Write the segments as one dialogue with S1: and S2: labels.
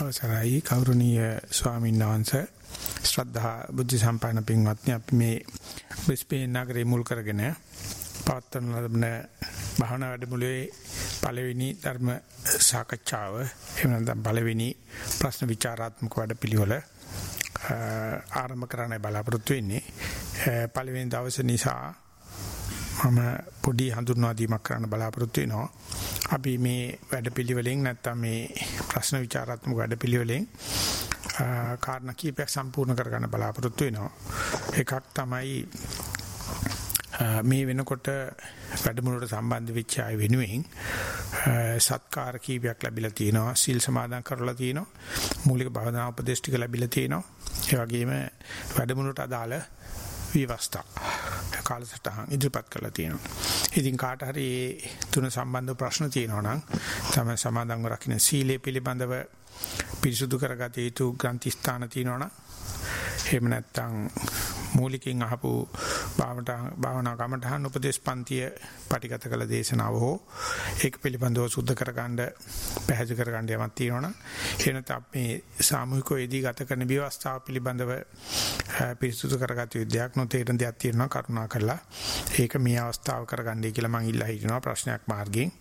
S1: අවසරයි කෞරණීය ස්වාමීන් වහන්සේ ශ්‍රද්ධා බුද්ධ සම්පන්න පින්වත්නි අපි මේ බ්‍රිස්බේන් නගරේ මුල් කරගෙන පවත්වන ලබන භාවනා වැඩමුළුවේ පළවෙනි ධර්ම සාකච්ඡාව එහෙම නැත්නම් පළවෙනි ප්‍රශ්න විචාරාත්මක වැඩපිළිවෙල ආරම්භ කරන්න බලාපොරොත්තු වෙන්නේ පළවෙනි දවසේ නිසා මම පොඩි හඳුන්වා දීමක් කරන්න බලාපොරොත්තු වෙනවා. අපි මේ වැඩපිළිවෙලෙන් නැත්තම් මේ ප්‍රශ්න විචාරාත්මක වැඩපිළිවෙලෙන් කාරණා කීපයක් සම්පූර්ණ කරගන්න බලාපොරොත්තු වෙනවා. එකක් තමයි මේ වෙනකොට වැඩමුළුවට සම්බන්ධ වෙච්ච අය වෙනුවෙන් සත්කාර කීපයක් ලැබිලා තියෙනවා සිල් සමාදන් කරලා තියෙනවා මූලික භාවනා උපදේශ ටික ලැබිලා තියෙනවා ඒ වගේම වැඩමුළුවට අදාළ විවස්ථා කාලසටහන් ඉදිරිපත් කරලා තියෙනවා. ඉතින් කාට හරි මේ තුන සම්බන්ධ ප්‍රශ්න තියෙනවා නම් තමයි සමාදන්ව රකින්න සීලය පිළිබඳව පිරිසුදු කරගත යුතු ග්‍රන්ථි ස්ථාන තියෙනවා නම් එහෙම නැත්නම් මූලිකින් අහපු භාවනා කමඨහන් උපදේශ පන්තිය පටිගත කළ දේශනාව හෝ ඒක පිළිබඳව සුද්ධ කරගන්න පැහැදිලි කරගන්න යමක් තියෙනවනම් එනත අපි සාමූහිකව එදී ගත කරන විවස්ථාව පිළිබඳව පිරිසුදු කරගත යුතු දෙයක් නොතේරෙන දෙයක් තියෙනවා කරුණා කරලා ඒක මේ අවස්ථාව කරගන්නයි කියලා මම ඉල්ලා හිටිනවා ප්‍රශ්නයක් මාර්ගයෙන්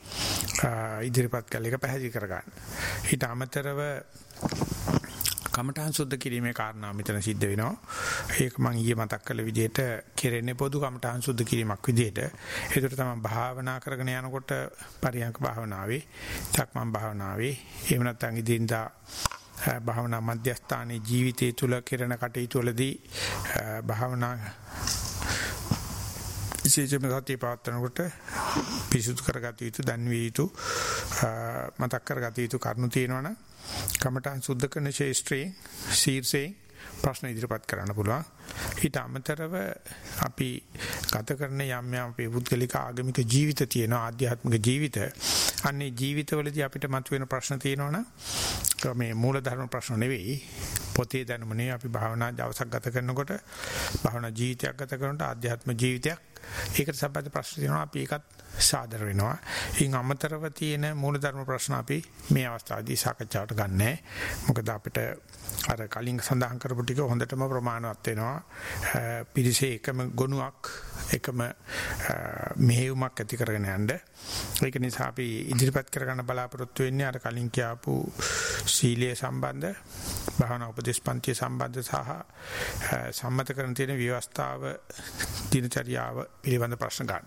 S1: ඉදිරිපත් කළ එක පැහැදිලි කරගන්න. ඊට අමතරව කමඨාන් සුද්ධ කිරීමේ කාරණා මෙතන සිද්ධ වෙනවා. ඒක මම ඊයේ මතක් කළ විදිහට කෙරෙන්නේ පොදු කමඨාන් සුද්ධ කිරීමක් විදිහට. ඒකට තමයි භාවනා කරගෙන යනකොට පරියන්ක භාවනාවේ, චක්මන් භාවනාවේ, එහෙම නැත්නම් ඉදින්දා භාවනා මධ්‍යස්ථානයේ ජීවිතය තුල කෙරෙන කටයුතු වලදී භාවනා විශේෂයෙන්ම සතිය පවත්වනකොට පිසුදු කරගත යුතු දන්විය යුතු මතක් කරගත යුතු කරුණු තියෙනවනම් කමඨං සුද්ධ කරන ශේෂ්ත්‍රයේ ශීර්ෂේ ප්‍රශ්න ඉදිරිපත් කරන්න පුළුවන්. ඊට අමතරව අපි ගත කරන යම් යම් අපේ පුද්ගලික ආගමික ජීවිත තියෙන ආධ්‍යාත්මික ජීවිත. අන්නේ ජීවිතවලදී අපිට මතුවෙන ප්‍රශ්න තියෙනවනම් මේ මූලධර්ම ප්‍රශ්න නෙවෙයි පොතේ දැනුම නෙවෙයි අපි භාවනා දවසක් ගත කරනකොට භාවනා ජීවිතයක් ගත කරනකොට ආධ්‍යාත්ම ජීවිතයක් ඒකට සම්බන්ධ ප්‍රශ්න තියෙනවා අපි ඒකත් සාදර වෙනවා. ඉන් අමතරව තියෙන මූලධර්ම ප්‍රශ්න අපි මේ අවස්ථාවේදී සාකච්ඡාවට ගන්නෑ. මොකද අපිට අර කලින් සඳහන් කරපු ටික හොඳටම ප්‍රමාණවත් වෙනවා. පිරිසේ එකම ගුණයක් එකම මෙහෙයුමක් ඇති කරගෙන යන්න. ඒක නිසා අපි ඉදිරිපත් කරගන්න බලාපොරොත්තු වෙන්නේ අර කලින් කියපු සීලයේ සම්බන්ධ භාවනා උපදේශ පන්ති සම්බන්ධ සහ සම්මත කරන තියෙන ව්‍යවස්ථාව දිනචරියාව පිළිබඳ ප්‍රශ්න ගන්න.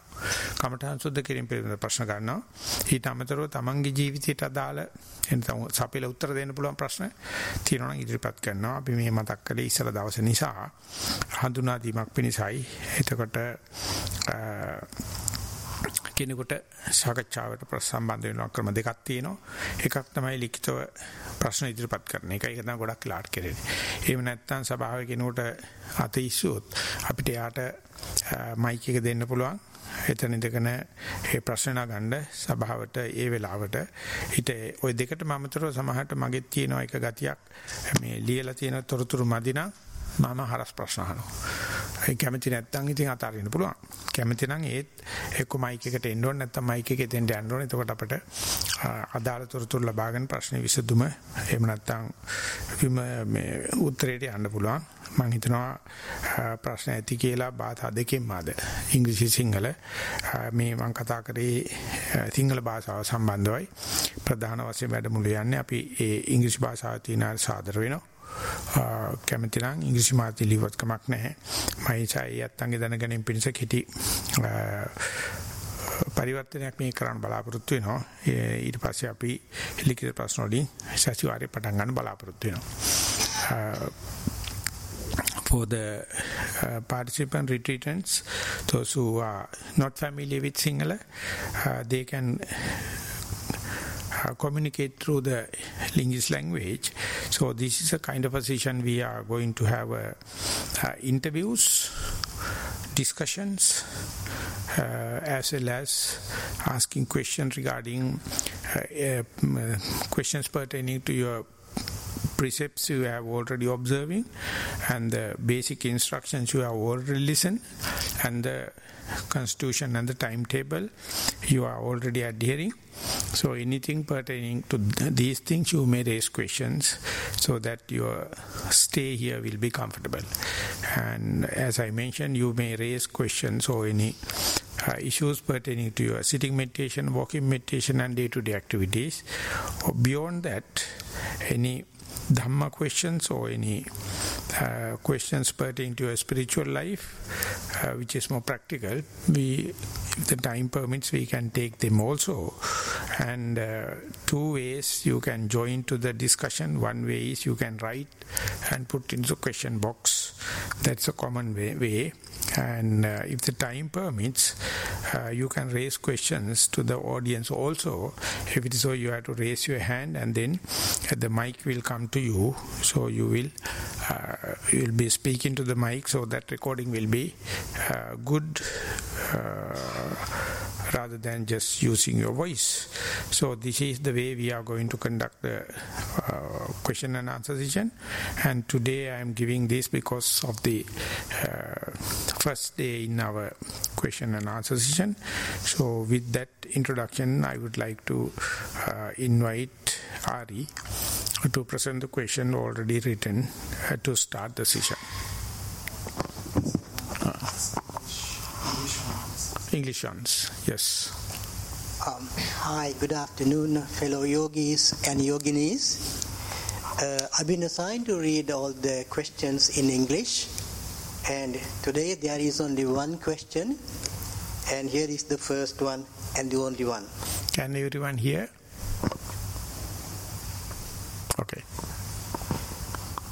S1: කමඨාන් සුද්ධ කිරීම පිළිබඳ ප්‍රශ්න ගන්නවා. ඊට අමතරව තමන්ගේ ජීවිතයට අදාළ එතන සපෙල උත්තර දෙන්න පුළුවන් ප්‍රශ්න තියෙනවා නම් ඉදිරිපත් කරනවා. අපි මේ මතක් කළේ ඉස්සල දවස නිසා හඳුනා දීමක් පිණිසයි. එතකොට කෙනෙකුට සාකච්ඡාවට සම්බන්ධ වෙන ක්‍රම දෙකක් තියෙනවා. එකක් තමයි ලිඛිතව ප්‍රශ්න ඉදිරිපත් කරන එක. ඒක තමයි ගොඩක් ලාට් කරන්නේ. එහෙම නැත්නම් සභාවේ කෙනෙකුට අතීසුවොත් අපිට යාට මයික් එක දෙන්න පුළුවන්. එතන ඉඳගෙන මේ ප්‍රශ්න නගන්න සභාවට ඒ වෙලාවට හිට ওই දෙකටම අමතරව සමහරට මගෙත් තියෙන එක ගතියක් මේ ලියලා තියෙන තොරතුරු මදිනා මම හරස් ප්‍රශ්න අහනවා. ඒ කැමති නැත්නම් ඉතින් අතාරින්න පුළුවන්. කැමති නම් ඒත් එක්ක මයික් එකට එන්න ඕනේ නැත්නම් මයික් එකේ දෙන්න යන්න ඕනේ. එතකොට අපිට අදාළ තොරතුරු ලබාගෙන ප්‍රශ්නේ විසඳුම එහෙම නැත්නම් මේ උත්තරේට යන්න පුළුවන්. මම හිතනවා ප්‍රශ්න ඇති කියලා භාෂා දෙකෙන්ම ආද ඉංග්‍රීසි සිංහල මේ මම කතා කරේ සිංහල භාෂාව සම්බන්ධවයි ප්‍රධාන වශයෙන් වැඩමුළු යන්නේ අපි ඒ ඉංග්‍රීසි භාෂාව තියෙන සාදර වෙනවා කැමති නම් ඉංග්‍රීසි මාධ්‍ය ලියවත් කමක් නැහැ. මම ඒසයි යත්තන්ගේ දැනගැනීම පිණිස කෙටි පරිවර්තනයක් මේ කරන්න බලාපොරොත්තු වෙනවා. ඊට පස්සේ අපි ලිඛිත ප්‍රශ්න වලින් සතිವಾರේ පටන් ගන්න බලාපොරොත්තු වෙනවා. for the uh, participant retreatants, those who are not familiar with Sinhala, uh, they can uh, communicate through the linguist language. So this is a kind of a session we are going to have uh, uh, interviews, discussions, uh, as well as asking questions regarding uh, uh, questions pertaining to your precepts you have already observing and the basic instructions you have already listened and the constitution and the timetable, you are already adhering. So anything pertaining to these things, you may raise questions so that your stay here will be comfortable. And as I mentioned, you may raise questions or any uh, issues pertaining to your sitting meditation, walking meditation and day-to-day -day activities. Or beyond that, any Dhamma questions or any uh, questions pertaining to a spiritual life, uh, which is more practical, we, if the time permits, we can take them also. And uh, two ways you can join to the discussion. One way is you can write and put into question box. That's a common way. way. And uh, if the time permits, uh, you can raise questions to the audience also. If it is so, you have to raise your hand and then the mic will come to you. So you will uh, you will be speaking to the mic so that recording will be uh, good uh, rather than just using your voice. So this is the way we are going to conduct the uh, question and answer session. And today I am giving this because of the uh, first day in our question and answer session. So with that introduction, I would like to uh, invite Ari to present the question already written uh, to start the session. English ones, yes.
S2: Um, hi, good afternoon, fellow yogis and yoginis. Uh, I've been assigned to read all the questions in English, and today there is only one question, and here is the first one and the only one.
S1: Can everyone hear?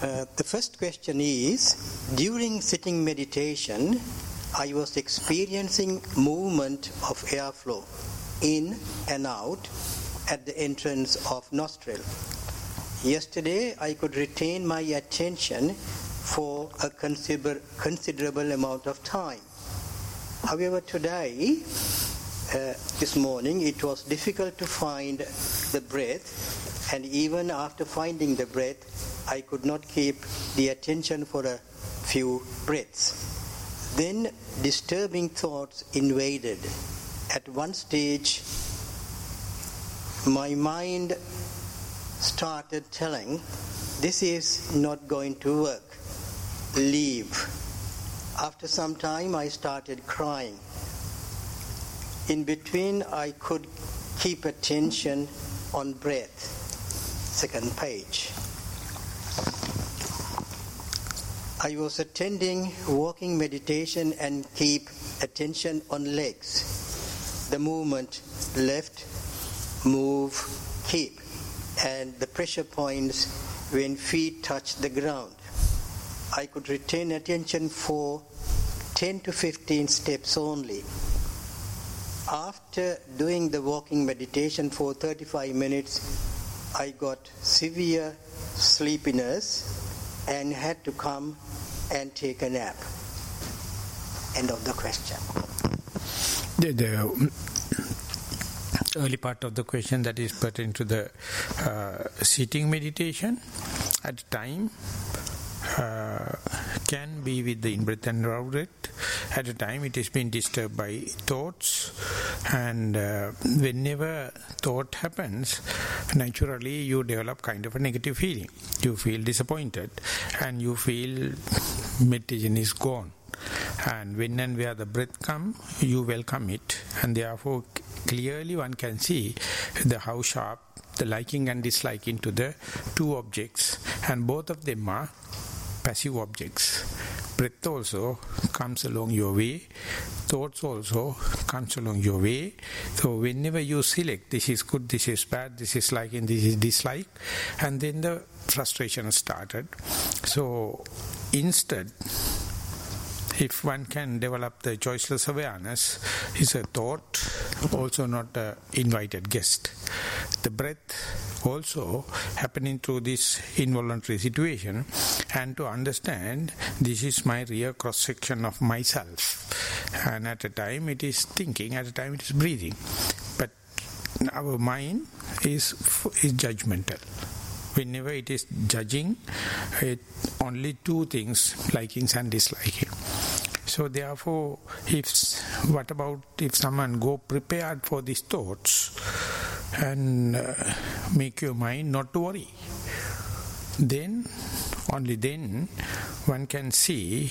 S2: Uh, the first question is During sitting meditation, I was experiencing movement of airflow in and out at the entrance of nostril. Yesterday, I could retain my attention for a consider- considerable amount of time. However, today, uh, this morning, it was difficult to find the breath, and even after finding the breath, I could not keep the attention for a few breaths. Then disturbing thoughts invaded. At one stage, my mind started telling, This is not going to work. Leave. After some time, I started crying. In between, I could keep attention on breath. Second page. I was attending walking meditation and keep attention on legs. The movement left, move, keep, and the pressure points when feet touch the ground. I could retain attention for 10 to 15 steps only. After doing the walking meditation for 35 minutes, I got severe sleepiness and had to come and take a nap. End of the question.
S1: The, the early part of the question that is pertaining to the uh, sitting meditation at time uh, can be with the in-breath and out-breath. At a time it is being disturbed by thoughts and uh, whenever thought happens, naturally you develop kind of a negative feeling. You feel disappointed and you feel meditation is gone. And when and where the breath come, you welcome it. And therefore clearly one can see the how sharp the liking and disliking to the two objects and both of them are passive objects. Breath also comes along your way, thoughts also comes along your way. So whenever you select this is good, this is bad, this is like and this is dislike, and then the frustration started. So instead, if one can develop the choiceless awareness, is a thought, also not an invited guest. The breath also happening through this involuntary situation and to understand this is my real cross section of myself. And at a time it is thinking at a time it is breathing. But our mind is is judgmental. Whenever it is judging it only two things likings and disliking so therefore if what about if someone go prepared for these thoughts and uh, make your mind not to worry? Then, only then, one can see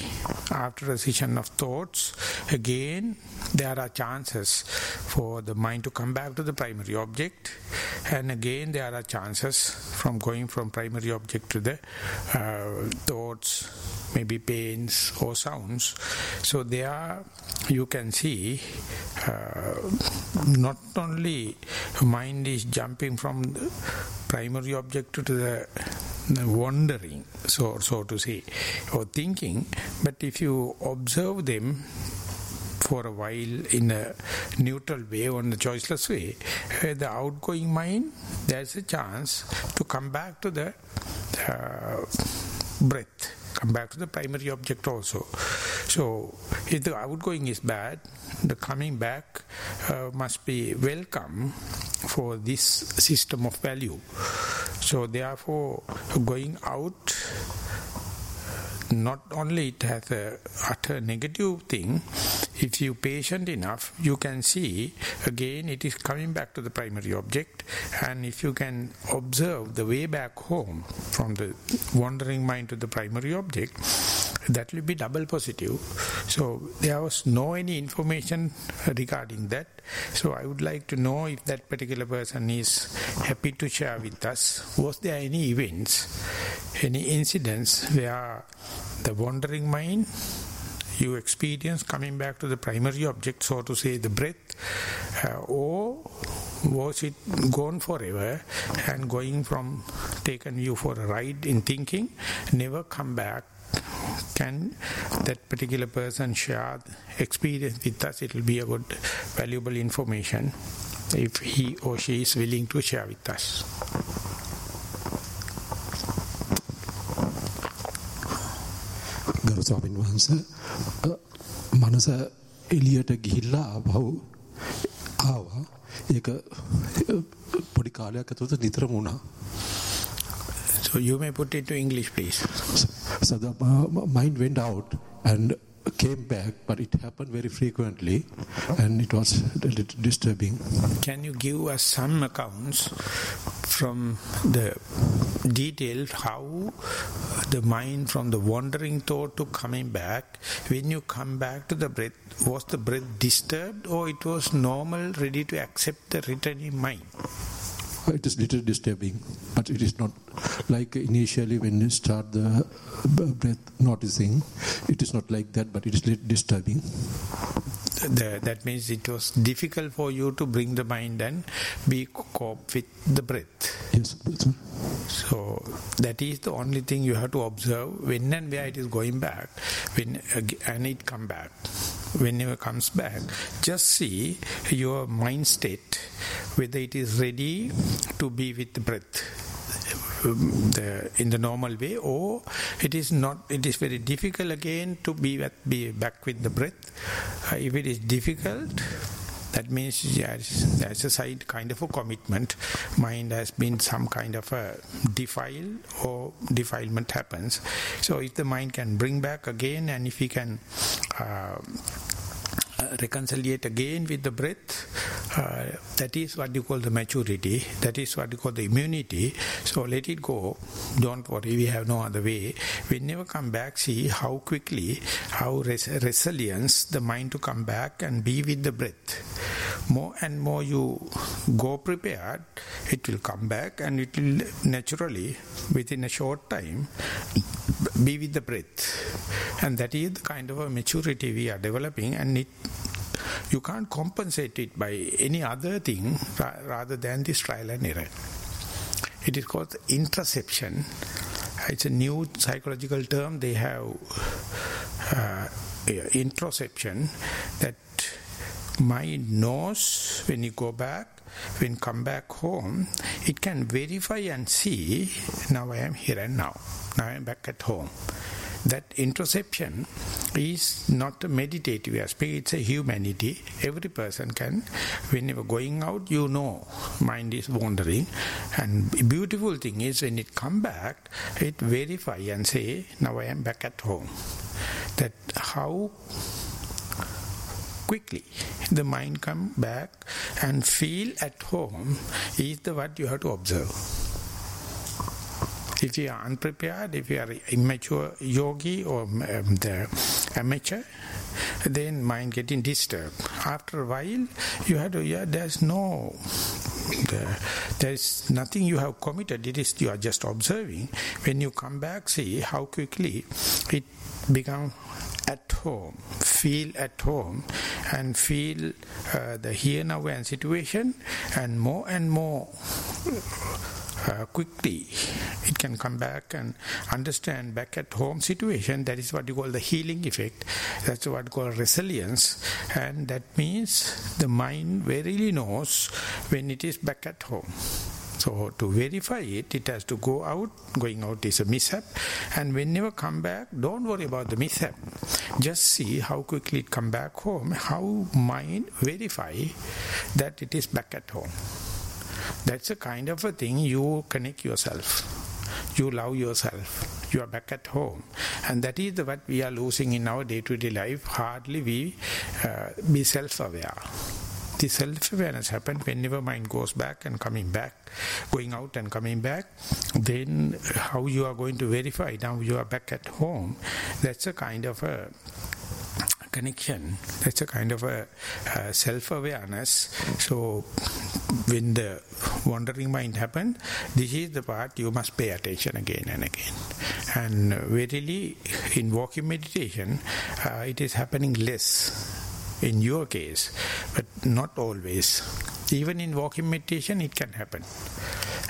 S1: after a session of thoughts, again there are chances for the mind to come back to the primary object and again there are chances from going from primary object to the uh, thoughts maybe pains or sounds. So there you can see uh, not only mind is jumping from primary object to the wandering so so to say or thinking. But if you observe them for a while in a neutral way or in a choiceless way, uh, the outgoing mind, there's a chance to come back to the uh, breath, come back to the primary object also. So, if the outgoing is bad, the coming back uh, must be welcome for this system of value. So, therefore, going out not only it has a utter negative thing, if you patient enough, you can see again it is coming back to the primary object. And if you can observe the way back home from the wandering mind to the primary object, that will be double positive. So there was no any information regarding that. So I would like to know if that particular person is happy to share with us. Was there any events, any incidents where the wandering mind you experience coming back to the primary object, so to say the breath, uh, or was it gone forever and going from taken you for a ride in thinking, never come back can that particular person share experience with us? It will be a good valuable information if he or she is willing to share with us.
S3: ගරු ස්වාමීන් වහන්සේ මනස එළියට ගිහිල්ලා ආපහු ආවා. ඒක පොඩි කාලයක් ඇතුළත නිතරම වුණා.
S1: So you may put it to english please
S3: so the uh, mind went out and came back, but it happened very frequently and it was a little disturbing.
S1: Can you give us some accounts from the details how the mind from the wandering thought to coming back, when you come back to the breath, was the breath disturbed or it was normal, ready to accept the returning mind?
S3: It is little disturbing, but it is not like initially when you start the breath noticing. It is not like that, but it is little disturbing.
S1: The, that means it was difficult for you to bring the mind and be cope with the breath.
S3: Yes.
S1: So that is the only thing you have to observe when and where it is going back, when uh, and it come back. Whenever it comes back, just see your mind state, whether it is ready to be with the breath the, in the normal way or it is not it is very difficult again to be, at, be back with the breath? Uh, if it is difficult that means yes, there's a side kind of a commitment. Mind has been some kind of a defile or defilement happens. So if the mind can bring back again and if he can uh, uh, reconciliate again with the breath uh, that is what you call the maturity. That is what you call the immunity. So let it go. Don't worry. We have no other way. We never come back. See how quickly how res resilience the mind to come back and be with the breath. More and more you go prepared it will come back and it will naturally within a short time be with the breath. And that is the kind of a maturity we are developing and it you can't compensate it by any other thing rather than this trial and error. It is called introception. It's a new psychological term. They have uh, introception that mind knows when you go back, when come back home, it can verify and see, now I am here and now. Now I am back at home that introception is not a meditative aspect, it's a humanity. Every person can, whenever going out, you know, mind is wandering. And beautiful thing is when it come back, it verify and say, now I am back at home. That how quickly the mind come back and feel at home is the what you have to observe. If you are unprepared, if you are immature yogi or um, the amateur, then mind getting disturbed. After a while, you have to, yeah, there's no, there's nothing you have committed. It is you are just observing. When you come back, see how quickly it become at home, feel at home, and feel uh, the here now and situation, and more and more uh, quickly it can come back and understand back at home situation that is what you call the healing effect that's what you call resilience and that means the mind verily knows when it is back at home so to verify it, it has to go out. Going out is a mishap. And whenever come back, don't worry about the mishap. Just see how quickly it come back home, how mind verify that it is back at home. That's a kind of a thing you connect yourself. You love yourself. You are back at home. And that is what we are losing in our day-to-day life. Hardly we uh, be self-aware. The self-awareness happens whenever mind goes back and coming back, going out and coming back. Then how you are going to verify now you are back at home. That's a kind of a connection. That's a kind of a, a self-awareness. So when the wandering mind happens, this is the part you must pay attention again and again. And verily, in walking meditation, uh, it is happening less in your case, but not always. Even in walking meditation, it can happen.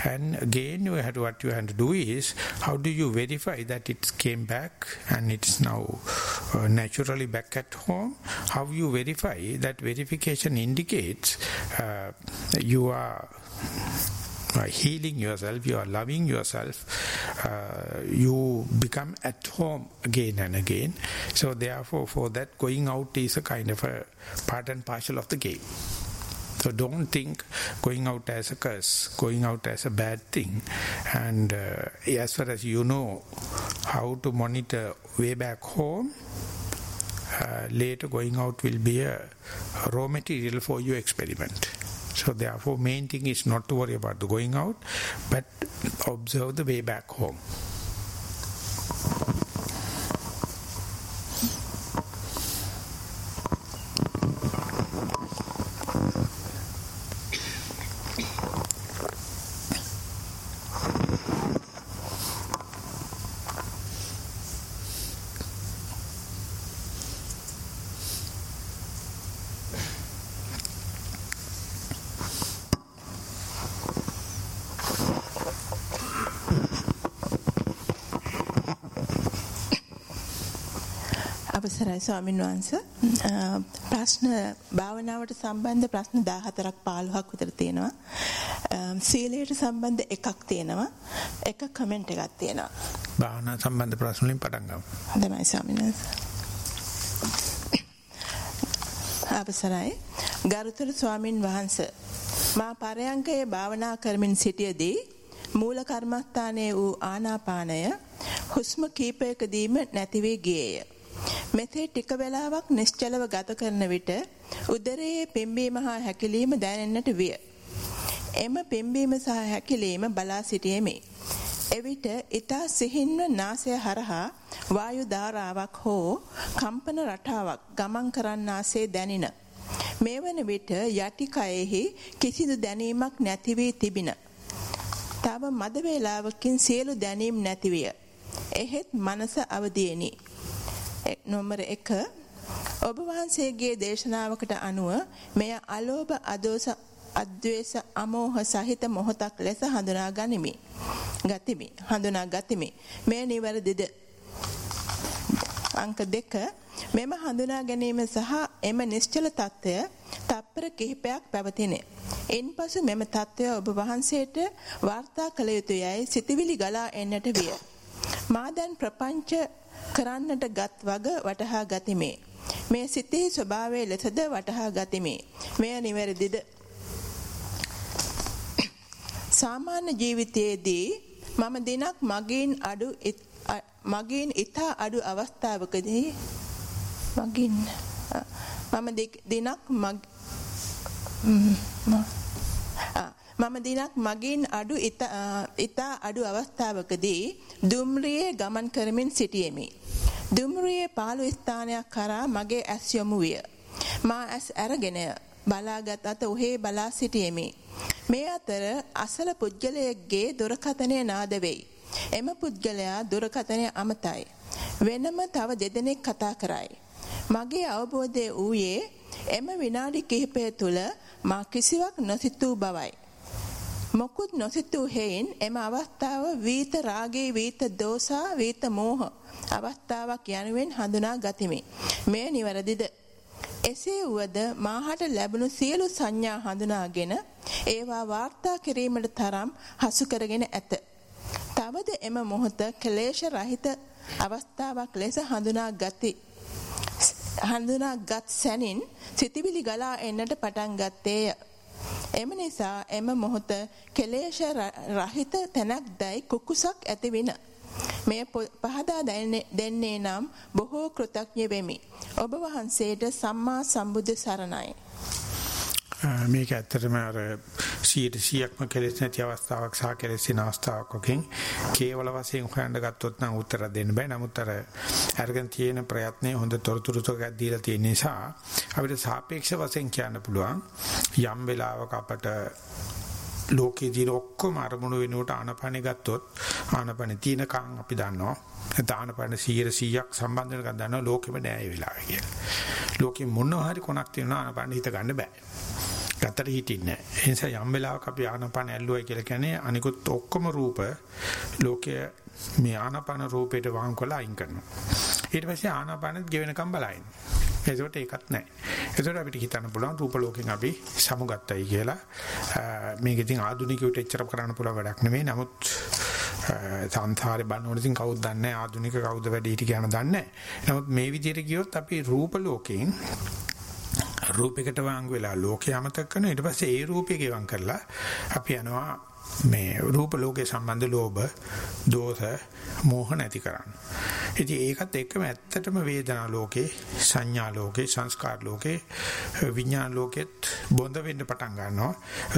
S1: And again, you what you have to do is, how do you verify that it came back and it's now uh, naturally back at home? How you verify that verification indicates uh, you are healing yourself, you are loving yourself, uh, you become at home again and again. So therefore, for that, going out is a kind of a part and parcel of the game. So don't think going out as a curse, going out as a bad thing. And uh, as far as you know how to monitor way back home, uh, later going out will be a raw material for your experiment. So therefore main thing is not to worry about the going out, but observe the way back home.
S4: ස්වාමීන් වහන්ස ප්‍රශ්න භාවනාවට සම්බන්ධ ප්‍රශ්න 14ක් 15ක් විතර තියෙනවා. සීලයට සම්බන්ධ එකක් තියෙනවා. එක කමෙන්ට් එකක් තියෙනවා.
S1: භාවනා සම්බන්ධ ප්‍රශ්න වලින් පටන් ගමු.
S4: හොඳයි ස්වාමීන් වහන්ස. අවසරයි. ගරුතර ස්වාමින් වහන්ස මා පරයන්කයේ භාවනා කරමින් සිටියේදී මූල කර්මස්ථානයේ වූ ආනාපානය හුස්ම කීපයකදීම නැති වී ගියේය මෙසේ ටික වේලාවක් නිශ්චලව ගත කරන විට උදරයේ පිම්බීම හා හැකිලීම දැනෙන්නට විය. එම පිම්බීම සහ හැකිලීම බලා සිටියෙමි. එවිට ඊතා සිහින්ව නාසය හරහා වායු ධාරාවක් හෝ කම්පන රටාවක් ගමන් කරන්නාසේ දැනින. මේ වන විට යටි කයෙහි කිසිදු දැනීමක් නැති වී තිබින. තව මද වේලාවකින් සියලු දැනීම් නැති විය. එහෙත් මනස අවදීනි. නොම්බර 1 ඔබ වහන්සේගේ දේශනාවකට අනුව මෙය අලෝභ අදෝස අද්වේෂ අමෝහ සහිත මොහතක් ලෙස හඳුනා ගනිමි. ගතිමි. හඳුනා ගතිමි. මේ නිවැරදිද? අංක 2 මෙම හඳුනා ගැනීම සහ එම නිශ්චල తত্ত্বය තප්පර කිහිපයක් පැවතිනේ. එන්පසු මෙම తত্ত্বය ඔබ වහන්සේට වාර්තා කළ යුතුයයි සිතවිලි ගලා එන්නට විය. මා දැන් ප්‍රපංච කරන්නට ගත් වග වටහා ගතිමි. මේ සිතෙහි ස්වභාවය ලෙසද වටහා ගතිමි. මෙය නිවැරදිද? සාමාන්‍ය ජීවිතයේදී මම දිනක් මගින් අඩු මගින් ඊතා අඩු අවස්ථාවකදී මගින් මම දිනක් මග මම දිනක් මගින් අඩු ඉතා අඩු අවස්ථාවකදී දුම්රියේ ගමන් කරමින් සිටියෙමි. දුම්රියේ පාළු ස්ථානයක් කරා මගේ ඇස් යොමු විය. මා ඇස් අරගෙන බලාගත් අත ඔහේ බලා සිටියෙමි. මේ අතර අසල පුද්ගලයෙක්ගේ දුරකථනය නාද වෙයි. එම පුද්ගලයා දුරකථනය අමතයි. වෙනම තව දෙදෙනෙක් කතා කරයි. මගේ අවබෝධය වූයේ එම විනාඩි කිහිපය තුළ මා කිසිවක් නොසිතූ බවයි. මොකුත් නොසිතූ හේයින් එම අවස්ථාව වීත රාගේ වීත දෝසා වීත මෝහ අවස්ථාවක් යනුවෙන් හඳුනා ගතිමි. මෙය නිවැරදිද? එසේ වුවද මාහට ලැබුණු සියලු සංඥා හඳුනාගෙන ඒවා වාර්තා කිරීමට තරම් හසු කරගෙන ඇත. තවද එම මොහොත ක්ලේශ රහිත අවස්ථාවක් ලෙස හඳුනා ගති. හඳුනාගත් සැනින් සිතිවිලි ගලා එන්නට පටන් ගත්තේය. එම නිසා එම මොහොත කෙලේශ රහිත තැනක් දැයි කුකුසක් ඇතිවින. මෙය පහදා දෙන්නේ නම් බොහෝ කෘතඥ වෙමි. ඔබ වහන්සේට සම්මා සම්බුද්ධ සරණයි.
S1: මේක ඇත්තටම අර 100%ක්ම කෙලෙස් නැති අවස්ථාවක් සහ කෙලෙස් වෙන අවස්ථාවක් වකින් කේවල වශයෙන් හොයන්න ගත්තොත් නම් උත්තර දෙන්න බෑ. නමුත් අර අරගෙන තියෙන ප්‍රයත්නයේ හොඳ තොරතුරු ටිකක් දීලා තියෙන නිසා අපිට සාපේක්ෂ වශයෙන් කියන්න පුළුවන් යම් වෙලාවක අපට ලෝකේ දින ඔක්කොම අරමුණු වෙනුවට ආනපනෙ ගත්තොත් ආනපනෙ තියෙන කන් අපි දන්නවා. දානපන 100 100ක් සම්බන්ධ වෙනකන් දන්නවා ලෝකෙම නෑ ඒ වෙලාවේ කියලා. ලෝකෙ මොනවා හරි කොනක් තියෙනවා ආනපන හිත ගන්න බෑ. ගතට හිටින්නේ නෑ. ඒ නිසා යම් වෙලාවක අපි ආනපන ඇල්ලුවයි කියලා කියන්නේ අනිකුත් ඔක්කොම රූප ලෝකයේ මේ ආනපන රූපයට වහන් කළා අයින් කරනවා. ඊට පස්සේ ආනපනත් ගෙවෙනකම් බලائیں. ඒකට ඒකත් නැහැ. ඒකට අපිට හිතන්න පුළුවන් රූප ලෝකෙන් අපි සමුගත්තයි කියලා. මේක ඉතින් ආධුනිකයට එච්චර කරන්න පුළුවන් වැඩක් නෙමෙයි. නමුත් සංසාරේ බලනකොට ඉතින් කවුද දන්නේ ආධුනික කවුද වැඩි හිටි කියන දන්නේ නමුත් මේ විදිහට ගියොත් අපි රූප ලෝකයෙන් රූපයකට වාංගු වෙලා ලෝකේ අමතක කරන ඊට පස්සේ ඒ රූපේ ගෙවම් කරලා අපි යනවා මේ රූප ලෝකේ සම්බන්ධ ලෝභ දෝෂ මෝහ නැති කරන්න. ඉතින් ඒකත් එක්කම ඇත්තටම වේදනා ලෝකේ සංඥා ලෝකේ සංස්කාර ලෝකේ විඥාන ලෝකෙත් බොඳ වෙන්න පටන් ගන්නවා.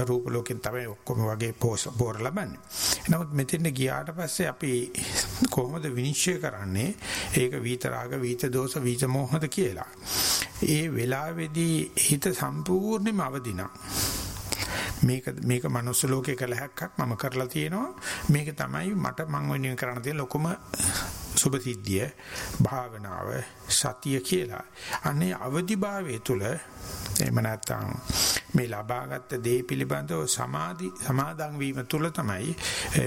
S1: රූප ලෝකෙන් තමයි ඔක්කොම වගේ පෝර ලබන්නේ. නමුත් මෙතෙන් ගියාට පස්සේ අපි කොහොමද විනිශ්චය කරන්නේ? ඒක විත රාග විත දෝෂ විත මෝහද කියලා. ඒ වෙලාවේදී හිත සම්පූර්ණයෙන්ම අවදිනා මේක මේක මනුස්ස ලෝකේ කළ හැක්කක් මම කරලා තියෙනවා. මේක තමයි මට මං වෙනුවෙන් කරන්න තියෙන ලොකුම සුභ සිද්ධිය භාවනාව සතිය කියලා අනේ අවදිභාවයේ තුල එහෙම නැත්නම් මේ ලබාගත් දේ පිළිබඳව සමාධි සමාදන් වීම තුල තමයි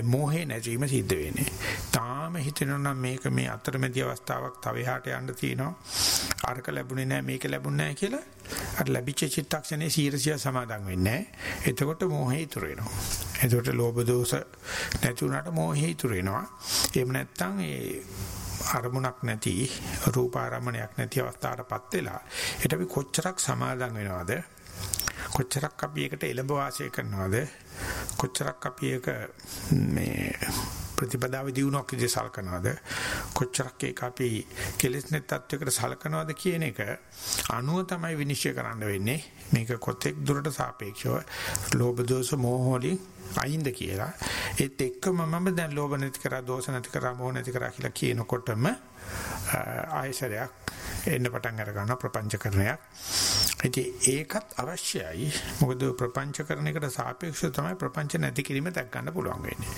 S1: මෝහේ නැතිවීම සිද්ධ වෙන්නේ. තාම හිතෙනවා මේක මේ අතරමැදි අවස්ථාවක් තව එහාට යන්න තියෙනවා. අරක ලැබුණේ නැහැ මේක ලැබුණේ නැහැ කියලා අර ලැබිච්ච චිත්තක්ෂණේ සීරසිය සමාදන් වෙන්නේ නැහැ. එතකොට මෝහේ ඉතුරු වෙනවා. එතකොට ලෝභ දෝෂ නැති වුණාට මෝහේ ඉතුරු වෙනවා. එහෙම නැත්නම් ඒ අරමුණක් නැති රූපාරමණයක් නැති අවස්ථාවටපත් වෙලා ඒට අපි කොච්චරක් සමාදම් වෙනවද? කොච්චරක් අපි ඒකට එළඹ වාසය කරනවද? කොච්චරක් අපි ඒක මේ ප්‍රතිපදාව දිනුවක් විදිහට සලකනවද? කොච්චරක් ඒක අපි කෙලෙස් නැත් තත්වයකට සලකනවද කියන එක අනුව තමයි විනිශ්චය කරන්න වෙන්නේ. මේක කොතෙක් දුරට සාපේක්ෂව ලෝභ දෝෂ මෝහ වලින් අයින්ද කියලා. ඒත් එක්කම මම දැන් ලෝභ නැති කරා දෝෂ නැති කරා මොහ නැති කරා කියලා කියනකොටම ආයශරයක් එන්න පටන් අර ගන්නවා ප්‍රපංචකරණයක්. ඉතින් ඒකත් අවශ්‍යයි. මොකද ප්‍රපංචකරණයකට සාපේක්ෂව තමයි ප්‍රපංච නැති කිරීම දැක් ගන්න පුළුවන් වෙන්නේ.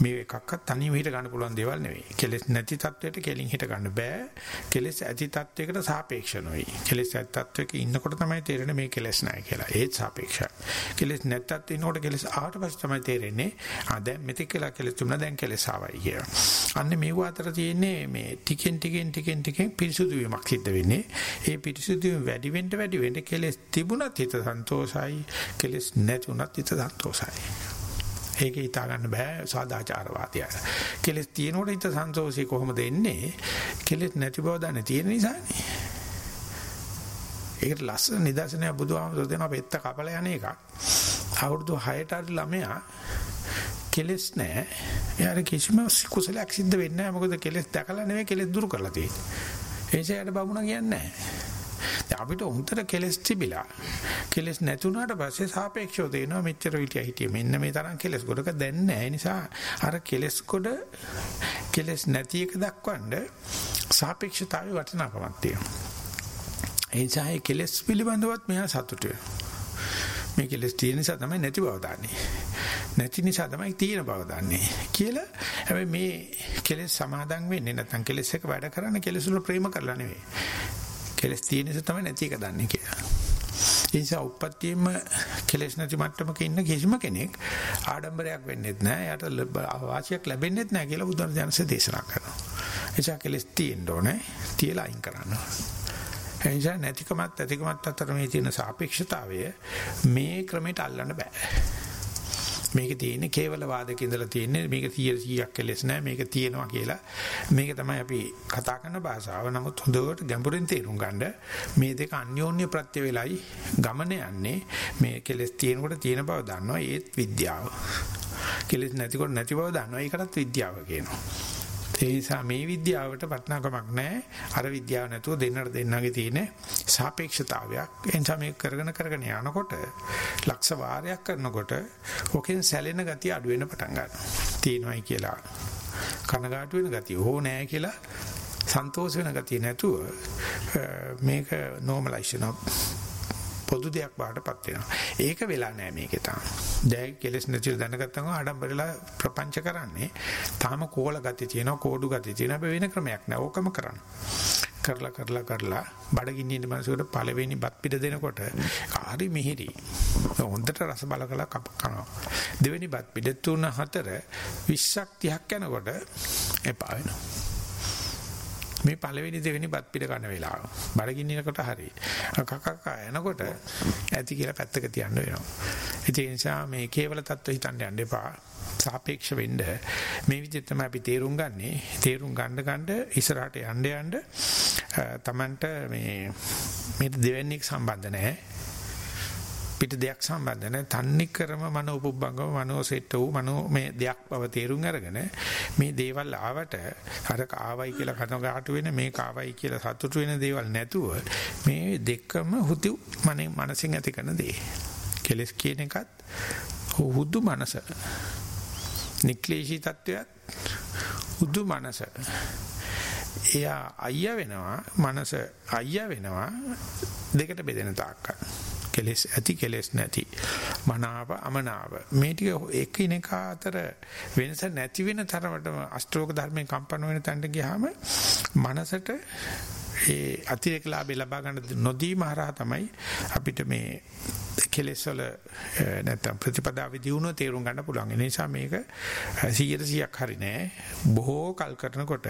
S1: මේ එකක්වත් තනියම හිට ගන්න පුළුවන් දේවල් නෙවෙයි. කෙලෙස් නැති තත්වයට කෙලින් හිට ගන්න බෑ. කෙලෙස් ඇති තත්වයකට සාපේක්ෂ නොයි කෙලෙස් ඇති තත්වයක ඉන්නකොට තමයි තේරෙන්නේ මේ කෙලෙස් නැහැ කියලා. ඒත් සාපේක්ෂයි. කෙලෙස් නැත්තත් ඉන්නකොට කෙලෙස් ආවට පස්සේ තමයි තේරෙන්නේ ආ දැන් මෙතෙක් කියලා කෙලෙස් තුන දැන් කෙලෙස් ආවයි කියලා. අන්න මේව අතර තියෙන්නේ මේ ටිකෙන් ටිකෙන් ටිකෙන් ටිකෙන් පිරිසුදු වීමක් සිද්ධ වෙන්නේ. ඒ පිරිසුදු වැඩි වෙන්න වැඩි වෙන්න කෙලස් තිබුණත් හිත සන්තෝසයි, කෙලස් නැතුණත් හිත සන්තෝසයි. ඒක හිතා ගන්න බෑ සාදාචාරවාදය. කෙලස් තියෙනකොට හිත සන්තෝෂي කොහොමද එන්නේ? කෙලස් නැති බව දන්නේ තියෙන නිසානේ. ඒකට ලස්සන නිදර්ශනයක් බුදුහාමුදුරුවෝ දෙනවා පෙත්ත කපල යන එකක්. අවුරුදු 6ට හරි ළමයා කෙලස් නැහැ. එයාට කිසිම කුසලයක් සිද්ධ වෙන්නේ නැහැ. මොකද කෙලස් දැකලා නෙවෙයි කෙලස් දුරු කරලා තියෙන්නේ. ඒ නිසා යට බමුණ කියන්නේ නැහැ. අපිට උන්තර කෙලස් තිබිලා කෙලස් නැතුණාට පස්සේ සාපේක්ෂව තේනවා මෙච්චර විටිය හිටියේ මෙන්න මේ තරම් කෙලස් ගොඩක දැන් නැහැ. නිසා අර කෙලස් ගොඩ කෙලස් නැති එක දක්වන්න සාපේක්ෂතාවයේ වටිනාකමක් තියෙනවා. ඒ නිසා ඒ කෙලස් පිළිබඳවත් මෙයා සතුටු වෙනවා. මේ කෙලස් තියෙන නිසා තමයි නැති බව දන්නේ. නැති නිසා තමයි තියෙන බව දන්නේ කියලා. හැබැයි මේ කෙලස් සමාදන් වෙන්නේ නැත්නම් කෙලස් එක වැඩ කරන්න කෙලස් වල ප්‍රේම කරලා නෙවෙයි. කෙලස් තියෙන නිසා තමයි නැති එක දන්නේ කියලා. ඒ නිසා උප්පත්තියෙම කෙලස් නැති මට්ටමක ඉන්න කිසිම කෙනෙක් ආඩම්බරයක් වෙන්නෙත් නැහැ. යාට වාසියක් ලැබෙන්නෙත් නැහැ කියලා බුදුරජාණන්සේ දේශනා කරනවා. ඒ නිසා කෙලස් තියෙන්න ඕනේ. තියලා අයින් කරන්න ඕනේ. එනිසා නැතිකමත් ඇතිකමත් අතර මේ තියෙන සාපේක්ෂතාවය මේ ක්‍රමයට අල්ලන්න බෑ. මේක තියෙන්නේ කේවල වාදක ඉඳලා තියෙන්නේ මේක 100ක් කෙලස් නෑ මේක තියෙනවා කියලා. මේක තමයි අපි කතා කරන භාෂාව. නමුත් හොඳට ගැඹුරින් තේරුම් ගන්න මේ දෙක අන්‍යෝන්‍ය ප්‍රත්‍ය වේලයි ගමන යන්නේ මේ කෙලස් තියෙනකොට තියෙන බව දන්නවා ඒත් විද්‍යාව. කෙලස් නැතිකොට නැති බව දන්නවා ඒකටත් විද්‍යාව කියනවා. ඒ නිසා මේ විද්‍යාවට වටිනාකමක් නැහැ. අර විද්‍යාව නැතුව දෙන්නට දෙන්නගේ තියෙන සාපේක්ෂතාවයක්. ඒ නිසා මේක කරගෙන කරගෙන යනකොට ලක්ෂ වාරයක් කරනකොට ඔකෙන් සැලෙන ගතිය අඩු වෙන පටන් ගන්නවා. තියෙනවයි කියලා කනගාටු වෙන ගතිය හෝ නැහැ කියලා සන්තෝෂ වෙන ගතිය නැතුව මේක normalization of පොදු දෙයක් බාටපත් වෙනවා. ඒක වෙලා නැහැ මේකේ තාම. දැන් කෙලස් නැතිව දැනගත්තම ආඩම්බරලා ප්‍රපංච කරන්නේ. තාම කෝල ගතිය තියෙනවා, කෝඩු ගතිය තියෙනවා. හැබැයි වෙන ක්‍රමයක් නැහැ. ඕකම කරන්න. කරලා කරලා කරලා බඩගින්න ඉන්න මනසකට පළවෙනි බත් පිට දෙනකොට හරි මිහිරි. හොඳට රස බල කළා කනවා. දෙවෙනි බත් පිට තුන හතර 20ක් 30ක් යනකොට එපා වෙනවා. මේ පළවෙනි දෙවෙනි බත් පිට ගන්න වෙලාව. බඩගින්නිනකොට හරි. කකක යනකොට ඇති කියලා පැත්තක තියන්න වෙනවා. ඒ නිසා මේ කේවල தত্ত্ব හිතන්න යන්න එපා. සාපේක්ෂ වෙන්න මේ විදිහට තමයි අපි තේරුම් ගන්නෙ. තේරුම් ගන්න ගන්න ඉස්සරහට යන්න යන්න තමන්ට මේ මේ දෙවන්නේක් සම්බන්ධ නැහැ. පිට දෙයක් සම්බන්ධ නැහැ. තන්නේ කරම මනෝ උපුබ්බංගම මනෝ සෙට්ට වූ මනෝ මේ දෙයක් බව තේරුම් අරගෙන මේ දේවල් ආවට අර කාවයි කියලා කන ගාටු වෙන මේ කාවයි කියලා සතුටු වෙන දේවල් නැතුව මේ දෙකම හුතු මනේ මනසින් ඇති කරන දේ. කෙලස් කියන එකත් හුදු මනස. නික්ලේශී තත්වයක් හුදු මනස. එයා අයියා වෙනවා මනස අයියා වෙනවා දෙකට බෙදෙන තාක්කල් කෙලෙස් ඇති කෙලෙස් නැති මනාව අමනාව. මේ ටික එකිනෙක අතර වෙනස නැති වෙන තරමටම අෂ්ටෝක ධර්මයෙන් කම්පන වෙන තැනට ගියාම මනසට ඒ අතිරේක ලාභය ලබා ගන්න නොදීම හරහා තමයි අපිට මේ කෙලෙස් වල නැත්තම් ප්‍රතිපදාවේ දියුණුව තේරුම් ගන්න පුළුවන්. ඒ නිසා මේක 100%ක් හරි නෑ. බොහෝ කල් කරනකොට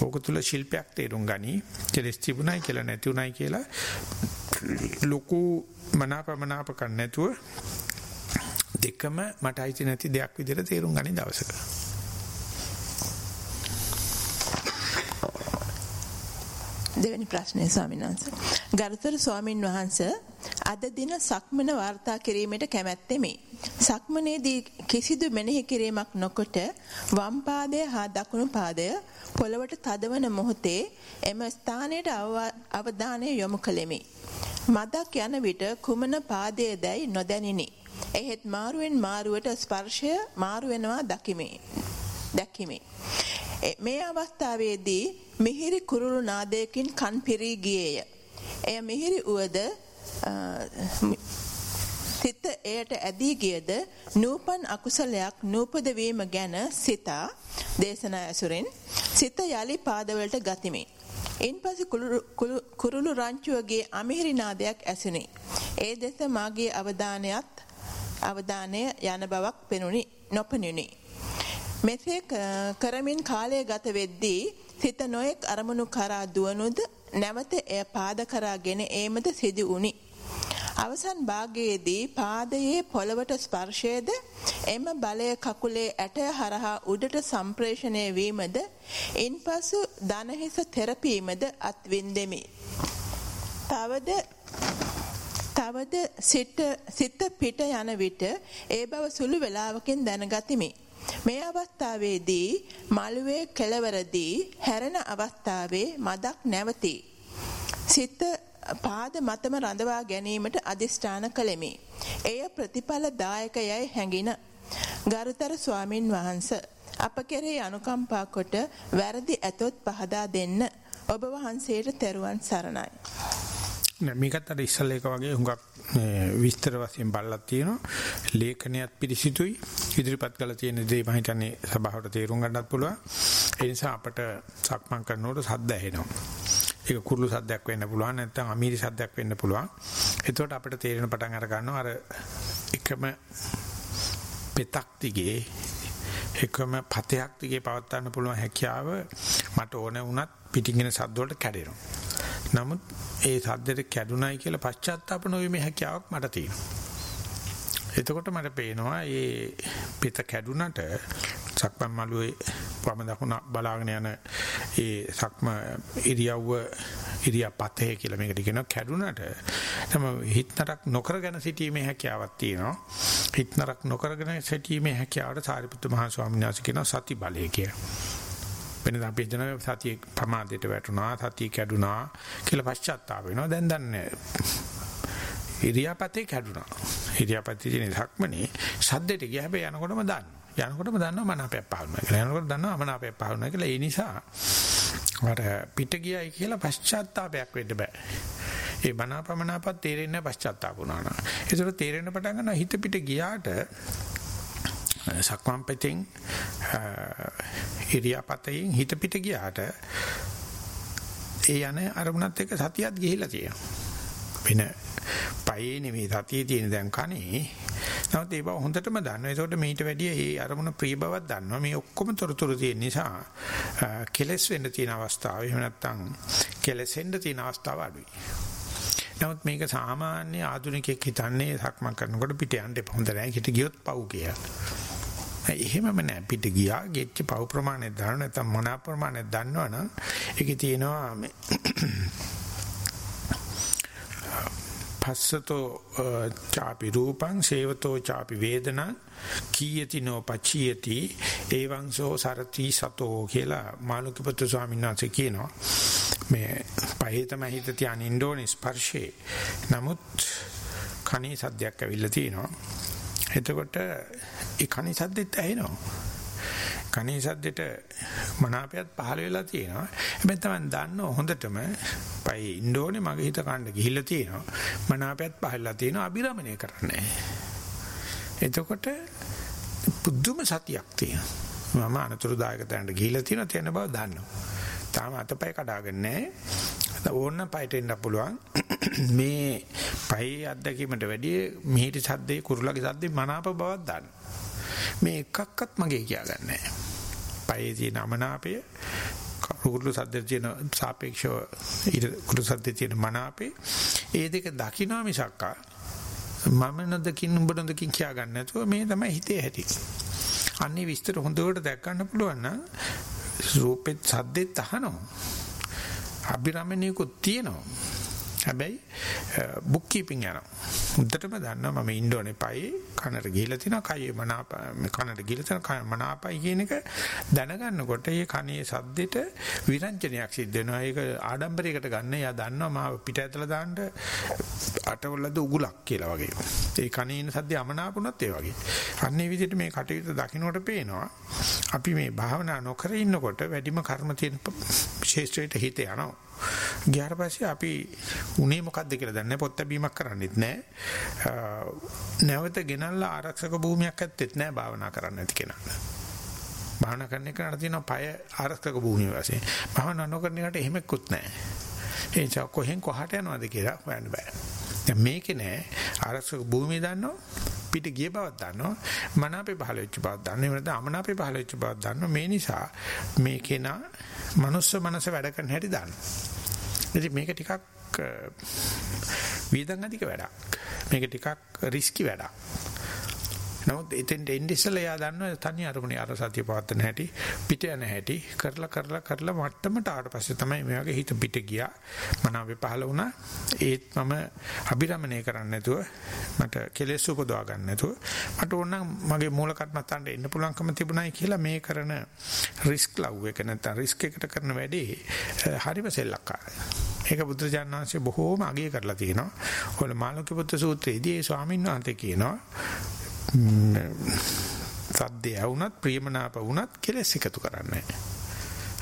S1: ඕක තුල ශිල්පයක් තේරුම් ගනි. කෙලෙස් තිබුණයි කියලා නැති උනායි කියලා ලොකු මනාපමනාප කන්න නැතුව දෙකම මට අයිති නැති දෙයක් විදිහට තේරුම් ගනි දවසක.
S4: දෙවෙනි ප්‍රශ්නය ස්වාමීන් වහන්සේ. ගරුතර ස්වාමින් වහන්සේ අද දින සක්මන වාර්තා කිරීමට කැමැත්තෙමි. සක්මනේදී කිසිදු මෙනෙහි කිරීමක් නොකොට වම් පාදය හා දකුණු පාදය පොළවට තදවන මොහොතේ එම ස්ථානයට අවධානය යොමු කළෙමි. මදක් යන විට කුමන පාදයේ දැයි නොදැනිනි. එහෙත් මාරුවෙන් මාරුවට ස්පර්ශය මාරු වෙනවා දකිමි. දැකිමි. මේ අවස්ථාවේදී මිහිරි කුරුළු නාදයකින් කන් පිරී ගියේය. එය මිහිරි උවද සිත එයට ඇදී ගියද නූපන් අකුසලයක් නූපද වීම ගැන සිතා දේශනා ඇසුරෙන් සිත යලි පාදවලට ගතිමි. ඉන්පසු කුරුළු රංචුවගේ අමිහිරි නාදයක් ඇසුනි. ඒ දෙස මාගේ අවධානයත් අවධානය යන බවක් පෙනුනි නොපෙනුනි. මෙසේ කරමින් කාලය ගත වෙද්දී සිත නොයෙක් අරමුණු කරා දුවනුද නැවත එය පාද කරාගෙන ඒමද සිදු වුනි. අවසන් භාගයේදී පාදයේ පොළවට ස්පර්ශයේද එම බලය කකුලේ ඇටය හරහා උඩට සම්ප්‍රේෂණය වීමද ඉන්පසු දනහිස තෙරපීමද අත්විඳෙමි. තවද තවද සිත පිට යන විට ඒ බව සුළු වේලාවකින් දැනගතිමි. මේ අවස්ථාවේදී මළුවේ කෙළවරදී හැරෙන අවස්ථාවේ මදක් නැවතී. සිත පාද මතම රඳවා ගැනීමට අදිෂ්ඨාන කළෙමි. එය ප්‍රතිඵල දායකයයි හැඟින. ගරුතර ස්වාමින් වහන්සේ අප කෙරෙහි අනුකම්පා කොට වැරදි ඇතොත් පහදා දෙන්න. ඔබ වහන්සේට තෙරුවන් සරණයි.
S1: මේකත් අර ඉස්සල් එක වගේ හුඟක් විස්තර වශයෙන් බලලා තියෙනවා. ලේඛනයත් පිළිසිතුයි ඉදිරිපත් කරලා තියෙන දේ මම හිතන්නේ සභාවට තේරුම් ගන්නත් පුළුවන්. ඒ නිසා අපට සක්මන් කරනකොට සද්ද ඇහෙනවා. ඒක කුරුළු සද්දයක් වෙන්න පුළුවන් නැත්නම් අමීරි සද්දයක් වෙන්න පුළුවන්. එතකොට අපිට තේරෙන පටන් අර ගන්නවා අර එකම පෙතක් දිගේ එකම පතයක් දිගේ පවත්වන්න පුළුවන් හැකියාව මට ඕන වුණත් පිටින් එන සද්ද වලට කැඩෙනවා. නමුත් ඒ සද්දෙට කැඩුනයි කියලා පශ්චාත්තාප නොවීමේ හැකියාවක් මට තියෙනවා. එතකොට මට පේනවා මේ පිට කැඩුනට සක්මන් මළුවේ වම දකුණ බලාගෙන යන ඒ සක්ම ඉරියව්ව ඉරියාපතේ කියලා මේකට කියනවා කැඩුනට තම හිතනක් නොකරගෙන සිටීමේ හැකියාවක් තියෙනවා. හිතනක් නොකරගෙන සිටීමේ හැකියාවට සාරිපුත්තු මහ ස්වාමීන් වහන්සේ කියනවා සති බලය කියලා. වෙනද අපි හිතන සතිය ප්‍රමාදයට වැටුණා සතිය කැඩුනා කියලා පශ්චාත්තාප වෙනවා. දැන් දන්නේ ඉරියාපතේ කැඩුනා ඉරියාපතේ තියෙන ධක්මනේ සද්දෙට ගිය. හැබැයි යනකොටම දන්න යනකොටම දන්නවා මනාපයක් පහළුනා කියලා. යනකොට දන්නවා අමනාපයක් පහළුනා කියලා. ඒ නිසා අර පිට ගියයි කියලා පශ්චාත්තාපයක් වෙන්න බෑ. ඒ මනාපමනාපත් තේරෙන්නේ පශ්චාත්තාප වුණා නම්. ඒතර තේරෙන්න පටන් ගන්නවා හිත පිට ගියාට සක්මන් පෙතෙන් ඉරියාපතෙන් හිත පිට ගියාට ඒ යන අරමුණත් එක්ක සතියත් ගිහිලා තියෙනවා. වෙන පයේ නෙමෙයි සතියේ තියෙන දැන් කනේ. නමුත් ඒ බව හොඳටම දන්නවා. ඒකට මීට වැඩිය ඒ අරමුණ ප්‍රිය බවක් දන්නවා. මේ ඔක්කොම තොරතුරු තියෙන නිසා කෙලස් වෙන්න තියෙන අවස්ථාව එහෙම නැත්නම් කෙලසෙන්න තියෙන අවස්ථාව අඩුයි. නමුත් මේක සාමාන්‍ය ආධුනිකයෙක් හිතන්නේ සක්මන් කරනකොට පිට යන්න එපා. හොඳ නැහැ. හිට ගියොත් පව් කියලා. එහෙමම නෑ. පිට ගියා ගෙච්ච පව් ප්‍රමාණය දන්න නැත්නම් මොන ප්‍රමාණය දන්නවනම් ඒකේ තියෙනවා මේ පස්සතෝ ചാපි රූපං සේවතෝ ചാපි වේදනා කීයති නෝ පචියති එවං සෝ සරති සතෝ කියලා මාළුකපුත්‍ර ස්වාමීන් වහන්සේ කියනවා. මේ පහේ තමයි හිත තියාගෙන ඉන්න ඕනේ ස්පර්ශේ. නමුත් කණේ සද්දයක් ඇවිල්ලා තියෙනවා. එතකොට ඒ කණි සද්දෙත් ඇහෙනවා. කණි සද්දෙට මනාපයත් පහළ වෙලා තියෙනවා. හැබැයි තමයි දන්නව හොඳටම පයි ඉන්න ඕනේ මගේ හිත කන්න ගිහිල්ලා තියෙනවා. මනාපයත් පහළලා තියෙනවා අබිරමණය කරන්නේ. එතකොට පුදුම සතියක් තියෙනවා. මම අනතුරුදායක තැනට ගිහිල්ලා තියෙනවා තියෙන බව දන්නවා. තාම අතපය කඩාගෙන නැහැ. ඕන්න පයට එන්න පුළුවන්. මේ පයේ අත්දැකීමට වැඩිය මිහිරි සද්දේ කුරුලගේ සද්දේ මනාප බවක් දාන්න. මේ එකක්වත් මගේ කියාගන්නේ නැහැ. පයේ තියෙන අමනාපය කුරුළු සද්දේ තියෙන සාපේක්ෂව ඊට කුරුළු සද්දේ තියෙන මනාපේ ඒ දෙක දකින්න මිසක්කා මම නොදකින් උඹ නොදකින් කියා ගන්න නැතුව මේ තමයි හිතේ ඇති. අන්නේ විස්තර හොඳට දැක් ගන්න පුළුවන් නම් රූපෙත් සද්දෙත් අහනවා. අභිරමණයකුත් තියෙනවා. හැබැයි බුක් කීපින් යනවා. උද්දටම දන්නවා මම ඉන්න ඕනේ පයි කනට ගිහිලා තිනවා කයේ මනාප කනට ගිහිලා තිනවා මනාපයි කියන එක දැනගන්නකොට මේ කනේ සද්දෙට විරංජනයක් සිද්ධ වෙනවා. ඒක ආඩම්බරයකට ගන්න. එයා දන්නවා මාව පිට ඇතලා දාන්න අටවලද උගුලක් කියලා වගේ. ඒ කනේ ඉන්න සද්දේ අමනාපුණත් ඒ වගේ. අන්නේ විදිහට මේ කටයුතු දකින්නට පේනවා. අපි මේ භාවනා නොකර ඉන්නකොට වැඩිම කර්ම තියෙන ශේෂ්ත්‍රයට හිත යනවා. ගියාට පස්සේ අපි උනේ මොකද්ද කියලා දන්නේ පොත් බැීමක් කරන්නෙත් නැහැ. නැවත ගෙනල්ලා ආරක්ෂක භූමියක් ඇත්තෙත් නැහැ භාවනා කරන්න නැති කෙනාට. භාවනා කරන එකට තියෙනවා පය ආරක්ෂක භූමිය වශයෙන්. භාවනා නොකරන එකට එහෙමකුත් නැහැ. ඒ නිසා කොහෙන් කොහාට යනවද කියලා හොයන්න බෑ. දැන් මේකේ නෑ ආරක්ෂක භූමිය දන්නවා පිට ගිය බවක් දන්නවා මනාපේ පහළ වෙච්ච බවක් දන්නවා එහෙම නැත්නම් අමනාපේ පහළ වෙච්ච බවක් දන්නවා මේ නිසා මේකේ නා මනුස්ස මනස වැඩ කරන හැටි දන්නවා ඉතින් මේක ටිකක් වේදන් අධික වැඩක්. මේක ටිකක් රිස්කි වැඩක්. නමුත් එතෙන්ට එන්නේ ඉස්සෙල්ලා එයා දන්නවා තනි අරමුණේ අර සතිය පවත්තන හැටි පිට යන හැටි කරලා කරලා කරලා මට්ටමට ආවට පස්සේ තමයි මේ වගේ හිත පිට ගියා. මනාවේ පහල වුණා. ඒත් මම අභිරමණය කරන්න නැතුව මට කෙලෙස් උපදවා ගන්න නැතුව මට ඕන මගේ මූල කර්මස්ථානට එන්න පුළුවන්කම තිබුණායි කියලා මේ කරන රිස්ක් ලව් එක නැත්නම් රිස්ක් එකට කරන වැඩේ හරිම සෙල්ලක්කාරයි. ඒක බුදුරජාණන් වහන්සේ බොහෝම අගය කරලා තියෙනවා. ඔය මාළුක්‍ය පුත්‍ර සූත්‍රයේදී ඒ ස්වාමීන් වහන්සේ කියනවා සද්දේ වුණත් ප්‍රියමනාප වුණත් කෙලස් එකතු කරන්නේ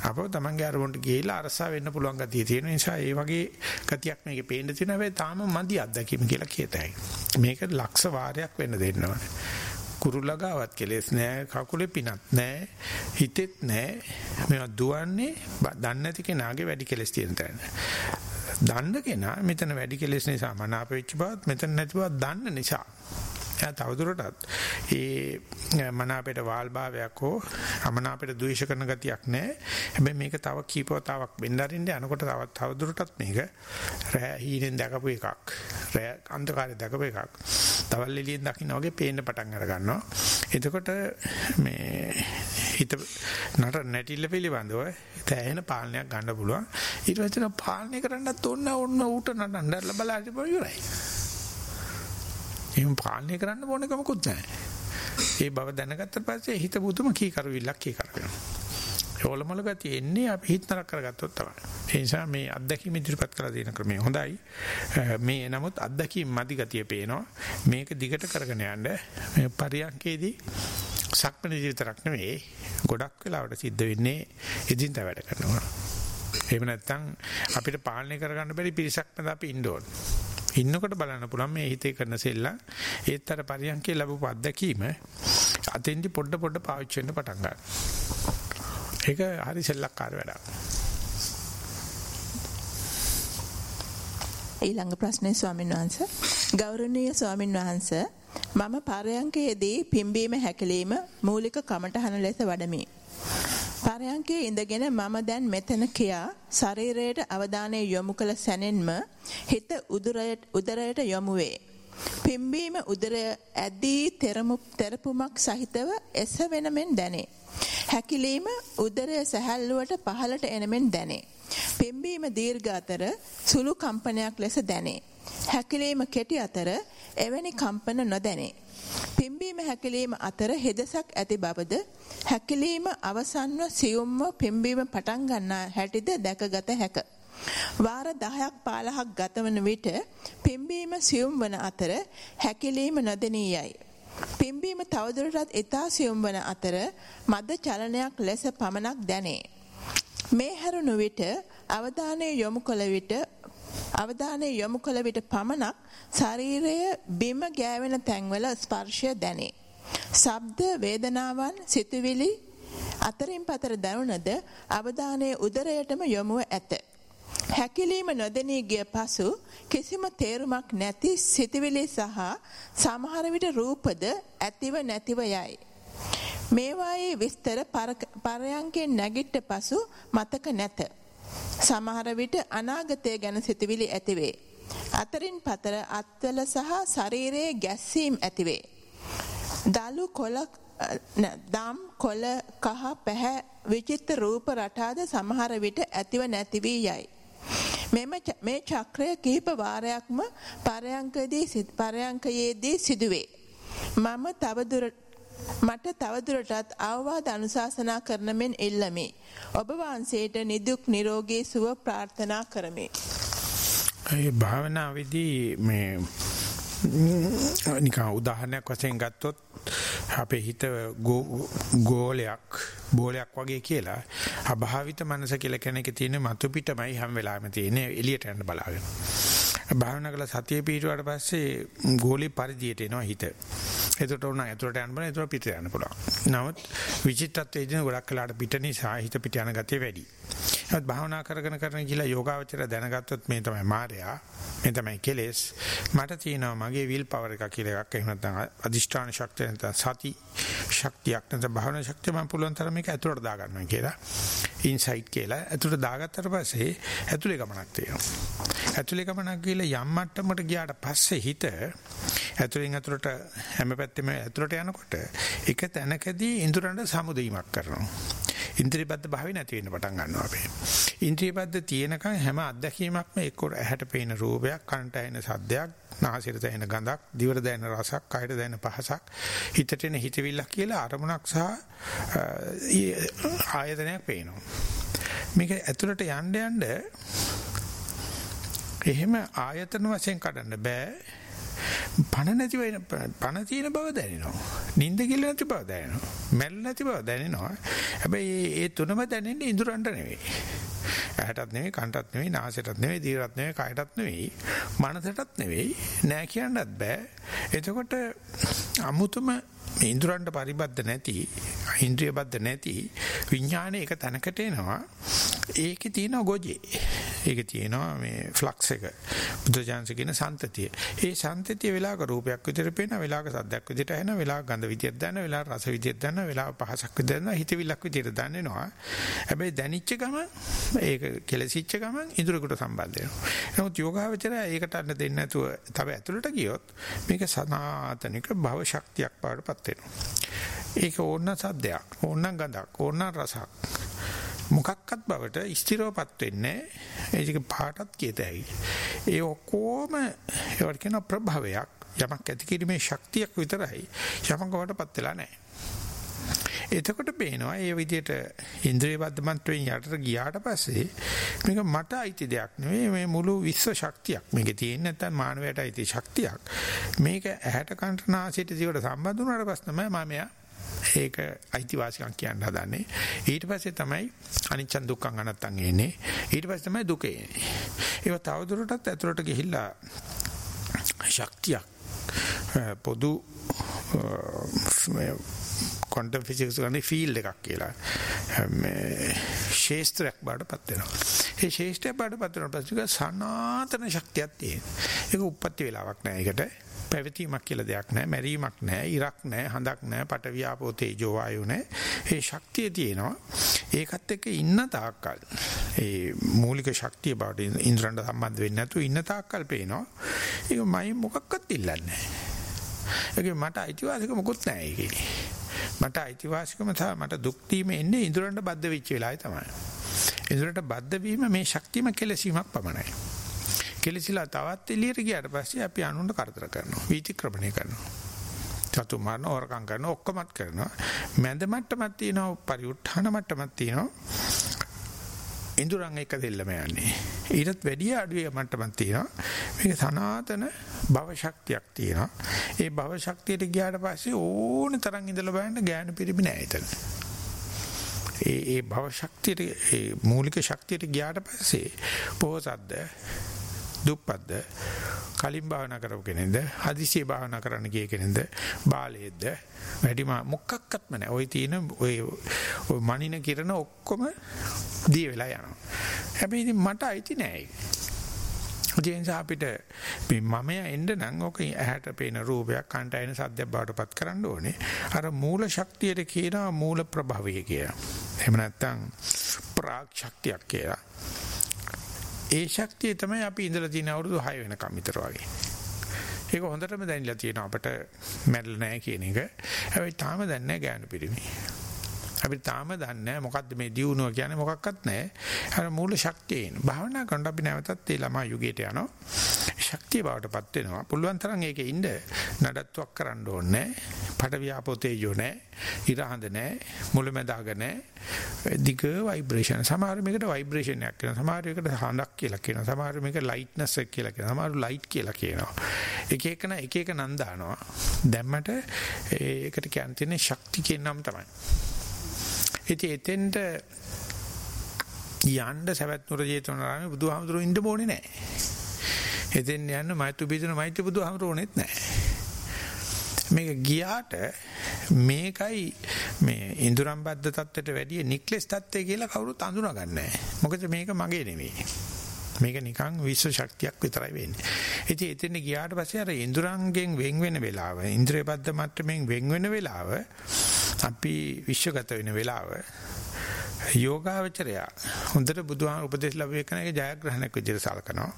S1: අපව තමන්ගේ අරමුණට ගිහිලා අරසා වෙන්න පුළුවන් ගතිය තියෙන නිසා ඒ වගේ ගතියක් මේකේ පේන්න තියෙන හැබැයි තාම මදි අත්දැකීම කියලා කියතයි. මේක ලක්ෂ වාරයක් වෙන්න දෙන්න ඕනේ. කුරුල්ලගාවත් කෙලෙස් නෑ කකුලේ පිනක් නෑ හිතෙත් නෑ මේවා දුවන්නේ දන්නේ නැති කෙනාගේ වැඩි කෙලෙස් තියෙන තැන. දන්න කෙනා මෙතන වැඩි කෙලෙස් නිසා මනාප වෙච්ච බවත් මෙතන නැති බවත් දන්න නිසා එයා තවදුරටත් ඒ මනාපයට වාල්භාවයක් හෝ අමනාපයට ද්වේෂ කරන ගතියක් නැහැ. හැබැයි මේක තව කීපවතාවක් වෙන්නරින්ද යනකොට තවත් තවදුරටත් මේක රෑ හීනෙන් දැකපු එකක්. රෑ අන්ධකාරයේ දැකපු එකක්. තවල් එළියෙන් දකින්න වගේ පේන්න පටන් අර ගන්නවා. එතකොට මේ හිත නට නැටිල්ල පිළිබඳව තැහෙන පාලනයක් ගන්න පුළුවන්. ඊට පස්සේ පාලනය කරන්නත් ඕන ඕන ඌට නටන්න බලලා ඉවරයි. එහෙම පාලනය කරන්න ඕන කමකුත් නැහැ. ඒ බව දැනගත්ත පස්සේ හිත බුදුම කී කරුවිල්ලක් කී කරගෙනවා. ඕලමල ගතිය එන්නේ අපි හිත නරක කරගත්තොත් තමයි. ඒ නිසා මේ අත්දැකීම් ඉදිරිපත් කරලා දෙන ක්‍රමය හොඳයි. මේ නමුත් අත්දැකීම් මදි ගතිය පේනවා. මේක දිගට කරගෙන යන්න මේ පරියන්කේදී සක්මණ විතරක් නෙවෙයි ගොඩක් වෙලාවට සිද්ධ වෙන්නේ එදින්දා වැඩ කරනවා. එහෙම නැත්නම් අපිට පාලනය කරගන්න බැරි පිරිසක් මත අපි ඉන්න ඕනේ. ඉන්නකොට බලන්න පුළුවන් මේ හිතේ කරන සෙල්ලම් ඒත් අර පරියන්කේ ලැබපු අත්දැකීම අතෙන්දි පොඩ පොඩ පාවිච්චි වෙන්න පටන් ගන්නවා. ඒක හරි සෙල්ලක්කාර වැඩක්.
S4: ඊළඟ ප්‍රශ්නේ ස්වාමීන් වහන්සේ ගෞරවනීය ස්වාමීන් වහන්සේ මම පරයන්කයේදී පිම්බීම හැකලීම මූලික කමටහන ලෙස වඩමි. පරයන්කේ ඉඳගෙන මම දැන් මෙතන කියා ශරීරයට අවධානය යොමු කළ සැනින්ම හිත උදරයට යොමු වේ. පිම්බීම උදරය ඇදී තෙරපුමක් සහිතව එසවෙනමෙන් දැනේ. හැකිලීම උදරය සැහැල්ලුවට පහළට එනමෙන් දැනේ. පිම්බීම දීර්ඝ අතර සුළු කම්පනයක් ලෙස දැනේ. හැකිලීම කෙටි අතර එවැනි කම්පන නොදැනේ. පිම්බීම හැකිලීම අතර හෙදසක් ඇති බවද හැකිලීම අවසන්ව සියුම්ව පිම්බීම පටන් ගන්නා හැටිද දැකගත හැක. වාර 10ක් 15ක් ගතවන විට පිම්බීම සියුම් වන අතර හැකිලීම නොදෙනී යයි. පිම්බීම තවදුරටත් ඊතා සියුම් වන අතර මද චලනයක් ලෙස පමණක් දැනේ. මේ හැරුණු විට අවධානය යොමු කළ විට අවධානය යොමු කළ විට පමණක් ශරීරය බිම ගෑවෙන තැන්වල ස්පර්ශය දැනේ. ශබ්ද වේදනාවන් සිතුවිලි අතරින් පතර දැනුණද අවධානයේ උදරයටම යොමුව ඇත. හැකිලීම නොදෙනී ගිය පසු කිසිම තේරුමක් නැති සිතුවිලි සහ සමහර විට රූපද ඇතිව නැතිව යයි. මේවායේ විස්තර පරයන්කෙන් නැගිට පසු මතක නැත. සමහර විට අනාගතය ගැන සිතුවිලි ඇතිවේ. අතරින් පතර අත්වල සහ ශරීරයේ ගැස්සීම් ඇතිවේ. දලු කොළ දම් කොළ කහ පැහැ විචිත්‍ර රූප රටාද සමහර විට ඇතිව නැති වී යයි. මෙම මේ චක්‍රය කිහිප වාරයක්ම පරයන්කදී පරයන්කයේදී සිදුවේ. මම තවදුරට මට තවදුරටත් අවවාද අනුශාසනා කරන මෙන් ඉල්ලමි. ඔබ වහන්සේට නිදුක් නිරෝගී සුව ප්‍රාර්ථනා කරමි.
S1: ඒ භාවනාවේදී මේ නිකන් උදාහරණයක් වශයෙන් ගත්තොත් අපේ හිත ගෝලයක් බෝලයක් වගේ කියලා අභාවිත මනස කියලා කෙනෙක් තියෙන මතු පිටමයි හැම වෙලාවෙම තියෙන්නේ එළියට යන්න බලාගෙන. භාවනා කළ සතිය පිටුවාට පස්සේ ගෝලී පරිධියට එනවා හිත. එතකොට උනා ඇතුළට යන්න බෑ එතකොට පිට යන්න පුළුවන්. නමුත් විචිත්තත්වයේ දින ගොඩක් වෙලාට පිට නිසා හිත පිට යන ගතිය වැඩි. ඒත් භාවනා කරගෙන කරගෙන ගිහලා යෝගාවචර දැනගත්තොත් මේ තමයි මායя මේ තමයි කෙලෙස් මට තියෙනවා මගේ විල් පවර් එක කියලා එකක් එහෙම නැත්නම් අදිෂ්ඨාන ශක්තිය නැත්නම් සති ශක්තියක් නැත්නම් භාවනා ශක්තිය මම පුළුවන් තරම් මේක ඇතුළට දා ගන්නවා කියලා ඉන්සයිට් කියලා ඇතුළට දාගත්තට පස්සේ ඇතුලේ ගමනක් තියෙනවා ඇතුලේ ගමනක් ගිහලා යම් මට්ටමකට ගියාට පස්සේ හිත ඇතුලෙන් ඇතුලට හැම පැත්තෙම ඇතුලට යනකොට එක තැනකදී ඉඳුරන්ට සමුදීමක් කරනවා ඉන්ද්‍රියබද්ධ භාවය නැති වෙන්න පටන් ගන්නවා අපේ. ඉන්ද්‍රියබද්ධ තියෙනකන් හැම අත්දැකීමක්ම එක්ක ඇහැට පේන රූපයක්, කනට ඇහෙන සද්දයක්, නාසයට දැනෙන ගඳක්, දිවට දැනෙන රසක්, කයට දැනෙන පහසක්, හිතට එන හිතවිල්ලක් කියලා අරමුණක් සහ ආයතනයක් පේනවා. මේක ඇතුළට යන්න යන්න එහෙම ආයතන වශයෙන් කඩන්න බෑ. පණ නැති වෙන පණ තියෙන බව දැනෙනවා. නිින්ද කිල්ල නැති බව දැනෙනවා. මැල් නැති බව දැනෙනවා. හැබැයි ඒ තුනම දැනෙන්නේ ඉඳුරන්ට නෙවෙයි. ඇහැටත් නෙවෙයි, කනටත් නෙවෙයි, නාසයටත් නෙවෙයි, දිවටත් නෙවෙයි, කයටත් නෙවෙයි, මනසටත් නෙවෙයි. නෑ කියන්නත් බෑ. එතකොට අමුතුම මේ ඉන්ද්‍රයන්ට පරිබද්ධ නැති, ඉන්ද්‍රිය බද්ධ නැති විඥානයේ එක තැනකට එනවා. ඒකේ තියෙන ගොජේ. ඒකේ තියෙනවා මේ ෆ්ලක්ස් එක. බුද්ධජානස කියන සන්තතිය. ඒ සන්තතිය වෙලාවක රූපයක් විදිහට පේනවා, වෙලාවක සද්දයක් විදිහට ඇහෙනවා, වෙලාවක ගඳ විදිහට දැනෙනවා, වෙලාවක රස විදිහට දැනෙනවා, වෙලාවක පහසක් විදිහට දැනෙනවා, හිතවිල්ලක් විදිහට දැනෙනවා. හැබැයි දැනිච්ච ගම ඒක කෙලසිච්ච ගම ඉදිරියට සම්බන්ධ වෙනවා. නමුත් යෝගාවචරය ඒකට අන්න දෙන්නේ නැතුව තව ඇතුළට ගියොත් මේක සනාතනික භව ශක්තියක් බවටපත් වෙනවා. ඒක ඕන සද්දයක්, ඕන ගඳක්, ඕන රසක්. මොකක්වත් බවට ස්ථිරවපත් වෙන්නේ ඒක පාටත් කියත හැකි. ඒ ඔක්කොම ඒවට කියන ප්‍රභවයක් යමක් ඇති කිරීමේ ශක්තියක් විතරයි. යමක් වටපත් වෙලා නැහැ. එතකොට පේනවා මේ විදිහට ඉන්ද්‍රිය බද්ධමත්වයෙන් යටට ගියාට පස්සේ මේක මට අයිති දෙයක් නෙවෙයි මේ මුළු විශ්ව ශක්තියක්. මේකේ තියෙන නැත්නම් මානවයට අයිති ශක්තියක්. මේක ඇහැට කනට නාසයට දිවට සම්බන්ධ වුණාට පස්සේ තමයි මම ඒක අයිතිවාසිකම් කියන්න හදන්නේ. ඊට පස්සේ තමයි අනිච්ච දුක්ඛං අනත්තං එන්නේ. ඊට පස්සේ තමයි දුක එන්නේ. ඒක තවදුරටත් ඇතුළට ගිහිල්ලා ශක්තියක් පොදු ක්වොන්ටම් ෆිසික්ස් ගන්නේ ෆීල්ඩ් එකක් කියලා මේ ශේෂ්ත්‍රයක් බාටපත් වෙනවා. ඒ ශේෂ්ත්‍රයක් බාටපත් වෙනකොට පස්සේ සනාතන ශක්තියක් තියෙනවා. ඒක උප්පත්ති වෙලාවක් නෑ ඒකට. පැවතීමක් කියලා දෙයක් නැහැ, මැරීමක් නැහැ, ඉරක් නැහැ, හඳක් නැහැ, පට වියාපෝ තේජෝ වායු නැහැ. ඒ ශක්තිය තියෙනවා. ඒකත් එක්ක ඉන්න තාක්කල් ඒ මූලික ශක්තිය බවට ඉන්ද්‍රයන්ට සම්බන්ධ වෙන්නේ නැතුව ඉන්න තාක්කල් පේනවා. ඒක මයි මොකක්වත් ඉල්ලන්නේ නැහැ. ඒක මට අයිතිවාසිකම මොකුත් නැහැ ඒකේ. මට අයිතිවාසිකම තමයි මට දුක් දීම එන්නේ ඉන්ද්‍රයන්ට බද්ධ වෙච්ච වෙලාවේ තමයි. ඉන්ද්‍රයන්ට බද්ධ වීම මේ ශක්තියම කෙලසීමක් පමණයි. කෙලසිලා තවත් එළියට ගියාට පස්සේ අපි අනුන්ට කරදර කරනවා. වීතික්‍රමණය කරනවා. චතු මරණ හොරකම් කරනවා ඔක්කොමත් කරනවා. මැද මට්ටමක් තියෙනවා පරිඋත්ථාන මට්ටමක් තියෙනවා. ඉඳුරන් එක දෙල්ලම යන්නේ. ඊටත් වැඩි අඩුවේ මට්ටමක් තියෙනවා. මේක සනාතන භව ශක්තියක් තියෙනවා. ඒ භව ශක්තියට ගියාට පස්සේ ඕන තරම් ඉඳලා බලන්න ගෑනු පිරිමි නෑ එතන. ඒ ඒ භව ශක්තියට ඒ මූලික ශක්තියට ගියාට පස්සේ පොහසත්ද දුප්පත්ද කලින් භාවනා කරපු කෙනෙක්ද හදිසියෙ භාවනා කරන්න ගිය කෙනෙක්ද බාලයේද වැඩිම මොකක්වත්ම නැහැ. ওই තියෙන ওই ওই මනින කිරණ ඔක්කොම දී වෙලා යනවා. හැබැයි ඉතින් මට අයිති නෑ ඒක. ජීන්ස අපිට මේ මමය එන්න නම් ඔක ඇහැට පේන රූපයක් කන්ට එන සද්දයක් බවටපත් කරන්න ඕනේ. අර මූල ශක්තියට කියනවා මූල ප්‍රභවය කියලා. එහෙම නැත්නම් ප්‍රාග් ශක්තියක් කියලා. ඒ ශක්තිය තමයි අපි ඉඳලා තියෙන අවුරුදු 6 වෙනකම් විතර වගේ. ඒක හොඳටම දැනিলা තියෙනවා අපිට මැරෙලා නැහැ කියන එක. හැබැයි තාම දන්නේ නැහැ ගෑනු පිරිමි. අපිට තාම දන්නේ නැහැ මොකද්ද මේ දියුණුව කියන්නේ මොකක්වත් නැහැ. අර මූල ශක්තියේන. භාවනා කරනකොට අපි නැවතත් ඒ ළමා යුගයට යනවා. ශක්තිය බවටපත් වෙනවා. පුළුවන් තරම් ඒකේ ඉන්න නඩත්තුවක් කරන්න ඕනේ නැහැ. පටවියාපෝතේජෝ නැහැ. ඉරහඳ නැහැ. මුලැමැදාග නැහැ. දිග ভাইබ්‍රේෂන්. සමහර මේකට ভাইබ්‍රේෂන් එකක් කියනවා. සමහර එකට හඳක් කියලා කියනවා. සමහර මේක ලයිට්නස් එක කියලා කියනවා. සමහර ලයිට් කියලා කියනවා. එක එකන එක එක නම් දානවා. දැම්මට ඒකට කියන්නේ ශක්ති කියන නම තමයි. ඉතින් එතෙන්ට යන්න සවැත් නුර ජේතවනාරාමේ බුදුහාමුදුරුවෝ ඉන්න ඕනේ නැහැ. එතෙන් යන්න මෛත්‍රී බීජන මෛත්‍රී බුදුහාමුදුරුවෝනෙත් නැහැ. මේක ගියාට මේකයි මේ ඉඳුරම් බද්ධ තත්ත්වයට වැඩිය නික්ලස් තත්ත්වය කියලා කවුරුත් අඳුනගන්නේ නැහැ. මොකද මේක මගේ නෙවෙයි. මේක නිකන් විශ්ව ශක්තියක් විතරයි වෙන්නේ. ඉතින් එතන ගියාට පස්සේ අර ඉඳුරංගෙන් වෙන් වෙන වෙලාව, ඉන්ද්‍රිය බද්ධ මට්ටමින් වෙන් වෙන වෙලාව අපි විශ්වගත වෙන වෙලාව යෝගාවචරය හොඳට බුදුහාම උපදේශ ලැබුවේ කෙනෙක් ජයග්‍රහණයක් විදිහට සලකනවා.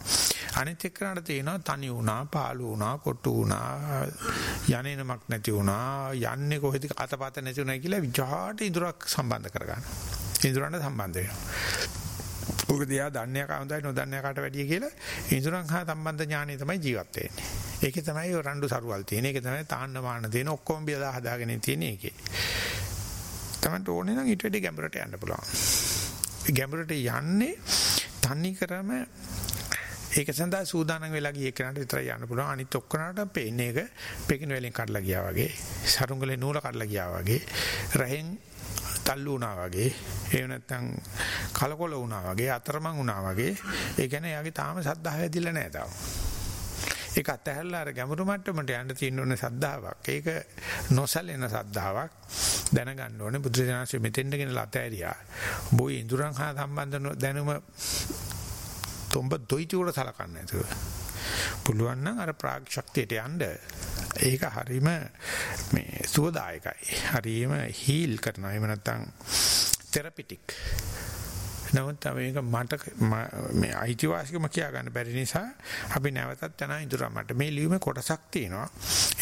S1: අනිත් එක්කනට තියෙනවා තනි වුණා, පාළු වුණා, කොටු වුණා, යන්නේමක් නැති වුණා, යන්නේ කොහෙද අතපත නැති වුණා කියලා විජාට ඉදරක් සම්බන්ධ කරගන්න. ඉදරන්ට සම්බන්ධ වෙනවා. ඔක දිහා දන්නේ කාන්දයි නොදන්නේ කාට වැඩිය කියලා ඉදරන් හා සම්බන්ධ ඥානෙ තමයි ජීවත් වෙන්නේ. ඒකේ තමයි රණ්ඩු සරුවල් තියෙන. ඒකේ තමයි තාන්න මාන තියෙන ඔක්කොම බියලා හදාගෙන තියෙන එකේ. තමන්ට ඕනේ නම් ඊට වැඩි ගැඹුරට යන්න පුළුවන්. ගැඹුරට යන්නේ තනි කරම ඒක සඳහා සූදානම් වෙලා ගිය කෙනාට විතරයි යන්න පුළුවන්. අනිත් ඔක්කොනට පේන්නේ ඒක පෙකින වලින් කඩලා ගියා වගේ, සරුංගලේ නූල කඩලා ගියා වගේ, රහෙන් තල්ලු වුණා වගේ, එහෙම නැත්නම් කලකොල වුණා වගේ, අතරමං වුණා වගේ. ඒ කියන්නේ යාගේ තාම සද්ධාව ඇදිලා නැහැ තාම. ඒක අතහැරලා අර ගැඹුරු මට්ටමට යන්න තියෙන ඕනේ සද්ධාාවක්. ඒක නොසැලෙන සද්ධාාවක්. දැනගන්න ඕනේ බුදුරජාණන්සේ මෙතෙන්ට ගෙනලා අතහැරියා. බොයි ඉඳුරන් හා සම්බන්ධ දැනුම තොඹ දොයිටි උඩ සලකන්නේ නැතුව. පුළුවන් නම් අර ප්‍රාග් ශක්තියට යන්න ඒක හරීම මේ සුවදායකයි. හරීම හීල් කරනවා. එහෙම නැත්නම් තෙරපිටික්. නමුත් මේක මට මේ අයිතිවාසිකම කියා ගන්න බැරි නිසා අපි නැවතත් යනවා ඉඳුරමට. මේ ලියුමේ කොටසක් තියෙනවා.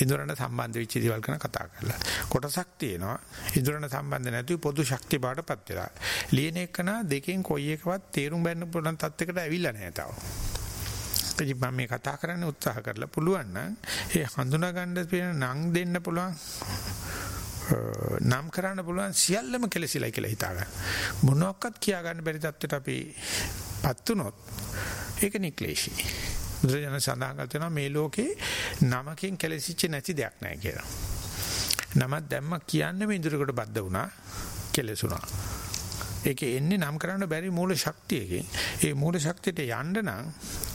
S1: ඉඳුරන්ට සම්බන්ධ වෙච්ච දේවල් ගැන කතා කරලා. කොටසක් තියෙනවා. ඉඳුරන්ට සම්බන්ධ නැතුව පොදු ශක්තිය බාටපත් වෙලා. ලියන එකන දෙකෙන් කොයි එකවත් තේරුම් ගන්න පුළුවන් තත්යකට ඇවිල්ලා නැහැ තාම. ඉතින් මම මේ කතා කරන්න උත්සාහ කරලා පුළුවන් නම් ඒ හඳුනා ගන්න තියෙන නම් දෙන්න පුළුවන් නම් කරන්න පුළුවන් සියල්ලම කෙලසිලා කියලා හිතා ගන්න. මොනවාක්වත් කියා ගන්න බැරි තත්ත්වයට අපි පත් වුණොත් ඒක නික්ලේශී. බුදුරජාණන් සඳහන් කරනවා මේ ලෝකේ නමකින් කෙලසිච්ච නැති දෙයක් නැහැ කියලා. නමක් දැම්ම කියන්නේ මේ ඉදිරියට බද්ධ වුණා කෙලසුණා. ඒකේ එන්නේ නම් කරන්න බැරි මූල ශක්තියකින්. ඒ මූල ශක්තියට යන්න නම්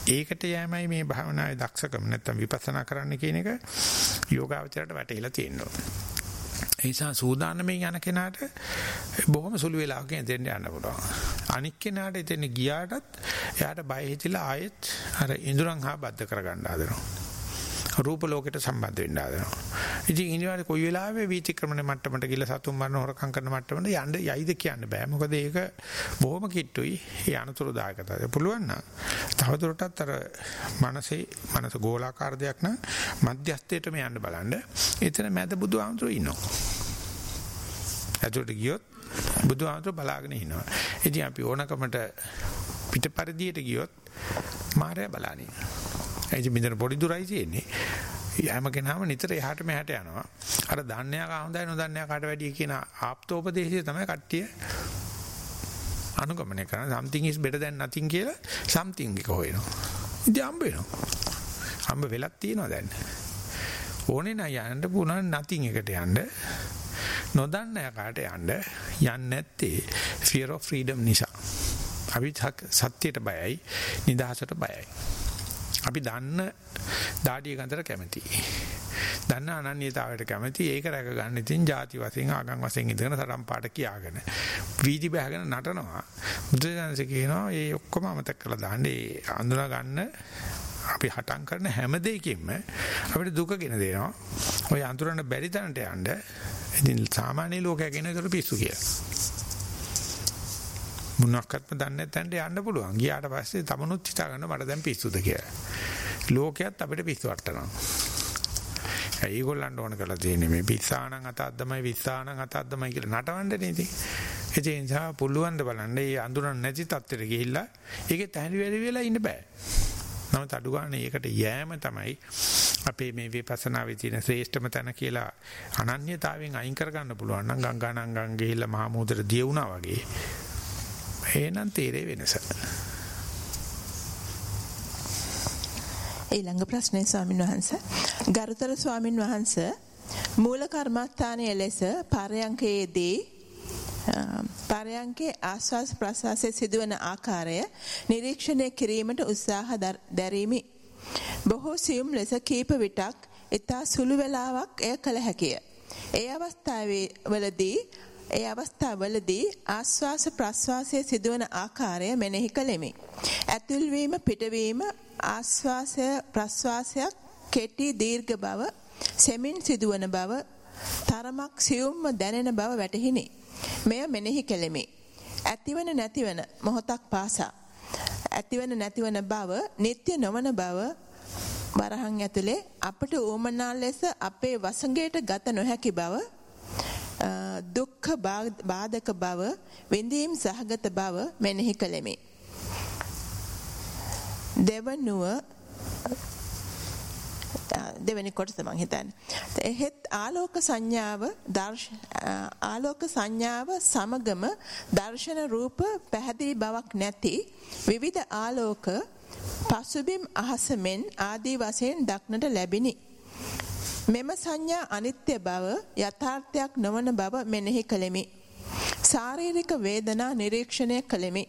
S1: ඒකට යෑමයි මේ භාවනාවේ දක්ෂකම නැත්තම් විපස්සනා කරන්න කියන එක යෝගාවචරයට වැටහිලා තියෙනවා. ඒ නිසා සූදානමෙන් යන කෙනාට බොහොම සුළු වෙලාවක එතෙන් යන්න පුළුවන්. අනික් කෙනාට එතෙන් ගියාටත් එයාට බය හිතිලා ආයෙත් අර ඉඳුරන් හා බද්ධ කරගන්න හදනවා. රූප ලෝකයට සම්බන්ධ වෙන්න හදනවා. ඉතින් ඉනිවාරේ කොයි වෙලාවෙ වීතික්‍රමණ මට්ටමට ගිහලා සතුන් මරණ හොරකම් කරන මට්ටමට යන්න යයිද කියන්න බෑ. මොකද ඒක බොහොම කිට්ටුයි. ඒ අනතුරුදායකතාවය. පුළුවන් නම් තවදුරටත් අර මනසේ මනස ගෝලාකාර දෙයක් නම් මධ්‍යස්ථයටම යන්න බලන්න. එතන මැද බුදුහාමුදුරුවෝ ඉන්නවා. ඇතුළට ගියොත් බුදුහාමුදුරුවෝ බලාගෙන ඉන්නවා. ඉතින් අපි ඕනකමට පිටපරිදියට ගියොත් මායя බලන්නේ. ඒ මෙතන පොඩි දුරයි තියෙන්නේ. හැම කෙනාම නිතර එහාට මෙහාට යනවා. අර දන්නයා කා හොඳයි නොදන්නයා කාට වැඩිය කියන ආප්තෝපදේශය තමයි කට්ටිය අනුගමනය කරන something is better than nothing කියලා something එක හොයනවා. ඉතින් හම්බ වෙනවා. හම්බ වෙලක් තියෙනවා දැන්. ඕනේ නම් යන්න පුළුවන් nothing එකට යන්න. නොදන්න යකාට යන්න යන්නේ නැත්තේ fear of freedom නිසා. අපි සත්‍යයට බයයි, නිදහසට බයයි. අපි දන්න දාඩිය ගඳට කැමතියි. දන්න අනන්‍යතාවයට කැමති. ඒක රැක ගන්න ඉතින් ಜಾති වශයෙන් ආගම් වශයෙන් ඉඳගෙන තරම් පාට කියාගෙන වීදි බහගෙන නටනවා. බුදුසසුන කියනවා ඒ ඔක්කොම අමතක කරලා දාන්න. ඒ අඳුනා ගන්න අපි හටම් කරන හැම දෙයකින්ම අපිට දුක ගෙන දෙනවා. ඔය අඳුරන්න බැරි තැනට යන්න. ඉතින් සාමාන්‍ය ලෝකයා කියන ඒතර පිස්සු කියලා. මොනක්වත්ම දන්නේ නැත්නම් යන්න පුළුවන්. ගියාට පස්සේ තමනුත් හිතා ගන්න මට දැන් පිස්සුද කියලා. ලෝකයක් අපිට පිස්සු වටනවා. ඒගොල්ලන්ට ඕන කරලා තියෙන්නේ මේ පිස්සාණන් අත අද්දමයි විස්සාණන් අත අද්දමයි කියලා නටවන්නේ නේද? ඒ නිසා පුළුවන් ද බලන්න මේ අඳුරන් නැති තත්ත්වෙට ගිහිල්ලා ඒකේ තැහැරි වැඩි වෙලා ඉන්න බෑ. නමුත් අඩු ගන්න ඒකට යෑම තමයි අපේ මේ විපස්සනාවේ තියෙන ශ්‍රේෂ්ඨම තැන කියලා අනන්‍යතාවයෙන් අයින් කරගන්න පුළුවන් නම් ගංගානංගන් ගිහිල්ලා මහා මුහුදට දිය වුණා වගේ එහෙනම් තීරේ වෙනස.
S4: ඊළඟ ප්‍රශ්නේ ස්වාමින් වහන්සේ ගරුතර ස්වාමින් වහන්සේ මූල කර්මස්ථානයේ ලෙස පරයන්කයේදී පරයන්කේ ආස්වාස් ප්‍රසවාසයේ සිදුවන ආකාරය නිරීක්ෂණය කිරීමට උත්සාහ දැරීමි. බොහෝ සියුම් ලෙස කීප විටක් ඊතා සුළු වේලාවක් එය කළ හැකිය. ඒ අවස්ථාවේ වලදී ඒ අවස්ථාවවලදී ආස්වාස ප්‍රස්වාසයේ සිදුවන ආකාරය මෙනෙහි කළෙමි. ඇතුල්වීම පිටවීම ආස්වාසය ප්‍රස්වාසයක් කෙටි දීර්ඝ බව සෙමින් සිදුවන බව තරමක් සියුම්ම දැනෙන බව වැටහිනි. මෙය මෙනෙහි කෙලෙමි. ඇතිවන නැතිවන මොහොතක් පාසා ඇතිවන නැතිවන බව නিত্য නොවන බව වරහන් ඇතුලේ අපට ඕමනා ලෙස අපේ වසඟයට ගත නොහැකි බව දුක්ඛ බාධක බව විඳීම් සහගත බව මෙනෙහි කළෙමි. දෙවනුව දෙවෙනි කොටස මං හිතන්නේ. එහෙත් ආලෝක සංඥාව ආලෝක සංඥාව සමගම දර්ශන රූප පැහැදිලි බවක් නැති විවිධ ආලෝක පසුබිම් අහස මෙන් ආදී වශයෙන් දක්නට ලැබිනි. මෙම සංඥා අනිත්‍ය බව යථාර්ථයක් නොවන බව මෙනෙහි කළෙමි. ශාරීරික වේදනා නිරීක්ෂණය කළෙමි.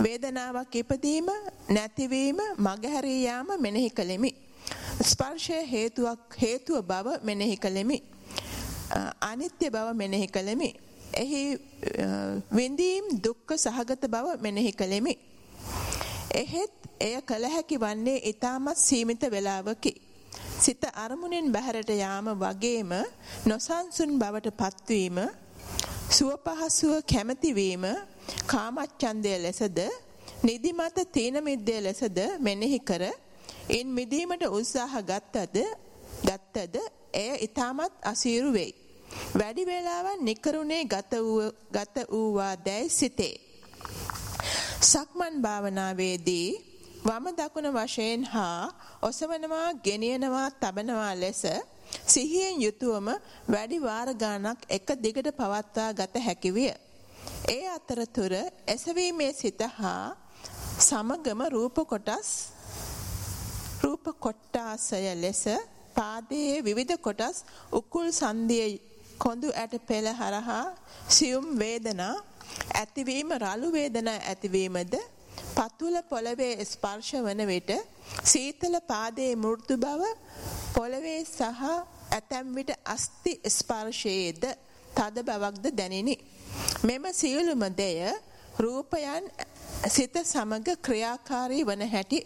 S4: වේදනාවක් ඉපදීම නැතිවීම මගහැරී යාම මෙනෙහි කළෙමි. ස්පර්ශය හේතුවක් හේතුව බව මෙනෙහි කළෙමි. අනිත්‍ය බව මෙනෙහි කළෙමි. එහි විඳීම් දුක්ඛ සහගත බව මෙනෙහි කළෙමි. එහෙත් එය කල හැකි වන්නේ ඊටමත් සීමිත වේලාවකි. සිත අරමුණෙන් බැහැරට යාම වගේම නොසන්සුන් බවට පත්වීම සුව පහසුව කැමැති වීම කාමච්ඡන්දය ලෙසද නිදිමත තීන මිද්දේ ලෙසද මෙනෙහි කර ඉන් මිදීමට උත්සාහ ගත්තද ගත්තද එය ඊටමත් අසීරු වෙයි. වැඩි වේලාවක් නිකරුණේ ගත වූ ගත වූවා දැයි සිතේ. සක්මන් භාවනාවේදී වම දකුණ වශයෙන් හා ඔසවනවා ගෙනියනවා තබනවා ලෙස සිහියෙන් යුතුවම වැඩි වාර ගණනක් එක දිගට පවත්වා ගත හැකි විය. ඒ අතරතුර එසවීමේ සිත හා සමගම රූප කොටස් රූප කොටාසය ලෙස පාදයේ විවිධ කොටස් උකුල් සංදියේ කොඳු ඇට පෙළ හරහා සියුම් වේදනා ඇතිවීම රළු වේදනා ඇතිවීමද පතුල පොළවේ ස්පර්ශ වන විට සීතල පාදයේ මෘදු බව පොළවේ සහ ඇතැම් විට අස්ති ස්පර්ශයේද තද බවක්ද දැනිනි. මෙම සියලුම දෙය රූපයන් සිත සමග ක්‍රියාකාරී වන හැටි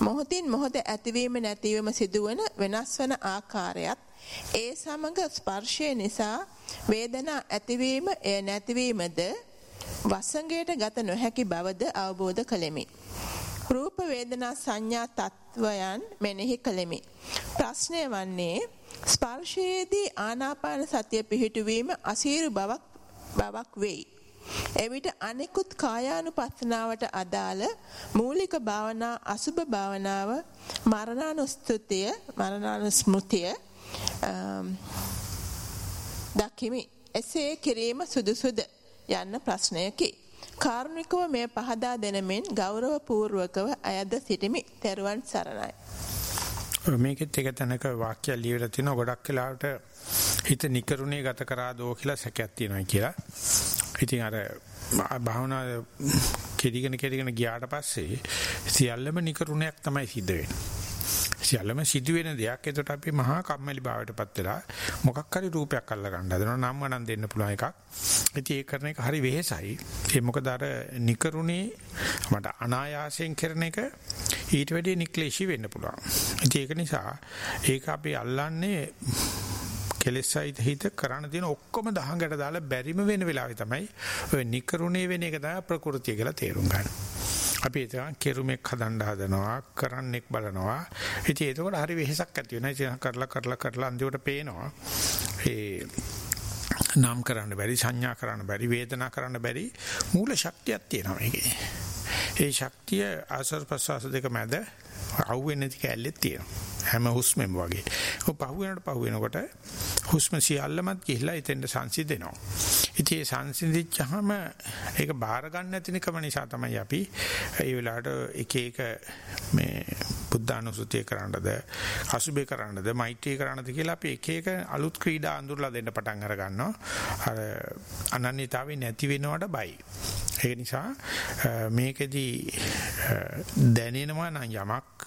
S4: මොහොතින් මොහොත ඇතිවීම නැතිවීම සිදුවන වෙනස් වන ආකාරයත් ඒ සමග ස්පර්ශය නිසා වේදනා ඇතිවීම එය නැතිවීමද වසඟයට ගත නොහැකි බවද අවබෝධ කළෙමි. රූප වේදනා සංඥා තත්වයන් මෙනෙහි කළෙමි. ප්‍රශ්නය වන්නේ ස්පර්ශයේදී ආනාපාන සතිය පිහිටුවීම අසීරු බවක් බවක් වෙයි. එවිට අනෙකුත් කායානුපස්සනාවට අදාළ මූලික භාවනා අසුබ භාවනාව මරණානුස්තුතිය මරණානුස්මෘතිය දකිමි. එසේ කිරීම සුදුසුද යන්න ප්‍රශ්නයකි. කාරුණිකව මෙය පහදා දෙනමින් ගෞරව පූර්වකව අයද සිටිමි. තෙරුවන් සරණයි.
S1: මේකෙත් එක තැනක වාක්‍යය ලියවිලා තිනවා ගොඩක් වෙලාවට හිත නිකරුණේ ගත කරා දෝ කියලා සැකයක් තියෙනවා කියලා. ඉතින් අර භාවනා කෙඩිගෙන කෙඩිගෙන ගියාට පස්සේ සියල්ලම නිකරුණයක් තමයි සිද්ධ වෙන්නේ. සියල්ලම සිදුවෙන දෙයක්. ඒකට අපි මහා කම්මැලි භාවයටපත් වෙලා මොකක් හරි රූපයක් අල්ල ගන්න හදනවා. නම් වණන් දෙන්න පුළුවන් එකක්. ඉතින් ඒක කරන එක හරි වෙහෙසයි. ඒ මොකද අර නිකරුණේ මට අනායාසයෙන් කරන එක ඊට වැඩිය නික්ලේශී වෙන්න පුළුවන්. ඉතින් ඒක නිසා ඒක අපි අල්ලන්නේ කෙලෙසයිත හිත කරන්න තියෙන ඔක්කොම දහංගට දාලා බැරිම වෙන වෙලාවේ තමයි ඔය නිකරුණේ වෙන එක තමයි ප්‍රകൃතිය කියලා තේරුම් ගන්න. අපි ඒක කෙරුමක් හදන්න හදනවා කරන්නෙක් බලනවා. ඉතින් ඒකෝට හරි වෙහෙසක් ඇති වෙනවා. ඉතින් කරලා කරලා කරලා අන්තිමට පේනවා. ඒ නම් කරන්න බැරි සංඥා කරන්න බැරි වේදනා කරන්න බැරි මූල ශක්තියක් තියෙනවා මේකේ. ඒ ශක්තිය ආසර් ප්‍රසවාස දෙක මැද අවුවේ නැති කැලෙත් තියෙනවා. හැම හුස්මෙම වගේ. ඔය පහු වෙනකොට පහු වෙනකොට හුස්ම සියල්ලමත් ගිහිලා එතෙන්ට සංසිඳෙනවා. ඉතින් ඒ සංසිඳිච්චාම ඒක බාර ගන්න නැති නිකම නිසා තමයි අපි ඒ වෙලාවට එක එක මේ බුද්ධානුසුතිය කරන්නද අසුබේ කරන්නද මෛත්‍රී කරන්නද කියලා අපි එක එක අලුත් ක්‍රීඩා අඳුරලා දෙන්න පටන් අර ගන්නවා. අර අනන්‍යතාවේ නැති වෙනවට බයි. ඒ නිසා මේකෙදි දැනෙනවා නම් යමක්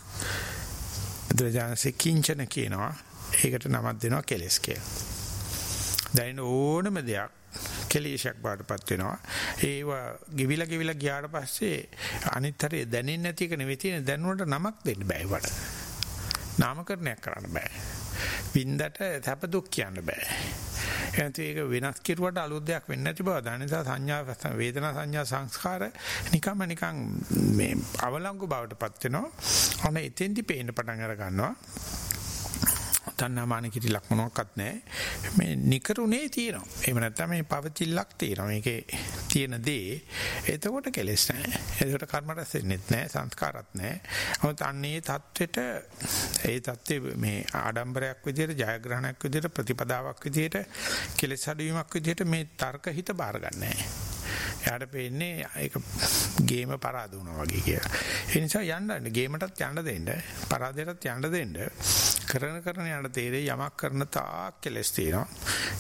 S1: බුදුරජාණන්සේ කිංචන කියනවා. ඒකට නමක් දෙනවා කෙලස් කියලා. දැනෙන ඕනම දෙයක් කෙලේශයක් බාටපත් වෙනවා. ඒව ගිවිලා ගිවිලා ගියාට පස්සේ අනිත් හරිය දැනෙන්නේ නැති එක නෙවෙයි තියෙන දැනුවට නමක් දෙන්න බෑ වට. නාමකරණයක් කරන්න බෑ. වින්දට තප දුක් කියන්න බෑ. එහෙනම් ඒක වෙනස් කෙරුවට අලුත් දෙයක් වෙන්නේ නැති බව දැන නිසා සංඥා වේදනා සංඥා සංස්කාර නිකම්ම නිකන් මේ අවලංගු බවටපත් වෙනවා. අනේ එතෙන්දි පේන්න පටන් අර ගන්නවා. තණ්හාමාන කිරිලක් මොනවත් නැහැ. මේ නිකරුණේ තියෙනවා. එහෙම නැත්නම් මේ පවතිල්ලක් තියෙනවා. මේකේ තියෙන දේ එතකොට කෙලෙස් නැහැ. එතකොට කර්ම රැස් වෙන්නේත් නැහැ, සංස්කාරත් නැහැ. මොකද අන්නේ தത്വෙට ඒ தത്വෙ මේ ආඩම්බරයක් විදියට, ජයග්‍රහණයක් විදියට, ප්‍රතිපදාවක් විදියට, කෙලෙස් අඩුවීමක් විදියට මේ තර්ක හිත බාර ගන්නෑ. එයාට පේන්නේ ඒක ගේම පරාද වුණා වගේ කියලා. ඒ නිසා යන්න ගේමටත් යන්න දෙන්න, පරාදයටත් යන්න දෙන්න. කරන කරන යන තේරේ යමක් කරන තාක් කෙලස් තියෙනවා.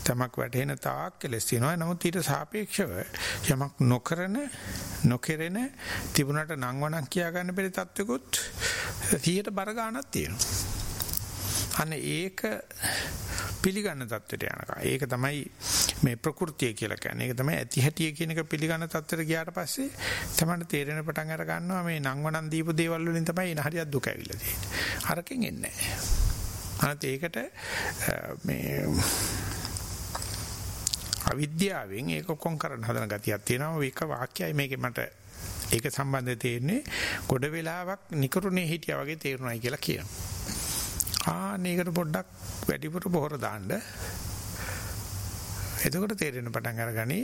S1: තමක් වැටෙන තාක් කෙලස් තියෙනවා. නමුත් ඊට සාපේක්ෂව යමක් නොකරන නොකරන තිබුණට නංවනක් කියා ගන්න බැරි තත්වකුත් 100ට බර ගන්නක් තියෙනවා. අන්න ඒක පිළිගන්න தත්ත්වයට යනවා. ඒක තමයි මේ ප්‍රകൃතිය කියලා කියන්නේ. ඒක තමයි ඇති හැටිය කියන එක පිළිගන්න தත්ත්වයට ගියාට පස්සේ තමයි තේරෙන පටන් අර ගන්නවා මේ නංවනන් දීපු දේවල් වලින් තමයි එන හරියක් දුක ඇවිල්ලා තියෙන්නේ. අරකින් එන්නේ නැහැ. ඒකට මේ අවිද්‍යාවෙන් ඒක කොම් කරන්න හදන ගතියක් තියෙනවා ඒක වාක්‍යයි මේකේ මට ඒක සම්බන්ධ තියෙන්නේ ගොඩ වෙලාවක් නිකරුණේ හිටියා වගේ තේරුණායි කියලා කියනවා ආනේකට පොඩ්ඩක් වැඩිපුර පොහොර දාන්න. එතකොට තේරෙන පටන් අරගනි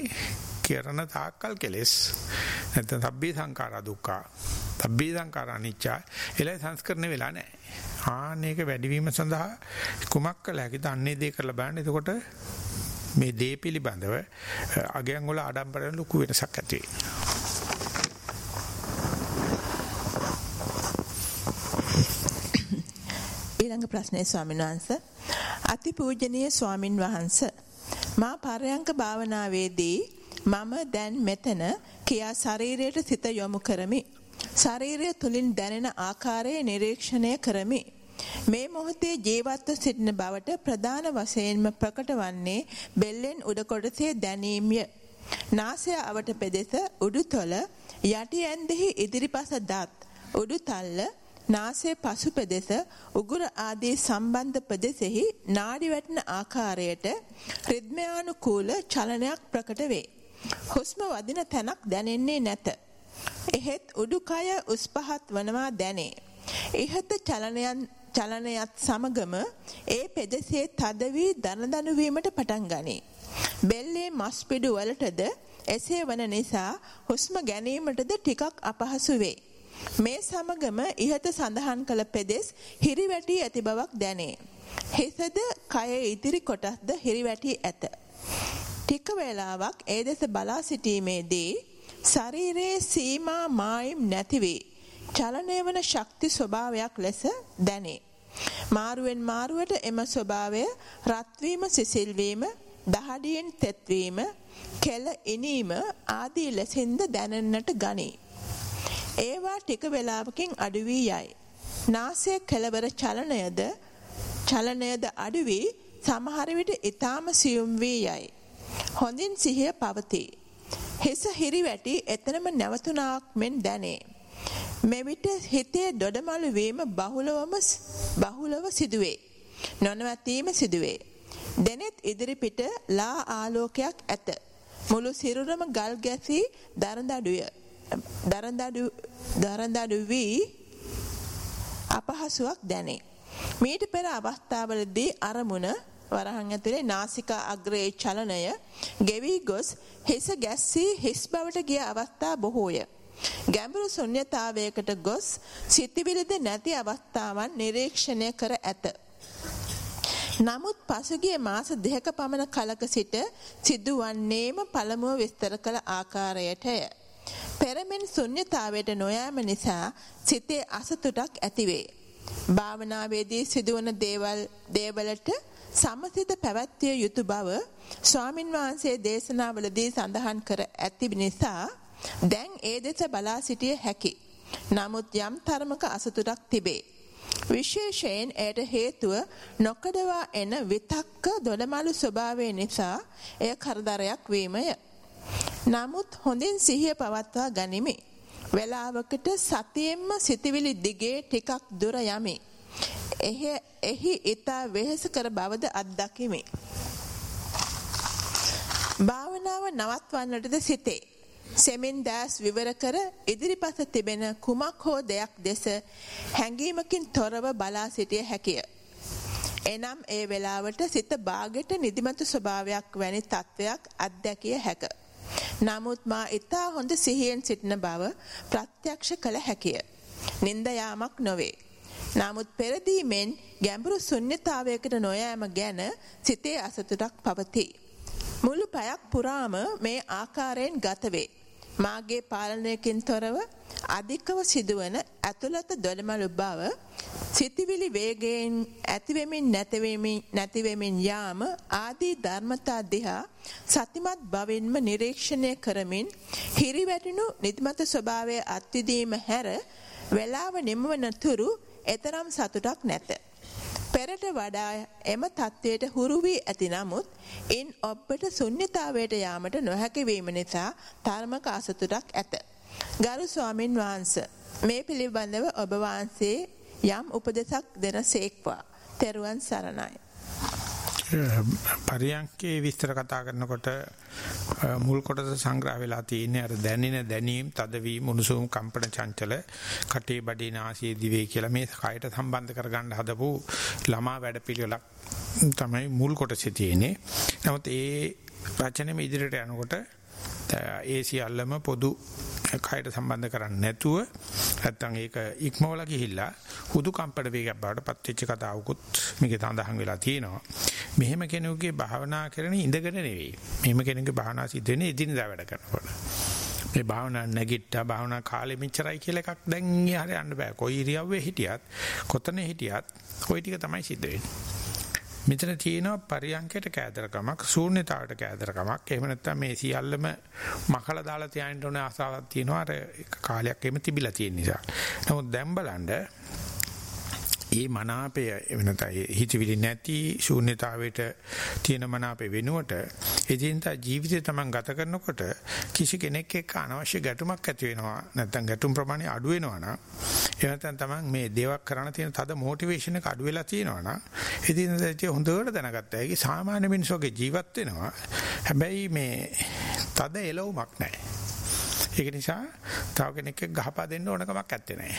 S1: කරන තාක්කල් කෙලස් නැත්නම් සබ්බේ සංඛාරා දුක්ඛ සබ්බේ සංඛාරා අනිච්ච එලයි සංස්කරණය වෙලා නැහැ. ආනේක වැඩිවීම සඳහා කුමක් කළ හැකිද අන්නේ දේ කරලා බලන්න. එතකොට මේ දේ පිළිබඳව අගයන් වල ආඩම්බරන ලොකු වෙනසක් ඇති වෙනවා.
S4: ඊළඟ ප්‍රශ්නේ ස්වාමීන් වහන්ස. අතිපූජනීය ස්වාමින් වහන්ස මා පරයන්ක භාවනාවේදී මම දැන් මෙතන කියා ශරීරයට සිත යොමු කරමි. ශරීරය තුලින් දැනෙන ආකාරය නිරීක්ෂණය කරමි. මේ මොහොතේ ජීවත්ව සිටින බවට ප්‍රධාන වශයෙන්ම ප්‍රකට වන්නේ බෙල්ලෙන් උඩ කොටසේ දැනීමය. නාසය අවට පෙදෙස උඩුතොල යටි ඇන්දෙහි ඉදිරිපස දත් උඩුතල්ල නාසයේ පසු පෙදෙස උගුර ආදී සම්බන්ධ පෙදෙසෙහි නාඩි වැටෙන ආකාරයට රිද්මයානුකූල චලනයක් ප්‍රකට වේ. හුස්ම වදින තැනක් දැනෙන්නේ නැත. එහෙත් උඩුකය උස් පහත් වනවා දැනේ. ඉහත චලනයන් චලනයත් සමගම ඒ පෙදෙසේ තද වී දනදනු වීමට පටන් ගනී. බෙල්ලේ මස් පිඩු වලටද එසේ වන නිසා හුස්ම ගැනීමටද ටිකක් අපහසු වේ. මේ සමගම ඉහත සඳහන් කළ පෙදෙස් හිරිවැටි ඇති බවක් දැනේ. හිසද කය ඉදිරි කොටස්ද හිරිවැටි ඇත. ටික වේලාවක් ඒ දෙස බලා සිටීමේදී ශරීරයේ සීමා මායිම් නැති වී චලනය වන ශක්ති ස්වභාවයක් ලෙස දැනේ. මාරුවෙන් මාරුවට එම ස්වභාවය රත් වීම සිසිල් වීම දහඩියෙන් තෙත් වීම කෙල ඉනීම ආදී ලෙසින්ද දැනෙන්නට ගනී. ඒවා ටික වේලාවකින් අඩු වී යයි. නාසය කෙළවර චලනයද චලනයද අඩු වී සමහර විට ඊටාම සියුම් වී යයි. හොඳින් සිහිය පවතී. හිස හිරිවැටි එතනම නැවතුණාක් මෙන් දැනේ. මෙවිට හිතේ දොඩමළු වීම බහුලවම බහුලව සිදුවේ. නොනවතීම සිදුවේ. දෙනෙත් ඉදිරිපිට ලා ආලෝකයක් ඇත. මුළු සිරුරම ගල් ගැසී දරදඩුය. දරදඩු දරදඩු වී අපහසුවක් දැනේ. මීට පෙර අවස්ථාවලදී අරමුණ වරහන් ඇතුලේ නාසිකා අග්‍රයේ චලනය ගෙවි ගොස් හිස ගැස්සී හිස් බවට ගිය අවස්ථා බොහෝය. ගැඹුරු ශුන්්‍යතාවයකට ගොස් සිතිවිලිද නැති අවස්ථාවන් නිරීක්ෂණය කර ඇත. නමුත් පසුගිය මාස දෙකක පමණ කලක සිට සිදුවන්නේම පළමුව විස්තර කළ ආකාරයටය. පෙරමෙන් ශුන්්‍යතාවයට නොයෑම නිසා සිතේ අසතුටක් ඇතිවේ. භාවනාවේදී සිදුවන දේවල් දේවලට සමසිත පැවැත්විය යුතු බව ස්වාමින් වහන්සේ දේශනාවලදී සඳහන් කර ඇති නිසා දැන් ඒ දෙස බලා සිටිය හැකි. නමුත් යම් තරමක අසතුටක් තිබේ. විශේෂයෙන් එයට හේතුව නොකඩවා එන විතක්ක දොළමළු ස්වභාවය නිසා එය කරදරයක් වීමය. නමුත් හොඳින් සිහිය පවත්වා ගනිමි. වේලාවකට සතියෙන්ම සිතවිලි දිගේ ටිකක් දුර යමි. එහි එහි ඊතා වෙහෙස කර බවද අත්දකිමි. භාවනාව නවත්වන්නටද සිටේ. සෙමින් දැස් විවර කර ඉදිරිපස තිබෙන කුමක් හෝ දෙයක් දෙස හැඟීමකින් තොරව බලා සිටිය හැකිය. එනම් ඒ වෙලාවට සිත බාගෙට නිදිමත ස්වභාවයක් වැනි තත්වයක් අත්දැකිය හැකිය. නමුත් මා ඊතා හොඳ සිහියෙන් සිටින බව ප්‍රත්‍යක්ෂ කළ හැකිය. නිନ୍ଦ යාමක් නොවේ. නමුත් පෙරදීමෙන් ගැඹුරු ශුන්්‍යතාවයකට නොයෑම ගැන සිතේ අසතුටක් පවතී. මුළු පැයක් පුරාම මේ ආකාරයෙන් ගත වේ. මාගේ පාලනයකින් තොරව අධිකව සිදුවන ඇතුළත දොළමළු බව සිතවිලි වේගයෙන් ඇතිවෙමින් නැතිවෙමින් නැතිවෙමින් යාම ආදී ධර්මතා දිහා සතිමත් බවින්ම නිරීක්ෂණය කරමින් හිරිවැටුණු නිදිමත ස්වභාවය අත්විදීම හැර වේලාව නිමවන තුරු එතරම් සතුටක් නැත. පෙරට වඩා එම තත්වයට හුරු වී ඇති නමුත් ඉන් ඔබට ශුන්්‍යතාවයට යාමට නොහැකි වීම නිසා තරමක අසතුටක් ඇත. ගරු ස්වාමින් වහන්සේ මේ පිළිබඳව ඔබ වහන්සේ යම් උපදෙසක් දෙන සේක්වා. තෙරුවන් සරණයි.
S1: පරියන්කේ විස්තර කතා කරනකොට මුල් කොටස සංග්‍රහ වෙලා තියෙන්නේ අර දැනෙන දැනීම් තදවීම උණුසුම් කම්පන චංචල කටේ බඩේ නාසයේ දිවේ කියලා මේ කයට සම්බන්ධ කරගන්න හදපු ළමා වැඩපිළිවෙලක් තමයි මුල් කොටසේ තියෙන්නේ. නමුත් ඒ රචනෙම ඉදිරියට යනකොට ඒ සියල්ලම පොදු කයට සම්බන්ධ කරන්නේ නැතුව නැත්තම් ඒක ඉක්මවලා ගිහිල්ලා හුදු කම්පණ වේගයක් බවට පත් වෙච්ච කතාවකුත් මේකේ සඳහන් වෙලා තියෙනවා. මෙහෙම කෙනෙකුගේ භාවනා කරන ඉඳගෙන නෙවෙයි. මෙහෙම කෙනෙකුගේ භාවනා සිද්ධ වෙන්නේ එදිනදා වැඩ කරනකොට. මේ භාවනා නැගිට්ටා භාවනා කාලෙ මෙච්චරයි කියලා එකක් දැන් හරිය යන්න බෑ. කොයි ඉරියව්වේ හිටියත්, කොතන හිටියත් ওই ටික තමයි සිද්ධ වෙන්නේ. මෙතන තියෙනවා පරියන්කයට කෑදරකමක් ශූන්‍යතාවට කෑදරකමක් එහෙම නැත්නම් මේ සියල්ලම මකලා දාලා තියාගෙන ඕන ආසාවක් තියෙනවා අර කාලයක් එහෙම තිබිලා තියෙන නිසා. නමුත් දැන් බලන්න ඒ මනාපය එවනතයි හිතවිලි නැති ශූන්‍යතාවයට තියෙන මනාපේ වෙනුවට එදිනදා ජීවිතය තමන් ගත කරනකොට කිසි කෙනෙක් එක්ක අනවශ්‍ය ගැටුමක් ඇති වෙනවා නැත්නම් ගැටුම් ප්‍රමාණය අඩු වෙනවා නම් එහෙම නැත්නම් තමන් මේ දේවල් කරන්න තියෙන තද මොටිවේෂන් එක අඩු වෙලා තියෙනවා නම් එදිනදා හොඳට දැනගත්තා. ඒකේ සාමාන්‍ය මිනිස්සුගේ ජීවත් වෙනවා. හැබැයි මේ තද එළවුමක් නැහැ. ඒක නිසා තව කෙනෙක් ගහපා දෙන්න ඕන කමක් නැත්තේ නෑ.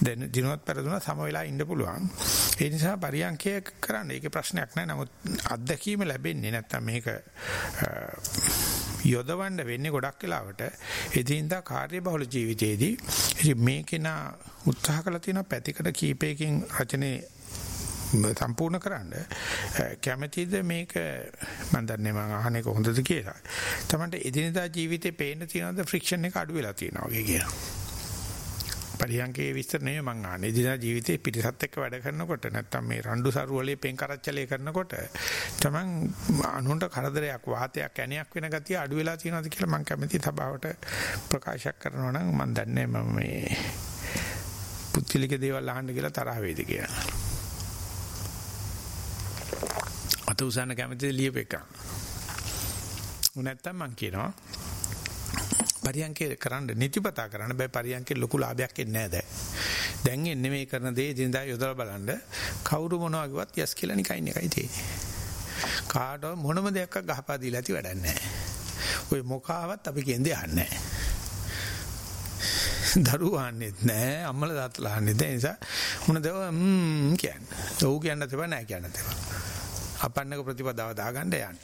S1: දැන් දිනුවත් පෙරදුනා සම වෙලා ඉන්න පුළුවන්. ඒ නිසා පරියන්කය කරන්න ඒකේ ප්‍රශ්නයක් නෑ. නමුත් අත්දැකීම ලැබෙන්නේ නැත්තම් මේක යොදවන්න වෙන්නේ ගොඩක් වෙලාවට එදිනදා කාර්යබහුල ජීවිතයේදී ඉතින් මේකේන උත්සාහ කළ තියෙන පැතිකඩ කීපයකින් රචනයේ සම්පූර්ණ කරන්න කැමැතිද මේක මම දන්නේ මම අහන එක හොඳද කියලා. තමන්ට එදිනදා ජීවිතේ පේන්න තියෙනවද ෆ්‍රික්ෂන් එක අඩු වෙලා තියෙනවා වගේ කියලා. පරියන්කේ විස්තර නෙමෙයි මං අහන්නේ. එදිනදා ජීවිතේ පිටිසත් එක්ක වැඩ කරනකොට නැත්තම් මේ රණ්ඩු සරුවලේ පෙන් කරච්චලේ කරනකොට තමන් අනුන්ට කරදරයක් වාතයක් ඇණයක් වෙන ගතිය අඩු වෙලා තියෙනවද කියලා මං කැමති සභාවට ප්‍රකාශ කරනවා නම් මං දන්නේ මම මේ පුත්තිලික දේවල් අහන්න කියලා තරහ වේද කියලා. අත උසන්න කැමතිද ලියපෙක. උ නැත්තම් මං කියනවා පරියන්කේ කරන්න නිතිපතා කරන්න බෑ පරියන්කේ ලොකු ලාභයක් එන්නේ නැහැ දැන්. දැන් එන්නේ මේ කරන දේ දිනදා යොදලා බලන්න කවුරු මොනවා කිව්වත් යස් කියලා නිකයින් එකයි තියෙන්නේ. කාටවත් මොනම දෙයක් ගහපා දීලා ඇති වැඩක් නැහැ. ඔය මොකාවත් අපි කියන්නේ අහන්නේ නැහැ. දරුවෝ අහන්නෙත් නැහැ අම්මලා තාත්තලා අහන්නෙත් නැහැ නිසා මොන දේව ම්ම් කියන්නේ. ඔව් කියන්නත් එපා නැහැ කියන්නත් එපා. අපන්නක ප්‍රතිපදාව දාගන්න යන්න.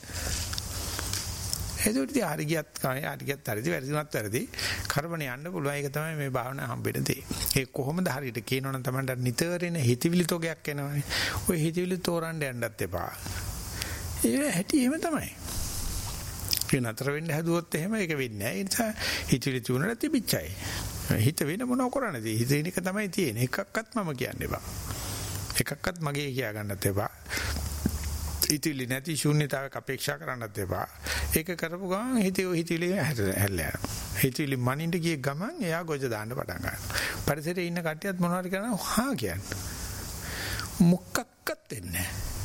S1: ඒකට ඉතින් හරි ගියත් කයි හරි ගියත් හරිදි වැරදිුණත් වැරදි කරබන යන්න පුළුවන් ඒක තමයි මේ භාවනා හම්බෙන දේ. ඒ කොහොමද හරියට කියනවනම් තමයි නිතර එන හිතවිලි තෝගයක් එනවනේ. ওই හිතවිලි තෝරන්න යන්නත් එපා. ඒ හැටි එහෙම තමයි. ඒ නතර වෙන්න හැදුවොත් එහෙම ඒක වෙන්නේ නැහැ. ඒ නිසා හිතවිලි තුනට තිබිච්චයි. හිත වෙන මොනව කරන්නද? හිතේන එක තමයි තියෙන්නේ. එකක්වත් මම කියන්න එපා. එකක්වත් මගේ කියා ගන්නත් එපා. හිතවිලි නැති ශූන්‍යතාවයක් අපේක්ෂා කරන්නත් එපා. ඒක කරපු ගමන් හිතේ හිතවිලි හැරලා යනවා. හිතවිලි මනින්න ගිය ගමන් එයා ගොජ දාන්න පටන් ගන්නවා. පරිසරයේ ඉන්න කට්ටියත් මොනවද කරනවා හා කියන්නේ. මොකක්වත් වෙන්නේ නැහැ.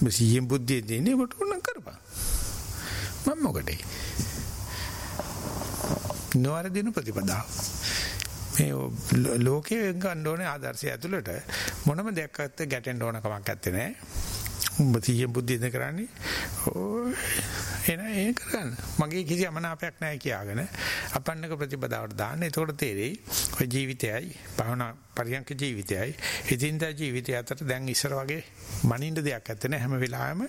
S1: මෙසියෙන් බුද්ධිය දෙන්නේ කොට උන කරපන්. මම මොකටේ? නොවරදින ප්‍රතිපදාව. මේ ලෝකයේ ගන්න ඕනේ ආදර්ශය ඇතුළට මොනම දෙයක් ගැටෙන්න ඕන කමක් නැත්තේ නෑ. උඹ තියෙන් බුද්ධිය ඉඳ කරන්නේ ඕ එන ඒ කරන්න. මගේ කිසි අමනාපයක් නැහැ කියාගෙන අපන්නක ප්‍රතිපදාවට දාන්න. එතකොට තේරෙයි ඔය ජීවිතයයි භවනා පරියන්ක ජීවිතයයි. ඉදින්දා ජීවිතය අතර දැන් ඉස්සර වගේ මනින්න දෙයක් නැත්තේ හැම වෙලාවෙම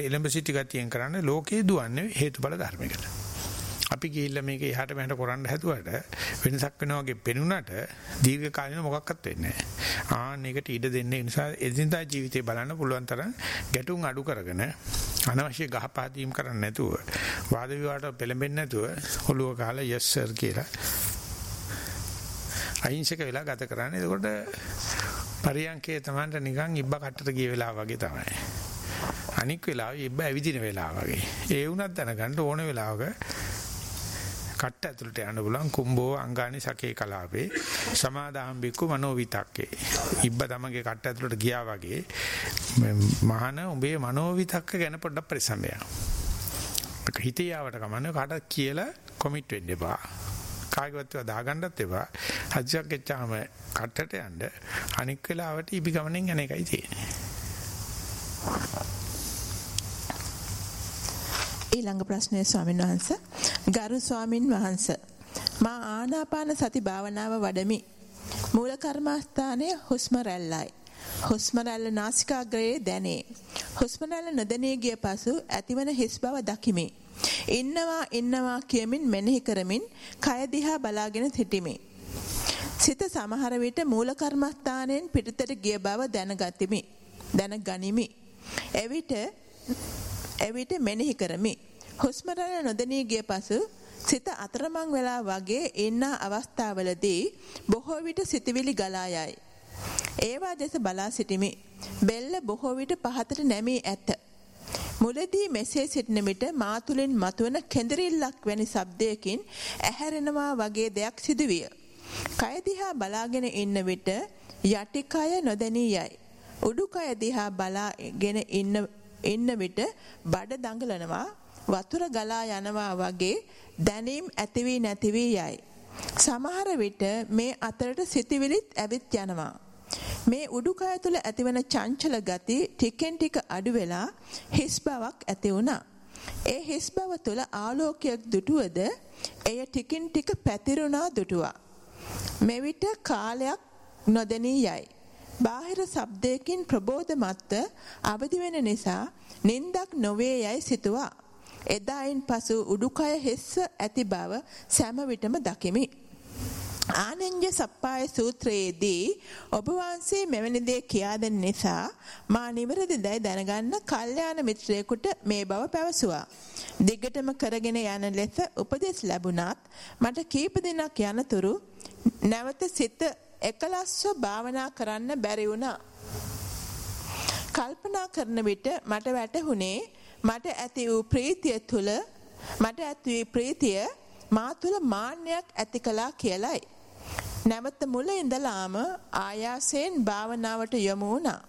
S1: එලඹ සිටි ගතියෙන් කරන්නේ ලෝකේ දුවන්නේ හේතුඵල ධර්මයකට. අපි ගිහිල්ලා මේක එහාට මෙහාට කරන්න හැදුවට වෙනසක් වෙනවා වගේ පෙනුනට දීර්ඝ කාලින මොකක්වත් වෙන්නේ නැහැ. ආන්න ඒකට ඉඩ දෙන්නේ නිසා එදිනදා ජීවිතේ බලන්න පුළුවන් තරම් ගැටුම් අඩු කරගෙන අනවශ්‍ය ගහපාදීම් කරන්නේ නැතුව වාද විවාද පෙළඹෙන්නේ නැතුව ඔළුව කාලා yes sir කියලා අහිංසක වෙලා ගත කරන්නේ. එතකොට පරියන්කේ තමන්ට නිකන් ඉබ්බ කට්ටට ගිය වෙලාව වගේ තමයි. අනික් වෙලාවෙ ඉබ්බ ඇවිදින වෙලාව වගේ. ඒ වුණත් දැනගන්න ඕන වෙලාවක කට්ට ඇතුළට යන්න පුළුවන්. කුම්බෝ අංගානි සකේ කලාපේ සමාදාහම් බික්කු මනෝවිතක්කේ. ඉබ්බ තමගේ කට්ට ඇතුළට ගියා වගේ මහාන උඹේ මනෝවිතක්ක ගැන පොඩ්ඩක් පරිස්සම් වෙනවා හිතේ ආවට කමන්නේ කාටත් කියලා කොමිට් වෙන්න එපා. කාගේවත් ඒවා දාගන්නත් එපා. හදිසියක් එච්චාම කට්ටට යන්න අනික් වෙලාවට ඉබි ගමනෙන් යන එකයි තියෙන්නේ.
S4: ඊළඟ ප්‍රශ්නය ස්වාමීන් වහන්ස. ගරු ස්වාමින් වහන්ස. මා ආනාපාන සති භාවනාව වඩමි. මූල කර්මස්ථානයේ හුස්ම රැල්ලයි. හුස්ම රැල්ල නාසිකාග්‍රයේ දැනේ. හුස්ම රැල්ල නොදැනී ගිය පසු ඇතිවන හිස් බව දකිමි. ඉන්නවා ඉන්නවා කියමින් මෙනෙහි කරමින් කය දිහා බලාගෙන සිටිමි. සිත සමහර විට මූල කර්මස්ථානයෙන් පිටතට ගිය බව දැනගතිමි. දැනගනිමි. එවිට එවිට මෙනෙහි කරමි හුස්ම රැල්ල නොදැනී ගිය පසු සිත අතරමං වෙලා වගේ ඉන්න අවස්ථාවලදී බොහෝ විට සිතවිලි ගලා යයි. ඒවා දෙස බලා සිටිමි. බෙල්ල බොහෝ විට පහතට නැමී ඇත. මුලදී මෙසේ සිටින විට මා තුලින් මතුවන කෙඳිරිල්ලක් වැනි ශබ්දයකින් ඇහැරෙනවා වගේ දෙයක් සිදුවිය. කය දිහා බලාගෙන ඉන්න විට යටිකය නොදැනී යයි. උඩුකය දිහා බලාගෙන ඉන්න ඉන්න විට බඩ දඟලනවා වතුර ගලා යනවා වගේ දැනීම් ඇති වී නැති වී යයි. සමහර විට මේ අතරට සිතවිලිත් ඇවිත් යනවා. මේ උඩුකය තුල ඇතිවන චංචල ගති ටිකෙන් ටික අඩු වෙලා හිස් බවක් ඇති වුණා. ඒ හිස් බව තුල ආලෝකයක් දුටුවද එය ටිකින් ටික පැතිරුණා දුටුවා. මෙවිට කාලයක් නොදෙනී යයි. බාහිර ශබ්දයකින් ප්‍රබෝධමත්ව අවදි වෙන නිසා නින්දක් නොවේ යයි සිතුවා. එදායින් පසු උඩුකය හෙස්ස ඇති බව සෑම විටම දකිමි. ආනන්ජ සප්පාය සූත්‍රයේදී ඔබ වහන්සේ මෙවැනි දේ කියා දෙන නිසා මා නිවැරදි දැයි දැනගන්න කල්යාණ මිත්‍රයෙකුට මේ බව පැවසුවා. දිගටම කරගෙන යන ලෙස උපදෙස් ලැබුණත් මට කීප දිනක් යනතුරු නැවත සිත එකලස්ව භාවනා කරන්න බැරි වුණා. කල්පනා කරන විට මට වැටහුණේ මට ඇති වූ ප්‍රීතිය තුල මට ඇති වූ ප්‍රීතිය මා තුල මාන්නයක් ඇති කළා කියලයි. නැවත මුල ඉඳලාම ආයාසයෙන් භාවනාවට යොමු වුණා.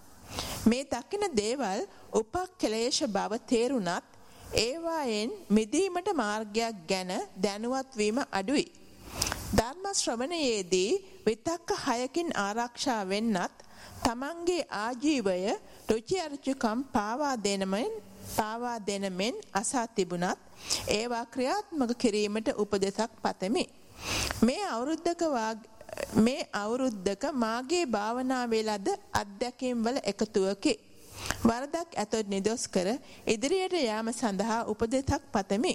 S4: මේ දකින දේවල් උපක්ලේශ බව තේරුණත් ඒවායෙන් මිදීමට මාර්ගයක් ගැන දැනුවත් වීම අඩුයි. ධර්ම ශ්‍රවණයේදී විතක්ක හයකින් ආරක්ෂා වෙන්නත් තමන්ගේ ආජීවය රුචි අරුචිකම් පාවා දෙනමෙන් පාවා දෙන මෙන් අසා තිබුණත් ඒවා ක්‍රියාත්මක කිරීමට උපදෙසක් පතමි. මේ අවුරුද්දක මේ අවුරුද්දක මාගේ භාවනාවේ ලද අත්දැකීම් වල එකතුවකි. වරදක් ඇතොත් නිදොස් කර ඉදිරියට යාම සඳහා උපදෙසක් පතමි.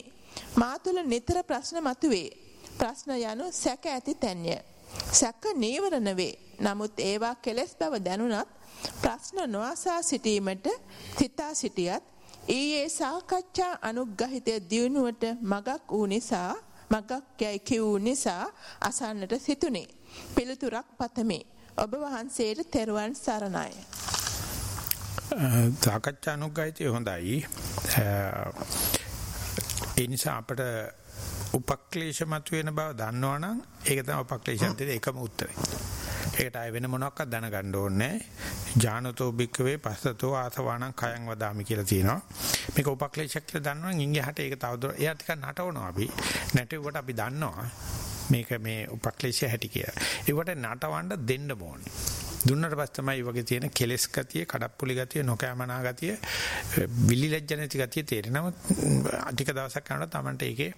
S4: මා තුළ නිතර ප්‍රශ්න මතුවේ. ප්‍රශ්න යනු සැක ඇති තැන්ය. සැක නීවරණ වේ. නමුත් ඒවා කෙලෙස් බව දැනුණත් ප්‍රශ්න නොඅසා සිටීමට සිතා සිටියත් ඊයේ සාකච්ඡා අනුග්‍රහිතය දියුණුවට මගක් වූ නිසා මගක් යයි කිව් නිසා අසන්නට සිතුනේ. පිළිතුරක් පතමි. ඔබ වහන්සේට තෙරුවන් සරණයි.
S1: සාකච්ඡා අනුග්‍රහිතය හොඳයි. ඒ නිසා අපිට උපක්ලේශ මතුවෙන බව දන්නවනම් ඒක තමයි උපක්ලේශයන්ට එකම උත්තරේ. ඒකට ආය වෙන මොනවාක්වත් දැනගන්න ඕනේ ජානතෝ බික්කවේ පස්සතෝ ආසවාණං කයං වදාමි කියලා තියෙනවා. මේක උපක්ලේශයක් කියලා දන්නවනම් ඉංගහට ඒක තවදුර එයා ටිකක් නටවනවා අපි. නැටුවට අපි දන්නවා මේක මේ උපක්ලේශය හැටි කියලා. ඒකට නටවන්න දෙන්න ඕනේ. දුන්නට පස්සේ තමයි වගේ තියෙන කෙලස් ගතිය, කඩප්පුලි ගතිය, නොකෑමනා ගතිය, විලි ලැජ්ජ නැති ගතිය තේරෙනවා. ටික දවසක් යනකොට Tamanට ඒකේ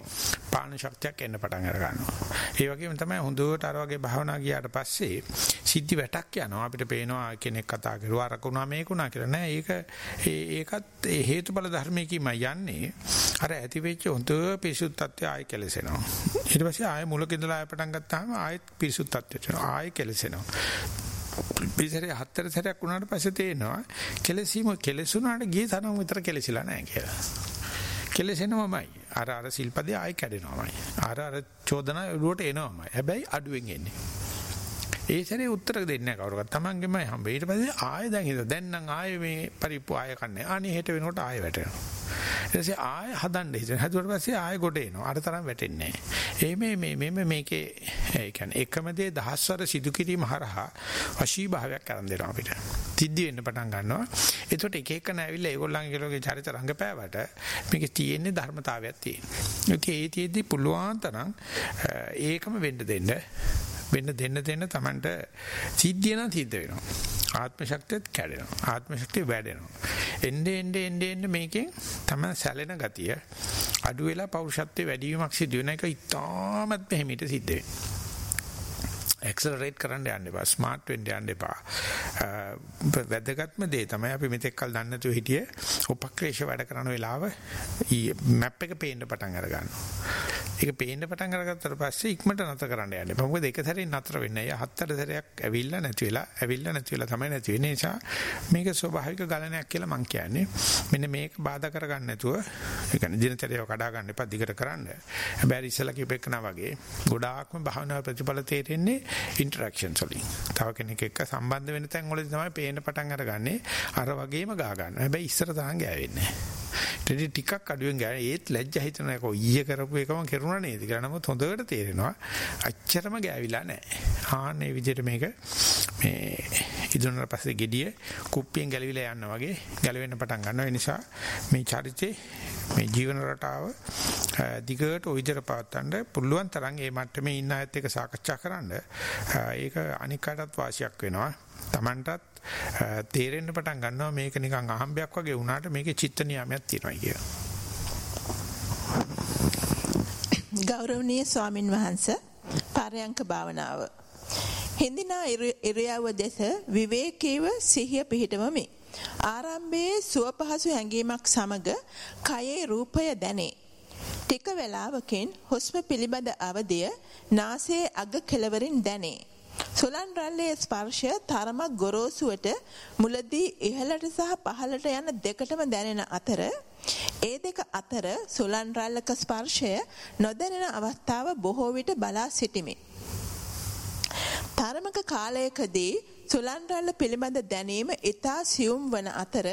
S1: පාලන ශක්තියක් එන්න පටන් අර ගන්නවා. ඒ වගේම තමයි හොඳට අර වගේ භාවනා ගියාට පස්සේ සිද්ධි වැටක් යනවා. අපිට පේනවා කෙනෙක් කතා කරුවා අරකුණා මේකුණා කියලා නෑ. ඒක ඒකත් හේතුඵල ධර්මයකින්ම යන්නේ. අර ඇති වෙච්ච හොඳ පිරිසුදු තත්ත්වය ආයෙ කෙලසෙනවා. ඊට පස්සේ ආයෙ මුලක ඉඳලා ආයෙ පටන් ගත්තාම ආයෙත් පිරිසුදු තත්ත්වයට ආයෙ කෙලසෙනවා. පිළිසරේ හතර සැරයක් වුණාට පස්සේ තේනවා කෙලසීම කෙලසුණාට ගිය තරම විතර කෙලසිලා නැහැ කියලා. කෙලසෙනවමයි. අර අර සිල්පදේ ආයි කැඩෙනවමයි. අර අර චෝදනා එළුවට එනවමයි. හැබැයි අඩුවෙන් එන්නේ. ඒ සැරේ උත්තර දෙන්නේ නැහැ කවුරුවත්. Tamanගෙමයි හම්බ. ඊට පස්සේ ආයෙ දැන් හිත දැන් නම් ආයෙ මේ පරිප්පු ආයෙ කන්නේ. අනේ හෙට වෙනකොට ආයෙ වැටෙනවා. ඊට පස්සේ ආයෙ හදන්න හිතෙන. හදුවට පස්සේ ආයෙ ගොඩ එනවා. අර තරම් වැටෙන්නේ නැහැ. මේ මේ මේ මේකේ ඒ කියන්නේ එකම දේ දහස්වර සිදු කිරීම හරහා වශී භාවයක් කරන් දෙනවා අපිට. තිද්දි වෙන්න පටන් ගන්නවා. එතකොට එක එක නැවිල්ලා ඒගොල්ලන්ගේ ලෝකේ චරිත රංගපෑවට මේකේ තියෙන්නේ ධර්මතාවයක් තියෙනවා. ඉතින් ඒ තියෙද්දි පුළුවන් තරම් ඒකම වෙන්න දෙන්න වෙන්න දෙන්න දෙන්න Tamanට සිද්ධිය නම් සිද්ධ වෙනවා. ආත්ම ශක්තියත් කැඩෙනවා. ආත්ම ශක්තිය වැඩෙනවා. එnde ende ende ende මේකෙන් තමයි සැලෙන ගතිය අඩු වෙලා පෞරුෂත්වයේ වැඩි වීමක් සිදු වෙන එක ඉතාමත් මෙහෙමිට සිද්ධ වෙනවා. ඇක්සලරේට් කරන්න යන්න එපා ස්මාර්ට් වෙන්න යන්න එපා වැදගත්ම දේ තමයි අපි මෙතෙක් කල් දන්නේ නැතුව හිටියේ උපක්‍රේෂ වැඩ කරන වෙලාව මැප් එක පේන්න පටන් අර ගන්නවා ඒක පේන්න පටන් අරගත්තට පස්සේ ඉක්මනට නතර කරන්න යන්න එපා මොකද එක සැරේ නතර වෙන්නේ නැහැ හතර සැරයක් ඇවිල්ලා නැති වෙලා ඇවිල්ලා නැති වෙලා තමයි නැති වෙන්නේ නිසා මේක ස්වභාවික ගලණයක් කියලා මම කියන්නේ මෙන්න මේක බාධා කරගන්න නැතුව ඒ කියන්නේ දිනචරියාව කඩා ගන්න එපා දිගට කරන්න හැබැයි ඉස්සලා කියපෙකනා වගේ ගොඩාක්ම භාවනා ප්‍රතිඵල තේරෙන්නේ ඉන්ටරැක්ෂන්ස් වලින්. තව කෙනෙක් එක්ක සම්බන්ධ වෙන තැන් වලදී තමයි පේන්න පටන් අරගන්නේ. අර වගේම ගා ගන්න. හැබැයි ඉස්සර තරම් ගෑවෙන්නේ නැහැ. ටිකක් අඩුවෙන් ගෑ ඒත් ලැජ්ජා හිතන එක ඊයේ කරපු එකම කරුණා නේද කියලා නමුත් හොඳට තේරෙනවා. අච්චරම ගෑවිලා නැහැ. ආන්නේ විදිහට මේක මේ ඉදුණාට පස්සේ gediye කුප්පියෙන් ගැලවිලා යනවා වගේ ගැලවෙන්න පටන් ගන්නවා. ඒ නිසා මේ චරිතේ මේ ජීවන රටාව දිගට ওই විදිහට පවත්වන්න පුළුවන් තරම් මේ මට්ටමේ ඉන්න අයත් එක්ක සාකච්ඡා කරන්න ඒක අනික් කාටත් වාසියක් වෙනවා Tamanටත් තේරෙන්න පටන් ගන්නවා මේක නිකන් අහම්බයක් වගේ වුණාට මේකේ චිත්ත නියාමයක් තියෙනවා කියලා.
S4: ගෞරවනීය ස්වාමින් වහන්සේ පාරයන්ක භාවනාව හින්දිනා ඉරියව්ව දෙස විවේකීව සිහිය පිහිටවමි. ආරම්භයේ සුව පහසු හැඟීමක් සමග කයේ රූපය දැනේ. ටික වේලාවකින් හුස්ම පිළිබඳ අවදිය නාසයේ අග කෙළවරින් දැනේ. සුලන් රැල්ලේ ස්පර්ශය තරමක් ගොරෝසුවට මුලදී ඉහළට සහ පහළට යන දෙකටම දැනෙන අතර ඒ දෙක අතර සුලන් රැල්ලක ස්පර්ශය නොදැනෙන අවස්ථාව බොහෝ විට බලා සිටිමි. තරමක කාලයකදී සුලන් රැල්ල පිළිබඳ දැනීම ඊතා සියුම් වන අතර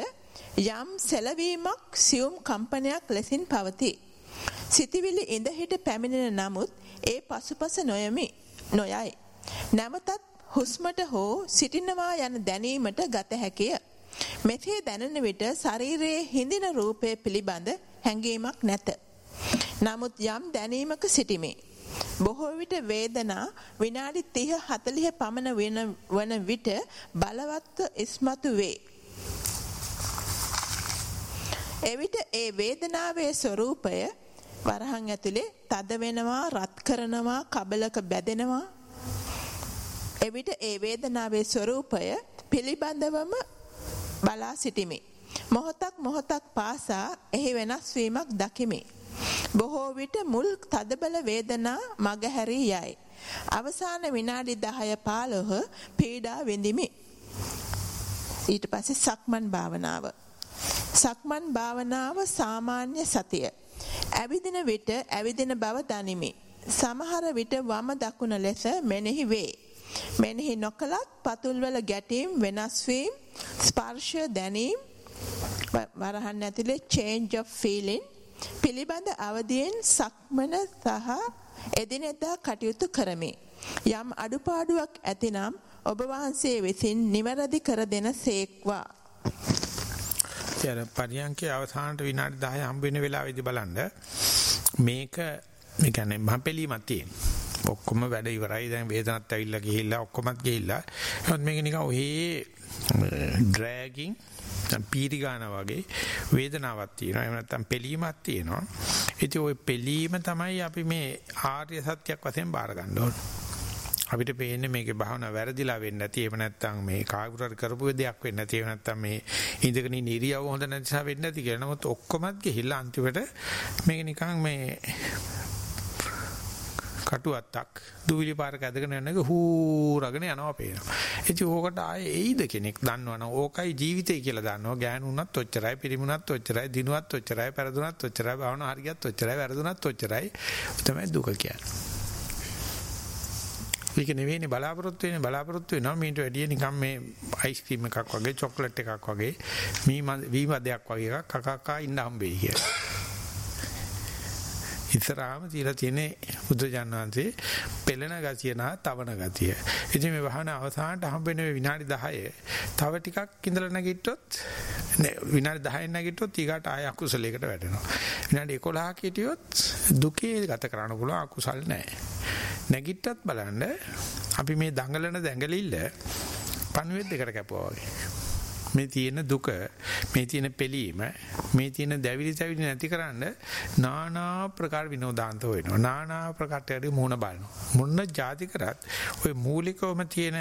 S4: යම් සැලවීමක් සියුම් කම්පනයක් ලෙසින් පවතී. සිතවිලි ඉඳ හිට පැමිණෙන නමුත් ඒ පසුපස නොයමි නොයයි. නැවතත් හුස්මට හෝ සිටිනවා යන දැනීමට ගත හැකිය. මෙසේ දැනෙන විට ශරීරයේ හිඳින රූපය පිළිබඳ හැඟීමක් නැත. නමුත් යම් දැනීමක සිටිමි. බොහෝ විට වේදනා විනාඩි 30 40 පමණ වන විට බලවත්ව ඉස්මතු වේ. එවිට ඒ වේදනාවේ ස්වરૂපය වරහන් ඇතුලේ තද වෙනවා රත් කරනවා කබලක බැදෙනවා එවිට ඒ වේදනාවේ ස්වરૂපය පිළිබඳවම බලා සිටිමි. මොහොතක් මොහොතක් පාසා එහි වෙනස් වීමක් දකිමි. බොහෝ විට මුල් තදබල වේදනා මගහැරී යයි. අවසාන විනාඩි 10 15 පීඩා විඳිමි. ඊට පස්සේ සක්මන් භාවනාව. සක්මන් භාවනාව සාමාන්‍ය සතිය. ඇවිදින විට ඇවිදින බව දනිමි. සමහර විට වම දකුණ ලෙස මෙනෙහි වේ. මෙනෙහි නොකලත් පතුල්වල ගැටීම් වෙනස් වීම ස්පර්ශ දැනීම වරහන් ඇතුලේ change of feeling පිළිබඳ අවදියෙන් සක්මන සහ එදිනෙදා කටයුතු කරමි. යම් අඩුපාඩුවක් ඇතිනම් ඔබ වහන්සේ විසින් නිවැරදි කර දෙන සේක්වා.
S1: අර පරියන්කේ අවසානට විනාඩි 10 හම්බ වෙන වෙලාවේදී බලන්න මේක මේ කියන්නේ මහපෙලීමක් තියෙන. ඔක්කොම වැඩ ඉවරයි දැන් වේදනත් ඇවිල්ලා ගිහිල්ලා ඔක්කොමත් ගිහිල්ලා. එහෙනම් මේක නිකන් ඔහේ ඩ්‍රැගින් පීරි ගන්න වගේ වේදනාවක් තියෙනවා. එහෙම නැත්නම් පෙලීමක් තියෙනවා. ඉතින් ওই පෙලීම තමයි අපි මේ ආර්ය සත්‍යයක් වශයෙන් බාර ගන්න ඕනේ. අපිට පේන්නේ මේකේ භාවනා වැරදිලා වෙන්නේ නැති එහෙම නැත්නම් මේ කායුරර කරපු දෙයක් වෙන්නේ නැති එහෙම නැත්නම් මේ ඉඳගෙන ඉන්න ඉරියව්ව හොඳ නැති නිසා වෙන්නේ නැති කියලා. නමුත් ඔක්කොමත් ගිහිල්ලා අන්තිමට මේක නිකන් මේ කටුවත්තක් දුවිලි පාරක ඇදගෙන යන එක හූරගෙන යනවා පේනවා. ඉතින් ඕකට ආයේ එයිද කෙනෙක් දන්නවනම් ඕකයි ජීවිතය කියලා දන්නවා. ගෑනුණත් ඔච්චරයි, පිරිමුණත් ඔච්චරයි, දිනුවත් ඔච්චරයි, පෙරදුනත් ඔච්චරයි, භාවනා හරියත් ඔච්චරයි, වැරදුනත් ඔච්චරයි. තමයි දුක කියන්නේ. ඒක නෙවෙයිනේ බලාපොරොත්තු වෙන්නේ බලාපොරොත්තු වෙනවා මීට වැඩිය නිකන් මේ අයිස්ක්‍රීම් එකක් වගේ චොක්ලට් එකක් වගේ මී වී මදයක් වගේ එකක් කකකා ඉන්න හම්බෙයි කියලා. ඉස්සරහම තියලා තියෙන්නේ බුද්ධ ජානනාංශේ පෙළෙන ගතිය නා තවන ගතිය. ඉතින් මේ වහන අවසානට හම්බෙන විනාඩි 10 තව ටිකක් ඉඳලා නැගිට්ටොත් නෑ විනාඩි 10න් නැගිට්ටොත් ඊගාට ආය අකුසලයකට වැටෙනවා. විනාඩි 11ක් හිටියොත් දුකේ ගත කරන්න පුළුවන් අකුසල් නෑ. නැගිට්ටත් බලන්න අපි මේ දඟලන දැඟලිල්ල පණුවෙත් දෙකට කැපුවා වගේ. මේ තියෙන දුක, මේ තියෙන පෙලීම, මේ තියෙන දැවිලි තැවිලි නැතිකරන්න নানা ප්‍රකාර විනෝදාන්ත වෙනවා. নানা ප්‍රකටයට මුණ බලනවා. මුන්න ಜಾති කරත් ওই මූලිකවම තියෙන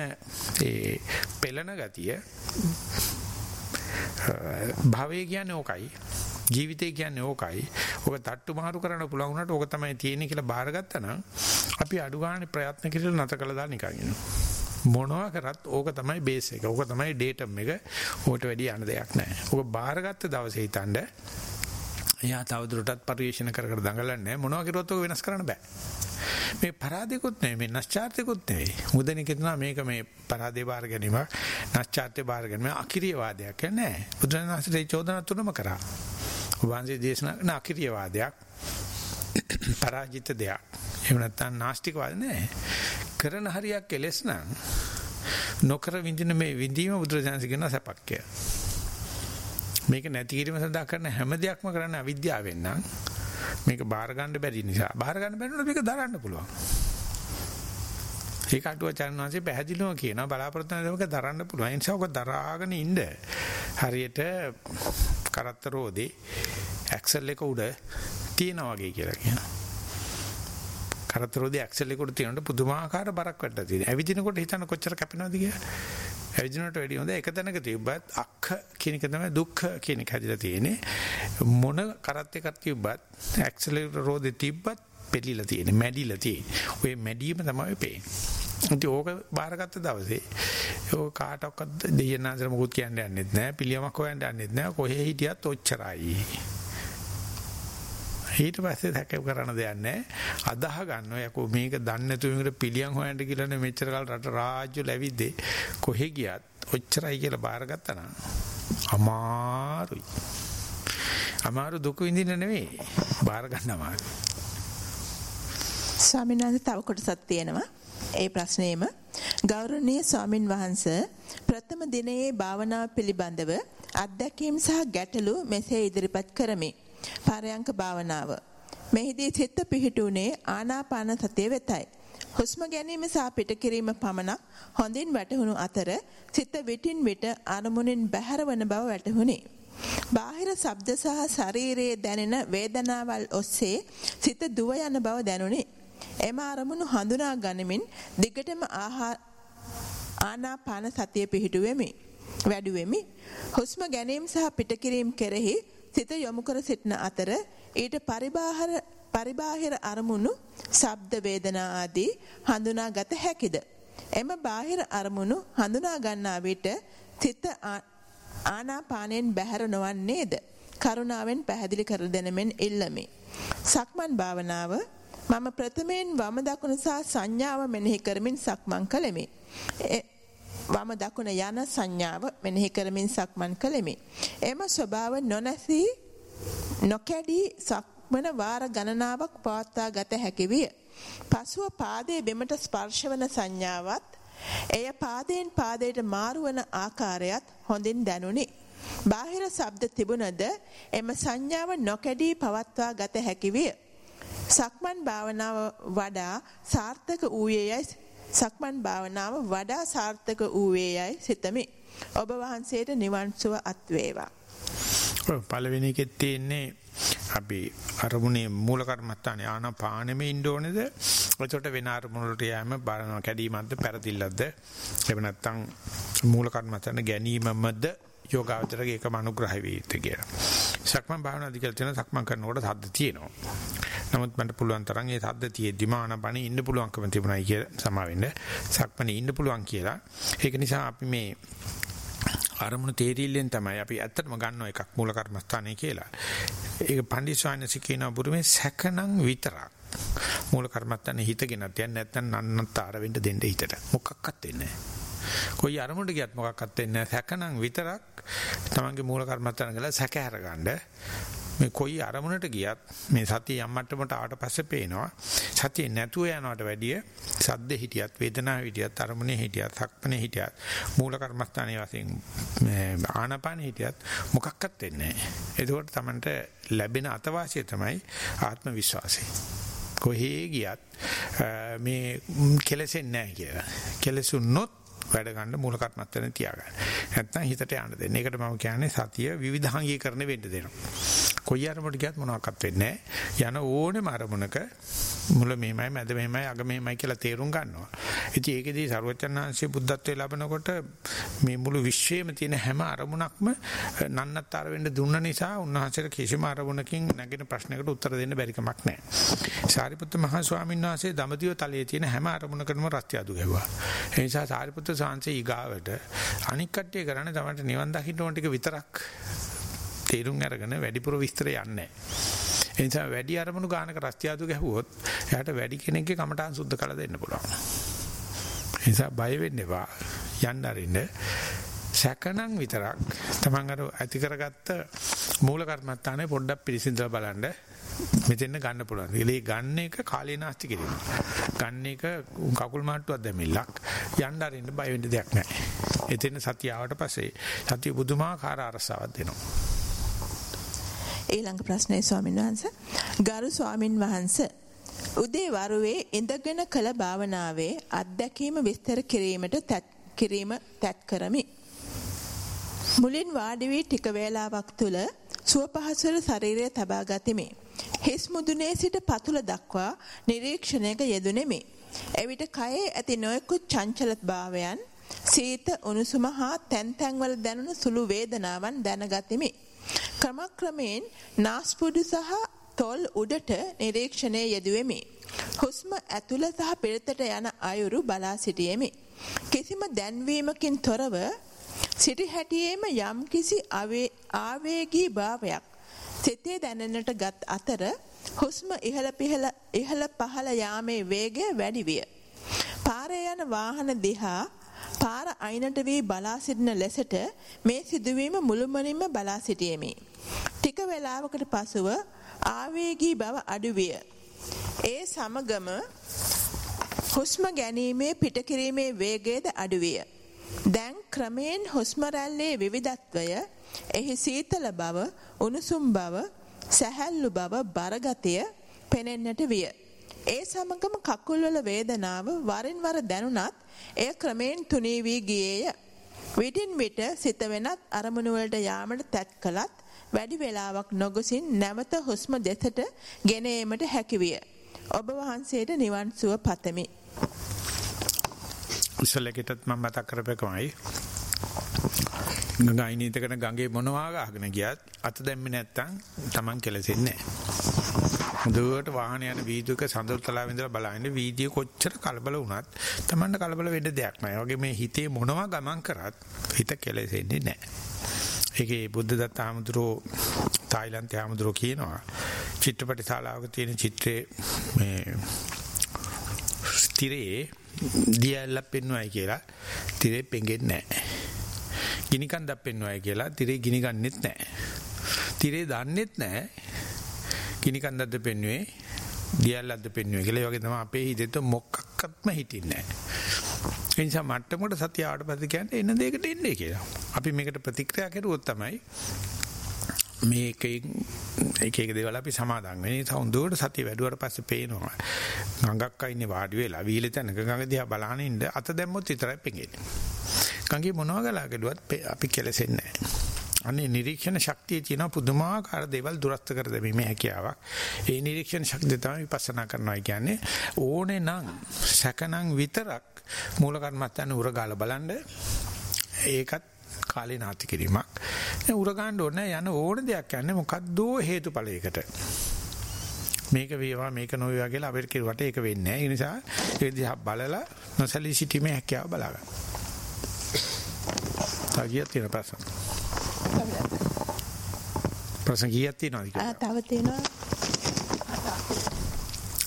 S1: ඒ පෙළන ගතිය භවය කියන්නේ ඕකයි. ජීවිතය කියන්නේ ඕකයි. ඔබ තට්ටු මාරු කරන්න පුළුවන් වුණාට ඕක තමයි තියෙන්නේ කියලා බාරගත්තා නම් අපි අඩු ගන්න ප්‍රයත්න කිරීලා නැත කළා දාන්න නිකන් ඉන්නවා. මොනවා කරත් ඕක තමයි බේස් එක. ඕක තමයි ඩේටම් එක. ඕකට වැඩි යන්න දෙයක් නැහැ. ඕක බාරගත්ත දවසේ හිතනද එයා තවදුරටත් පරිශන කර කර දඟලන්නේ මොනවා කරුවත් ඕක වෙනස් කරන්න බෑ. මේ පරාදේකුත් නෙවෙයි මේ නැස්චාර්ත්‍යකුත් නෙවෙයි. මුදෙනි කියනවා මේක මේ පරාදේ බාර ගැනීම නැස්චාර්ත්‍ය බාර ගැනීම අකිරිය වාදයක් නෑ. බුදුරජාණන්සේ චෝදනා තුනම කරා. වංශයේ දේශනා කරන අකිරිය වාදයක් පරාජිත දෙයක්. එහෙම නැත්නම් නාස්තික වාද නෑ. කරන හරියක් කෙලස් නම් නොකර විඳින මේ විඳීම බුදුරජාණන් කියන සපක්කය. මේක නැති කිරීම සඳහා කරන හැම දෙයක්ම කරන්න අවිද්‍යාවෙන් නම් මේක බාර ගන්න බැරි නිසා බාර ගන්න බැරි නම් මේක දරන්න පුළුවන්. ඒක අටුවචාන් වහන්සේ පැහැදිලිව කියනවා බලාපොරොත්තු වෙන දේක දරන්න පුළුවන්. ඒ නිසා ඔක දරාගෙන ඉන්න හරියට කරත්ත රෝදේ ඇක්සල් එක උඩ තියනවා වගේ කියලා කියනවා. කරතරෝදී ඇක්සල් එක උඩ තියෙනකොට පුදුමාකාර බරක් වැටලා තියෙනවා. ඇවිදිනකොට හිතන්න කොච්චර කැපෙනවද කියලා. ඇවිදිනකොට වැඩි හොඳ එක තැනක තිබ්බත් අක්ඛ කියන එක තමයි දුක්ඛ කියන එක හැදිලා තියෙන්නේ. මොන කරත් එකක් තිබ්බත් ඇක්සල් රෝදේ තිබ්බත් පෙළිලා තියෙන්නේ, මැඩිලා තියෙන්නේ. ඔය මැඩීම තමයි පේන්නේ. ඉතින් ඕක බාරගත්ත දවසේ ඕක කාටවත් දෙයයන්ාන්සර මොකුත් කියන්න යන්නෙත් නෑ පිළියමක් හොයන්න යන්නෙත් නෑ කොහේ හිටියත් ඔච්චරයි ඊට පස්සේ දැක කරන්න දෙයක් නැහැ. අදාහ ගන්නවා යකෝ මේක දන්නේ නැතුව මේකට පිළියම් හොයන්න කියලානේ මෙච්චර කාල රට රාජ්‍ය ලැබිද්දී කොහෙ ගියත් ඔච්චරයි කියලා බාරගත්තා නම් අමාරුයි. අමාරු දුක විඳින්න නෙවෙයි බාර ගන්න අමාරුයි.
S4: ස්වාමීන් වහන්සේ තව කොටසක් තියෙනවා. ඒ ප්‍රශ්නේම ගෞරවනීය ස්වාමින් වහන්සේ ප්‍රථම දිනයේ භාවනාව පිළිබඳව අත්දැකීම් සහ ගැටලු මෙසේ ඉදිරිපත් කරමි. පරයන්ක භාවනාව. මෙහිදී සිත පිහිටුනේ ආනාපාන සතිය වෙතයි. හුස්ම ගැනීම සහ පිටකිරීම පමණක් හොඳින් වැටහුණු අතර සිත විටින් විට අරමුණෙන් බැහැර වන බව වැටහුණි. බාහිර ශබ්ද සහ ශරීරයේ දැනෙන වේදනාවල් ඔස්සේ සිත දුව යන බව දැනුනි. එම අරමුණු හඳුනා ගනිමින් දිගටම ආනාපාන සතිය පිහිටුවෙමි. වැඩුවෙමි. හුස්ම ගැනීම සහ පිටකිරීම කෙරෙහි සිත යොමු කර සිටන අතර ඊට පරිබාහිර පරිබාහිර අරමුණු ශබ්ද වේදනා ආදී හඳුනාගත හැකිද? එම බාහිර අරමුණු හඳුනා ගන්නා විට සිත ආනාපානෙන් බැහැර නොවන්නේද? කරුණාවෙන් පැහැදිලි කර දෙනමෙන් ඉල්ලමි. සක්මන් භාවනාව මම ප්‍රථමයෙන් වම දකුණ සහ සංඥාව මෙනෙහි කරමින් සක්මන් කළෙමි. වම දකුණ යන සංඥාව මෙනෙහි කරමින් සක්මන් කළෙමි. එම ස්වභාව නොනැසී නොකැඩී සක්මන වාර ගණනාවක් පවත්වා ගත හැකි විය. පසුව පාදයේ බෙමට ස්පර්ශවන සංඥාවත් එය පාදයෙන් පාදයට මාරුවන ආකාරයත් හොඳින් දැනුනි. බාහිර ශබ්ද තිබුණද එම සංඥාව නොකැඩී පවත්වා ගත හැකි විය. සක්මන් භාවනාව වඩා සාර්ථක වූයේයයි සක්මන් භාවනාව වඩා සාර්ථක වූවේයයි සිතමි. ඔබ වහන්සේට නිවන් සුව අත් වේවා.
S1: පළවෙනි එකේ තියෙන්නේ අපි අරමුණේ මූල කර්මත්තානේ ආනාපානෙම ඉන්න ඕනේද? එතකොට වෙන අරමුණ වලට යෑම බලනවා කැඩීමක්ද පෙරදිල්ලක්ද? එහෙම නැත්නම් මූල කර්මත්තාන ගැනීමමද යෝගාවචරගේ එකම අනුග්‍රහය වේිත කියලා. සක්මන් භාවනාදී කියලා තියෙන සක්මන් කරනකොට සද්ද තියෙනවා. නමුත් මට පුළුවන් තරම් ඒ සද්ද තියෙද්දිම ආනපනේ ඉන්න පුළුවන්කම තිබුණයි කියලා සමා වෙන්න. සක්මනේ ඉන්න පුළුවන් කියලා. ඒක නිසා අපි මේ අරමුණු තේරිල්ලෙන් තමයි අපි ඇත්තටම ගන්න එකක් මූල කර්මස්ථානයේ කියලා. ඒක පඬිස්වාමීන් කියන බුරුමේ සැකනම් විතරක්. මූල කර්මස්ථානේ හිතගෙන තියන්නේ නැත්නම් නන්නතර වෙන්න දෙන්න හිතට. මොකක්වත් වෙන්නේ නැහැ. කොයි අරමුණට ගියත් මොකක්වත් වෙන්නේ නැහැ. සැකනම් විතරක් තමන්ගේ මූල කර්මස්ථාන ගල සැක හැරගන්න මේ කොයි අරමුණට ගියත් මේ සතිය යම් මට්ටමකට ආවට පස්සේ පේනවා සතිය නැතුව යනවට වැඩිය සද්ද හිටියත් වේදනාව හිටියත් අරමුණේ හිටියත් සක්මනේ හිටියත් මූල කර්මස්ථානයේ වශයෙන් ආනාපාන හිටියත් මොකක්වත් වෙන්නේ නැහැ. ඒකෝට තමන්ට ලැබෙන අතවාසිය තමයි ආත්ම විශ්වාසය. කොහේ ගියත් මේ කෙලෙසෙන්නේ නැහැ කියලා. කෙලෙසුනොත් වැඩ ගන්න මූල කර්මත්තෙන් තියාගන්න. නැත්නම් හිතට යන්න දෙන්න. ඒකට මම කියන්නේ සතිය විවිධාංගීකරණය වෙන්න දෙනවා. කොයි අරමුණට ගියත් මොනවාක්වත් වෙන්නේ නැහැ. යන ඕනෙම අරමුණක මුල මෙහෙමයි මැද මෙහෙමයි අග මෙහෙමයි කියලා තේරුම් ගන්නවා. ඉතින් ඒකෙදී සරුවචනාංශයේ බුද්ධත්වයේ ලැබනකොට මේ මුළු විශ්වයේම තියෙන හැම අරමුණක්ම නන්නත්තර වෙන්න දුන්න නිසා උන්වහන්සේට කිසිම අරමුණකින් නැගෙන ප්‍රශ්නයකට උත්තර දෙන්න බැරි කමක් නැහැ. සාරිපුත්ත මහ ස්වාමීන් වහන්සේ දඹදිව තලයේ තියෙන හැම අරමුණකටම රස්තියදු ගැහුවා. ඒ නිසා සාරිපුත්ත සාංශේ ඊගාවට අනික් කට්ටිය කරන්නේ තමයි නිවන් දකින්න ඕන ටික විතරක් තේරුම් අරගෙන වැඩිපුර විස්තර යන්නේ නැහැ. ඒ නිසා වැඩි අරමුණු ගානක රස්තියාදු ගැහුවොත් එයාට වැඩි කෙනෙක්ගේ කමටහන් සුද්ධ කළ දෙන්න පුළුවන්. ඒ නිසා බය වෙන්න එපා. යන්න අරින්න. සැකනම් විතරක් තමන් අර ඇති කරගත්ත මූල කර්මත්තානේ පොඩ්ඩක් පිළිසිඳලා බලන්න මෙතෙන්න ගන්න පුළුවන්. ඒ ගන්න එක කාලේ නාස්ති කිරීම. ගන්න එක කකුල් මාට්ටුවක් දැමිල්ලක්. යන්න අරින්න බය වෙන්න දෙයක් නැහැ. එතෙන් සතිය ආවට පස්සේ සතිය බුදුමාකාර අරසාවක් දෙනවා.
S4: ඊළඟ ප්‍රශ්නේ ස්වාමීන් වහන්සේ ගරු ස්වාමින් වහන්සේ උදේ වරුවේ ඉඳගෙන කළ භාවනාවේ අත්දැකීම විස්තර කිරීමට තත් කිරීම තත් කරමි. මුලින් වාඩි වී ටික වේලාවක් තුල සුව පහසුර ශරීරය තබා ගතිමි. හිස් මුදුනේ සිට පතුල දක්වා නිරීක්ෂණයක යෙදුණෙමි. එවිට කයේ ඇති නොයෙකුත් චංචල භාවයන් සීත උණුසුම හා තැන් තැන්වල දැනුණු සුළු වේදනාවන් දැනගතිමි. ක්‍රමක්‍රමයෙන් නාස්පුඩු සහ තොල් උඩට නිරීක්ෂණයේ යෙදුවෙමි. හුස්ම ඇතුළ සහ පිටතට යන අයුරු බලා සිටියෙමි. කිසිම දැන්වීමකින් තොරව සිටි හැටියේම යම්කිසි ආවේගී භාවයක් සිතේ දැනෙන්නට ගත් අතර හුස්ම ඉහළ පිහළ ඉහළ පහළ යාමේ වේගය වැඩි විය. පාරේ යන වාහන දිහා පාර අයිනට වී බලා සිටින ලෙසට මේ සිදුවීම මුළුමනින්ම බලා සිටියෙමි. ටික වේලාවකට පසුව ආවේගී බව අඩුවිය. ඒ සමගම හුස්ම ගැනීමේ පිටකිරීමේ වේගයද අඩුවිය. දැන් ක්‍රමයෙන් හුස්ම රැල්ලේ විවිධත්වය, එහි සීතල බව, උණුසුම් බව, සැහැල්ලු බව, බරගතිය පෙනෙන්නට විය. ඒ සමගම කකුල්වල වේදනාව වරින් වර දැනුණත් එය ක්‍රමයෙන් තුනී වී ගියේය. විටින් විට සිත වෙනත් අරමුණු වලට යාමට තැත් කළත් වැඩි වේලාවක් නොගොසින් නැවත හුස්ම දෙසට ගෙන ඒමට හැකිවිය. ඔබ වහන්සේට නිවන් සුව පතමි.
S1: ඉස්සලකටත් මම මතක් කරපේකමයි. ගඟයිනීත කරන ගඟේ මොනවා ගහගෙන ගියත් අත දැම්මේ නැත්තම් Taman කෙලසෙන්නේ නැහැ. දුවට වාහන යන වීදුවක සඳල්තලාව ඉඳලා බලන්නේ වීදියේ කොච්චර කලබල වුණත් Tamanට කලබල වෙන්න දෙයක් නැහැ. වගේ මේ හිතේ මොනවා ගමන් කරත් හිත කෙලෙසෙන්නේ නැහැ. ඒකේ බුද්ධ දත්ත ආමඳුරෝ තායිලන්තයේ ආමඳුරෝ කියනවා චිත්‍රපට ශාලාවක තියෙන චිත්‍රයේ මේ තිරේ දියල්ලක් පෙන්වයි කියලා තිරේ පෙඟෙන්නේ නැහැ. ගිනි කන්දක් පෙන්වයි කියලා තිරේ ගිනි ගන්නෙත් නැහැ. තිරේ දන්නෙත් නැහැ. ගිනි කන්දක්ද පෙන්වුවේ දියල්ලක්ද පෙන්වුවේ කියලා. ඒ වගේ තමයි අපේ හිතේට මොකක්වත්ම හිටින්නේ නැහැ. ඒ නිසා මට්ටමකට සතිය ආවට පස්සේ කියන්නේ එන දෙයකට එන්නේ කියලා. අපි මේකට ප්‍රතික්‍රියා කරුවොත් තමයි මේකෙන් එක එක දේවල් අපි සමාදන් වෙන්නේ. ඒ නිසා හොඳට සතිය වැඩුවට පස්සේ පේනවා. ගඟක් අයිනේ වාඩි වෙලා වීල තැනක ගඟ දිහා බලන ඉන්න අත දැම්මොත් විතරයි පෙඟෙන්නේ. ගඟේ මොනවා ගලා ගැලුවත් අපි කෙලසෙන්නේ නැහැ. අනේ නිරීක්ෂණ ශක්තිය තියෙන පුදුමාකාර දේවල් දුරස්ත කර දෙමීමේ හැකියාවක්. ඒ නිරීක්ෂණ ශක්තිය තමයි විපස්සනා කරනවා කියන්නේ ඕනේ නම් සැකනම් විතරක් මූල කර්මත්තන් උරගාල බලන්න ඒකත් කාලේ නාති කිරීමක්. දැන් උරගාන්න ඕනේ යන ඕන දෙයක් යන්නේ මොකද්ද හේතුඵලයකට. මේක වේවා මේක නොවේවා කියලා අපිට කිරුවට ඒක වෙන්නේ නැහැ. ඒ නිසා ඒ දිහා බලලා නොසලී සිටීමේ හැකියාව බලා ගන්න. තාගියක් තියෙන ප්‍රශ්න. ප්‍රශ්න කීයක් තියෙනවද
S4: ආ
S1: කියලා?
S4: තව තියෙනවා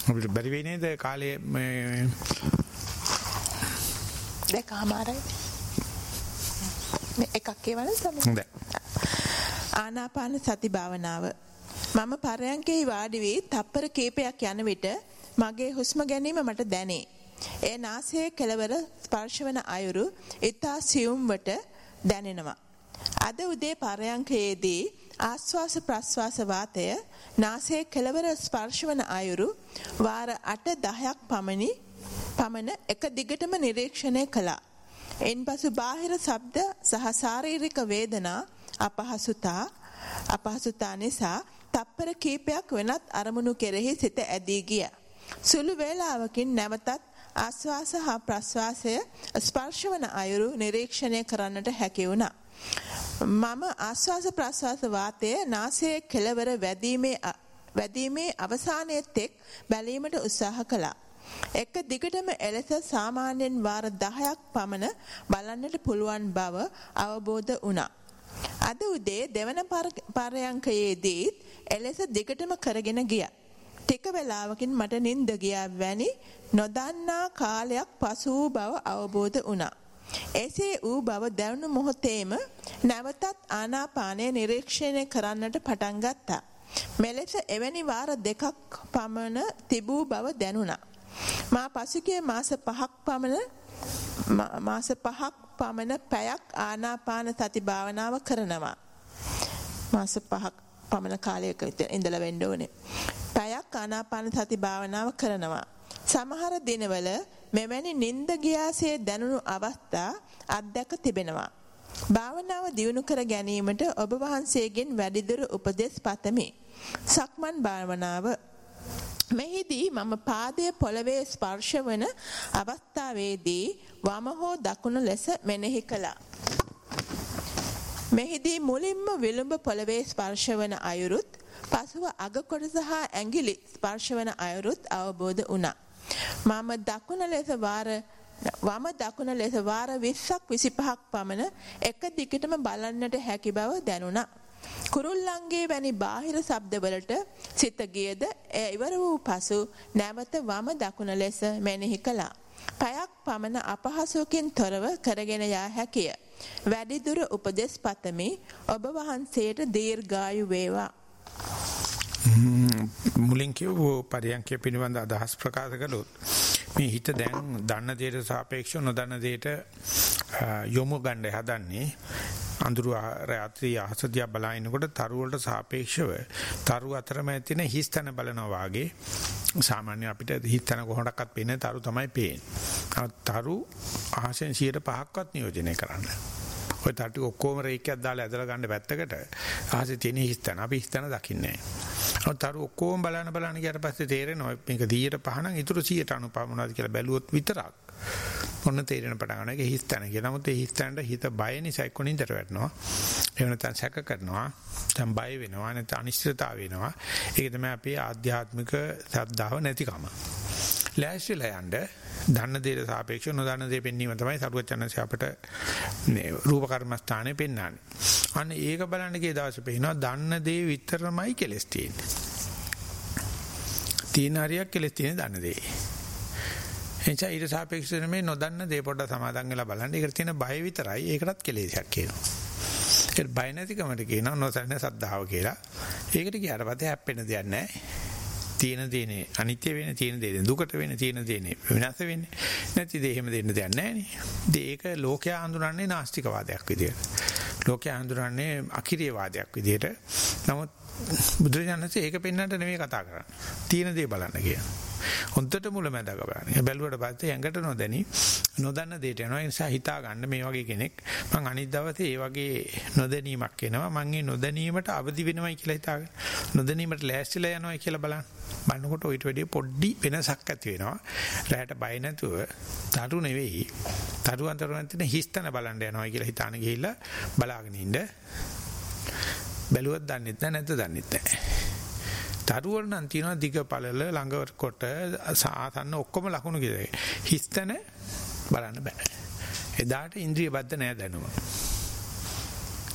S1: අපිට බැරි වෙයි නේද කාලේ මේ
S4: දෙකමාරයි මේ එකක් කියවන
S1: හොඳයි.
S4: ආනාපාන සති භාවනාව මම පරයන්කේ වාඩි වී තප්පර කීපයක් යන විට මගේ හුස්ම ගැනීම මට දැනේ. ඒ නාසයේ කෙළවර ස්පර්ශවන අයුරු ඊතා සියුම්වට දැනෙනවා. අද උදේ පරයන්කයේදී ආස්වාස ප්‍රස්වාස වාතය නාසයේ කෙළවර ස්පර්ශවන අයුරු වාර 8 10ක් පමණි පමණ එක දිගටම නිරීක්ෂණය කළා. එන්පසු බාහිර ශබ්ද සහ ශාරීරික වේදනා අපහසුතා අපහසුතා නිසා තප්පර කීපයක් වෙනත් අරමුණු කෙරෙහි සිත ඇදී ගිය. සුළු වේලාවකින් නැවතත් ආස්වාස හා ප්‍රස්වාසය ස්පර්ශවන අයුරු නිරීක්ෂණය කරන්නට හැකි වුණා. මම ආස්වාස ප්‍රස්වාස වාතය නාසයේ කෙළවර වැදීමේ වැදීමේ අවසානයේ තෙක් බැලීමට උත්සාහ කළා. එක දිගටම එලෙස සාමාන්‍යයෙන් වාර 10ක් පමණ බලන්නට පුළුවන් බව අවබෝධ වුණා. අද උදේ දෙවන පරයන්කයේදී එලෙස දිගටම කරගෙන ගියා. ටික වේලාවකින් මට නිින්ද ගියා වැනි නොදන්නා කාලයක් පසු වූ බව අවබෝධ වුණා. එසේ වූ බව දැනුණු මොහොතේම නැවතත් ආනාපානය නිරීක්ෂණය කරන්නට පටන් ගත්තා. මෙලෙස එවැනි වාර දෙකක් පමණ තිබූ බව දැනුණා. මා පසුගිය මාස 5ක් පමණ මාස 5ක් පමණ පැයක් ආනාපාන සති භාවනාව කරනවා. මාස 5ක් පමණ කාලයක ඉඳලා වෙන්න ඕනේ. පැයක් ආනාපාන සති භාවනාව කරනවා. සමහර දිනවල මෙවැනි නිින්ද ගියාසේ දැනුණු අවස්ථා අත්දැක තිබෙනවා. භාවනාව දියුණු කර ගැනීමට ඔබ වහන්සේගෙන් වැඩිදුර උපදෙස් පතමි. සක්මන් භාවනාව මෙහිදී මම පාදයේ පොළවේ ස්පර්ශ වන අවස්ථාවේදී වම හෝ දකුණ ලෙස මෙනෙහි කළා. මෙහිදී මුලින්ම විලුඹ පොළවේ ස්පර්ශ වන අයුරුත් පසුව අග කොටස හා ඇඟිලි ස්පර්ශ වන අයුරුත් අවබෝධ වුණා. මම දකුණ ලෙස වාර වම දකුණ ලෙස වාර 20ක් 25ක් පමණ එක දිගටම බලන්නට හැකි බව දැනුණා. කුරුල්ලන්ගේ වැනි බාහිර ශබ්දවලට සිත ගියද එය ඉවර වූ පසු නැවත වම දකුණ ලෙස මෙනෙහි කළා. පයක් පමණ අපහසුවකින් තොරව කරගෙන යා හැකිය. වැඩිදුර උපදෙස් පතමි ඔබ වහන්සේට දීර්ඝායු වේවා.
S1: මුලින් කියවෝ පරියන්කේ පිළිබඳ අදහස් ප්‍රකාශ කළොත් මේ හිත දැන් දන්න දෙයට සාපේක්ෂව නොදන්න දෙයට යොමු ගන්න හදන්නේ අඳුරු රාත්‍රී අහසදියා බලනකොට තරු වලට සාපේක්ෂව තරු අතරමැද තියෙන හිස්තන බලනවා වාගේ සාමාන්‍ය අපිට හිස්තන කොහොමඩක්වත් පේන්නේ තරු තමයි පේන්නේ. තරු අහසෙන් 105ක්වත් නියෝජනය කරන්න. ඔය තටි ඔක්කොම රේඛයක් දාලා ඇදලා ගන්න පැත්තකට අහසේ තියෙන හිස්තන අපි හිස්තන දකින්නේ නැහැ. තරු ඔක්කොම බලන බලන ගියට පස්සේ තේරෙනවා මේක 105 නම් ඊටු 195 මොනවද කියලා බැලුවොත් විතරක් ඔන්න තේරෙන පටන් ගන්නවා. ඒක හිස්තන කියලා. නමුත් ඒ හිස්තනට හිත බය නිසා එක්ක නින්දට වැටෙනවා. එහෙම නැත්නම් සැක කරනවා. දැන් බය වෙනවා. නැත්නම් අනිශ්චිතතාව වෙනවා. ඒක තමයි අපේ ආධ්‍යාත්මික ශ්‍රද්ධාව නැතිකම. ලෑස්තිලා යන්න දන්න දේට සාපේක්ෂව නොදන්න දේ පෙන්වීම තමයි සරුවචනන්සේ අපට මේ රූප කර්මස්ථානේ පෙන්වන්නේ. අන්න ඒක බලන්න ගිය දවසේ පේනවා දන්න දේ විතරමයි කෙලස් තියෙන්නේ. තියෙන හරියක් කෙලස් තියෙන දන්න දේ. එනිසා ඊට සාපේක්ෂව මේ නොදන්න දේ පොඩ්ඩක් සමාදන් වෙලා බලන්න. ඒකට තියෙන බය විතරයි. ඒකටත් කෙලෙසයක් කියනවා. ඒක බය නැතිකමට කියනවා නොසන්න සද්ධාව කියලා. ඒකට ගියාට පස්සේ හැප්පෙන දෙයක් නැහැ. තියෙන දේනේ අනිත්‍ය වෙන තියෙන දේ දුකට වෙන තියෙන දේනේ විනාශ වෙන්නේ නැති දේ එහෙම දෙන්න දෙයක් නැහැ නේ. ඒක ලෝකයා හඳුනන්නේ නාස්තිකවාදයක් විදියට. ලෝකයා හඳුනන්නේ අකිරිය වාදයක් විදියට. නමුත් බුදුරජාණන්සේ ඒක පෙන්වන්නට නෙමෙයි කතා කරන්නේ. තියෙන දේ බලන්න කියන. හොන්දට මුලැමැදක බලන්න. බැලුවට පස්සේ ඇඟට නොදැනි නොදන්න දෙයට යනවා. ඒ නිසා හිතා ගන්න මේ වගේ කෙනෙක් මං අනිත් දවසේ ඒ වගේ නොදැනීමක් එනවා. මං ඒ නොදැනීමට අවදි වෙනවයි කියලා හිතාගෙන නොදැනීමට ලෑස්තිලා යනවයි කියලා බලන්න. බලනකොට ඊට වැඩිය පොඩ්ඩි වෙනසක් ඇති වෙනවා. රැයට බය නැතුව තරු නෙවෙයි. තරු අතර නැතින හිස්තන බලන්න යනවා කියලා හිතාන ගිහිල්ලා බලාගෙන ඉන්න. බැලුවත් දන්නෙත් නැහැ නැත්ද දන්නෙත් නැහැ. තරුවල නම් තියෙනවා දිග පළල ළඟ කොට ආසන්න ඔක්කොම ලකුණු කියලා. හිස්තන බලන්න බෑ. එදාට ඉන්ද්‍රිය බද්ධ නෑ දැනුම.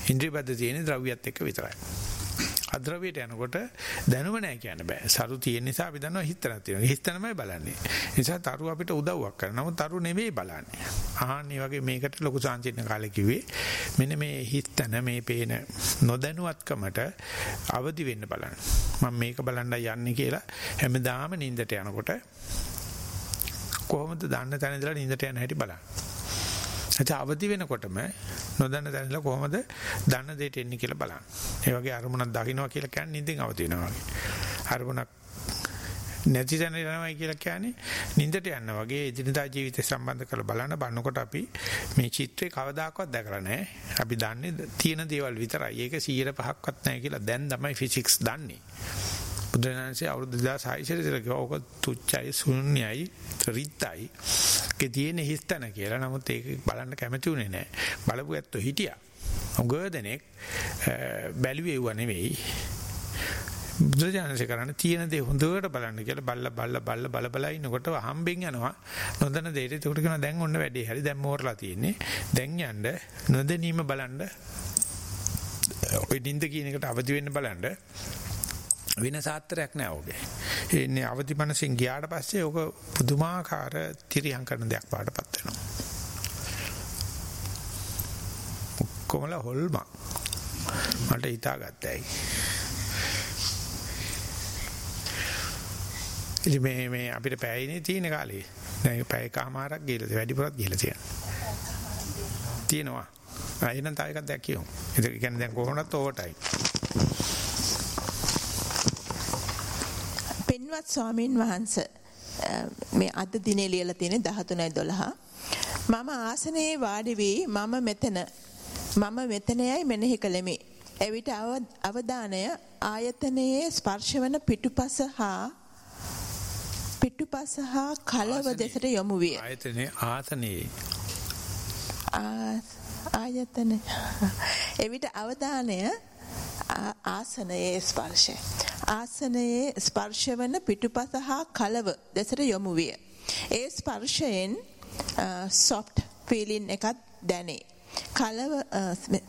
S1: ඉන්ද්‍රිය බද්ධ තියෙන්නේ ද්‍රව්‍යත් එක්ක විතරයි. අද්‍රව්‍යයට යනකොට දැනුම නැහැ කියන්න බෑ. සරු තියෙන නිසා අපි දන්නවා හිතනක් තියෙනවා. හිතනමයි බලන්නේ. ඒ නිසා තරු අපිට උදව්වක් කරනවා. නමුත් තරු නෙවෙයි බලන්නේ. ආහන්නේ වගේ මේකට ලොකු සංචින්න කාලේ කිව්වේ මෙන්න මේ හිතන මේ පේන නොදැනුවත්කමට අවදි වෙන්න බලන්න. මම මේක බලන්නයි යන්නේ කියලා හැමදාම නිින්දට යනකොට කොහොමද දන්න තැන ඉඳලා නිින්දට යන හැටි බලන්න. එතකොට අවදි වෙනකොටම නොදන්න තැනලා කොහොමද දන්න දෙයට එන්නේ කියලා බලන්න. ඒ වගේ අරමුණක් දකින්නවා කියලා කියන්නේ නිින්දෙන් අවදි වෙනවා වගේ. අරමුණක් නැති තැන යනවා කියලා කියන්නේ නිින්දට යන්න වගේ එදිනදා ජීවිතය සම්බන්ධ කරලා බලන බannකොට අපි මේ චිත්‍රේ කවදාකවත් දැකලා නැහැ. අපි දන්නේ තියෙන දේවල් විතරයි. ඒක 105ක්වත් නැහැ කියලා දැන් තමයි ෆිසික්ස් දන්නේ. බුදුරජාණන්සේ අවුරුදු 2600 ඉතල කිව්වා ඕක තුච්චයි ශුන්‍යයි රිත්යි ඒ තියෙන හිස්තන කියලා. නමුත් ඒක බලන්න කැමති උනේ නැහැ. බලපු ඇත්තෝ හිටියා. උගදෙනෙක් බැලුවේ ඒව නෙවෙයි. බුදුරජාණන්සේ කරන්නේ තියෙන දේ හොඳට බලන්න කියලා බල්ල බල්ල බල්ල බල බල ඉන්නකොට හම්බෙන් යනවා නොදන්න දෙයට ඒකට කියනවා දැන් ඔන්න වැඩේ හරි දැන් මෝරලා තියෙන්නේ දැන් යන්න නොදැනීම බලන්න ඔය නිින්ද කියන එකට අවදි වෙන්න බලන්න වෙන සාත්‍රයක් නෑ ඔගේ. එන්නේ අවදි මනසෙන් ගියාට පස්සේ ඔක පුදුමාකාර තිරියම් කරන දෙයක් පාටපත් වෙනවා. කොමල හොල්ම මට හිතාගත්තයි. ඉතින් මේ මේ අපිට පැයනේ තියෙන කාලේ. දැන් පැය කමාරක් ගිහලා වැඩිපුරත් ගිහලා තියෙනවා. තියෙනවා. ආ එහෙනම් තව එකක් දැක් කියමු. ඒක කියන්නේ දැන් කොහොමවත් ඕවර්
S4: පින්වත් ස්වාමින් වහන්ස මේ අද දිනේ ලියලා තියෙන 13:12 මම ආසනයේ වාඩි වී මම මෙතන මම මෙතනයයි මෙනෙහි කළෙමි. එවිට අවධානය ආයතනයේ ස්පර්ශවන පිටුපස හා පිටුපස හා කලව දෙසට යොමු විය.
S1: ආයතනයේ ආසනයේ
S4: ආයතන එවිට අවධානය ආසනයේ ස්පර්ශය ආසනයේ ස්පර්ශවන පිටුපස හා කලව දෙසට යොමු විය. ඒ ස්පර්ශයෙන් soft feeling එකක් දැනේ. කලව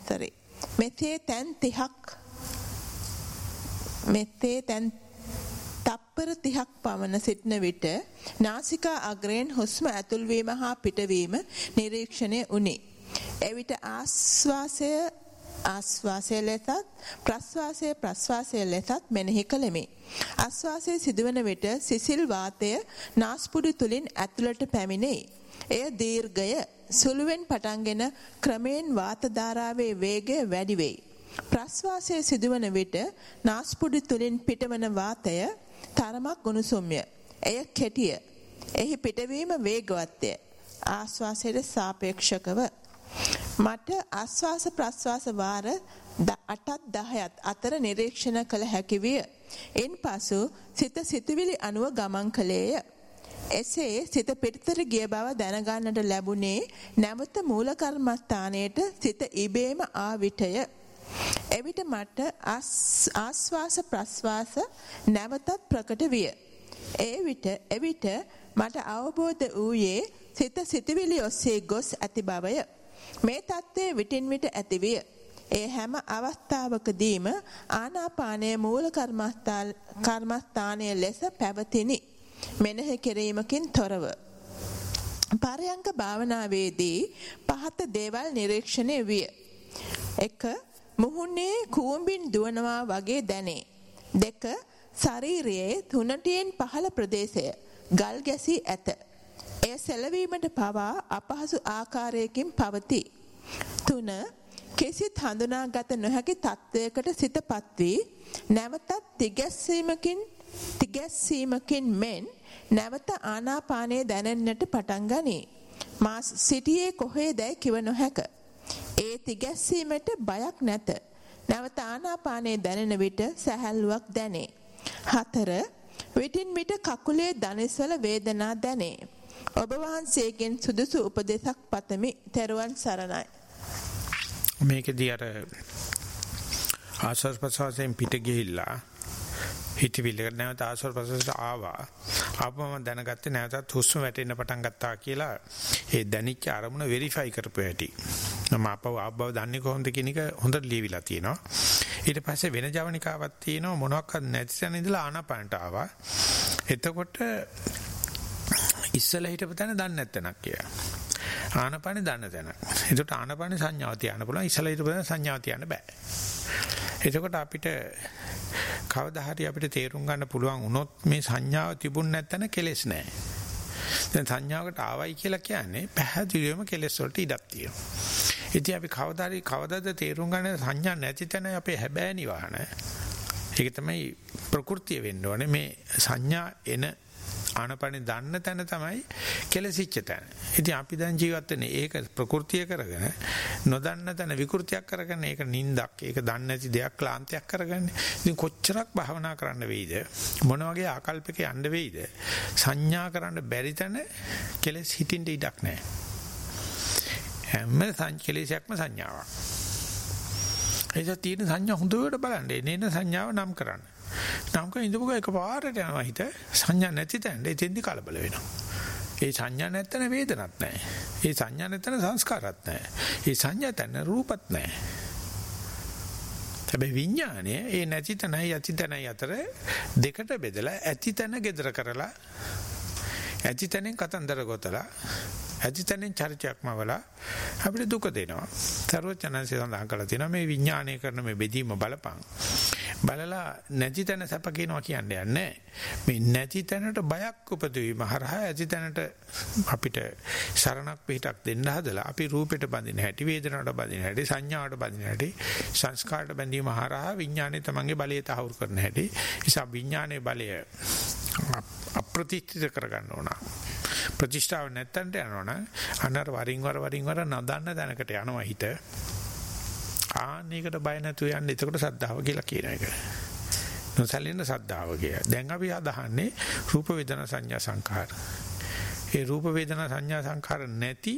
S4: sorry. මෙතේ තැන් 30ක් මෙතේ තැන් තප්පර 30ක් පමණ සිටන විට නාසිකා අග්‍රයෙන් හුස්ම ඇතුල් වීම හා පිටවීම නිරීක්ෂණය වුණි. එවිට ආස්වාසය ආස්වාසය ලෙසත් ප්‍රස්වාසය ප්‍රස්වාසය ලෙසත් මෙනෙහි කළෙමි. ආස්වාසය සිදුවන විට සිසිල් වාතය නාස්පුඩු තුලින් ඇතුළට පැමිණේ. එය දීර්ඝය සුළුවෙන් පටන්ගෙන ක්‍රමයෙන් වාත ධාරාවේ වේගය වැඩි වෙයි. ප්‍රස්වාසය සිදුවන විට නාස්පුඩු තුලින් පිටවන වාතය තරමක් උණුසුම්ය. එය කෙටිය. එහි පිටවීම වේගවත්ය. ආස්වාසයට සාපේක්ෂකව මට ආස්වාස ප්‍රස්වාස වාර 8ත් 10ත් අතර නිරීක්ෂණ කළ හැකි විය. ඉන්පසු සිත සිතුවිලි අනුව ගමන් කළේය. එසේ සිත පිටතට ගිය බව දැනගන්නට ලැබුණේ නැවත මූල කර්මස්ථානයට සිත ඉබේම ආ විටය. එවිට මට ආස්වාස ප්‍රස්වාස නැවතත් ප්‍රකට විය. ඒ විට එවිට මට අවබෝධ වූයේ සිත සිතුවිලි ඔස්සේ ගොස් ඇති බවය. මේ தત્ත්වය විටින් විට ඇතිවිය. ඒ හැම අවස්ථාවකදීම ආනාපානයේ මූල කර්මස්ථානයේ ලෙස පැවතිනි. මෙනෙහි කිරීමකින් තොරව. පරයන්ක භාවනාවේදී පහත දේවල් නිරීක්ෂණය විය. 1. මුහුණේ කූඹින් දුවනවා වගේ දැනේ. 2. ශරීරයේ තුනටියෙන් පහළ ප්‍රදේශය ගල් ගැසී ඇත. එය සැලවීමට පවා අපහසු ආකාරයකින් පවතී. 3. කිසිත් හඳුනාගත නොහැකි තත්වයකට සිතපත් වී නැවතත් තිගැස්සීමකින් තිගැස්සීමකින් මෙන් නැවත ආනාපානය දැනෙන්නට පටන් ගනී. මා සිටියේ කොහේදැයි කිව නොහැක. ඒ තිගැස්සීමට බයක් නැත. නැවත ආනාපානය දැනෙන විට සැහැල්ලුවක් දැනේ. 4. විටින් විට කකුලේ දණිස්වල වේදනා දැනේ. ඔබ වහන්සේගෙන් සුදුසු උපදේශක් පතමි. තෙරුවන් සරණයි.
S1: මේකදී අර ආශ්වාස ප්‍රශ්වාසයෙන් පිට ගිහිල්ලා හිතවිල්ලකට නැවත ආශ්වාස ප්‍රශ්වාසයට ආවා. ආපම දැනගත්තේ නැවතත් හුස්ම වැටෙන්න පටන් ගත්තා කියලා ඒ දැනිච්ච අරමුණ වෙරිෆයි කරපු හැටි. මම ආපව ආබව දන්නේ කොහොමද කියන එක හොඳට ලියවිලා තියෙනවා. ඊට පස්සේ වෙන ජවනිකාවක් තියෙනවා මොනවාක්වත් නැති තැන ඉඳලා ආනාපානට ආවා. එතකොට ඉස්සලා හිටපු තැන දන්නේ නැත්තනක් කියලා. ආනපානේ දන්න තැන. ඒකට ආනපානේ සංඥාව තියන්න පුළුවන්. ඉස්සලා හිටපු තැන සංඥාව තියන්න බෑ. එතකොට අපිට කවදා හරි අපිට තේරුම් ගන්න පුළුවන් වුණොත් මේ සංඥාව තිබුණ නැත්නම් කෙලෙස් නැහැ. දැන් සංඥාවකට ආවයි කියලා කියන්නේ පැහැදිලිවම කෙලෙස් වලට ඉඩක් තියෙනවා. ඉතින් අපි කවදා හරි කවදාද තේරුම් ගන්න සංඥා නැති තැන අපේ හැබෑ නිවහන. ඒක තමයි ප්‍රകൃතිය වෙන්න ඕනේ මේ සංඥා එන ආනපනේ දන්න තැන තමයි කෙලසිච්ච තැන. ඉතින් අපි දැන් ජීවත් වෙන්නේ ඒක ප්‍රകൃතිය කරගෙන නොදන්න තැන විකෘතියක් කරගෙන ඒක නින්දක් ඒක දන්නේ නැති දෙයක් ක්ලාන්තයක් කරගන්න. ඉතින් කොච්චරක් භාවනා කරන්න වෙයිද? මොන වගේ ආකල්පයක යන්න වෙයිද? සංඥා කරන්න බැරි තැන කෙලස් හිටින්න ඉඩක් නැහැ. හැම සංකලේශයක්ම සංඥාවක්. එයිස තියෙන සංඥා හොඳට බලන්න. එනේන සංඥාව නම් කරන්න. නම් කර ඉඳපුව එකපාරට යනවා හිත සංඥා නැති තැනට එතෙන්දි කලබල වෙනවා. ඒ සංඥා නැත්තන වේදනක් නැහැ. ඒ සංඥා නැත්තන සංස්කාරත් නැහැ. ඒ සංඥා තැන රූපත් නැහැ. හැබැයි විඥානය ඒ නැති තැනයි ඇති තැනයි අතර දෙකට බෙදලා ඇති තැන gedara කරලා ඇති තැනෙන් කතන්දර ගොතලා ඇතිතනෙන් චරිතයක්ම වලා අපිට දුක දෙනවා. සර්වඥාන්සේ සඳහන් කළා තියෙනවා මේ විඥානය කරන මේ බෙදීම බලපං. බලලා නැති තැන සැප කියනවා කියන්නේ නැහැ. මේ නැති තැනට බයක් උපදවීම හරහා ඇති තැනට අපිට සරණක් පිටක් දෙන්න හදලා අපි රූපෙට බඳින හැටි වේදනාවට බඳින හැටි සංඥාවට බඳින හැටි සංස්කාරට බැඳීම හරහා විඥානය තමන්ගේ බලය තහවුරු කරන හැටි. නිසා විඥානයේ බලය අප්‍රතිෂ්ඨිත කරගන්න ඕන. ප්‍රතිෂ්ඨාව නැත්තන්ට යනවනම් අනර වරින් වර වරින් වර නදන්න දැනකට යනවා හිත. ආන්නයකට බය නැතුව යන්න එතකොට සද්ධාව කියලා කියන එක. නොසැලෙන සද්ධාව කිය. දැන් අපි අදහන්නේ රූප වේදනා සංඥා සංකාර. ඒ රූප වේදනා සංඥා සංකාර නැති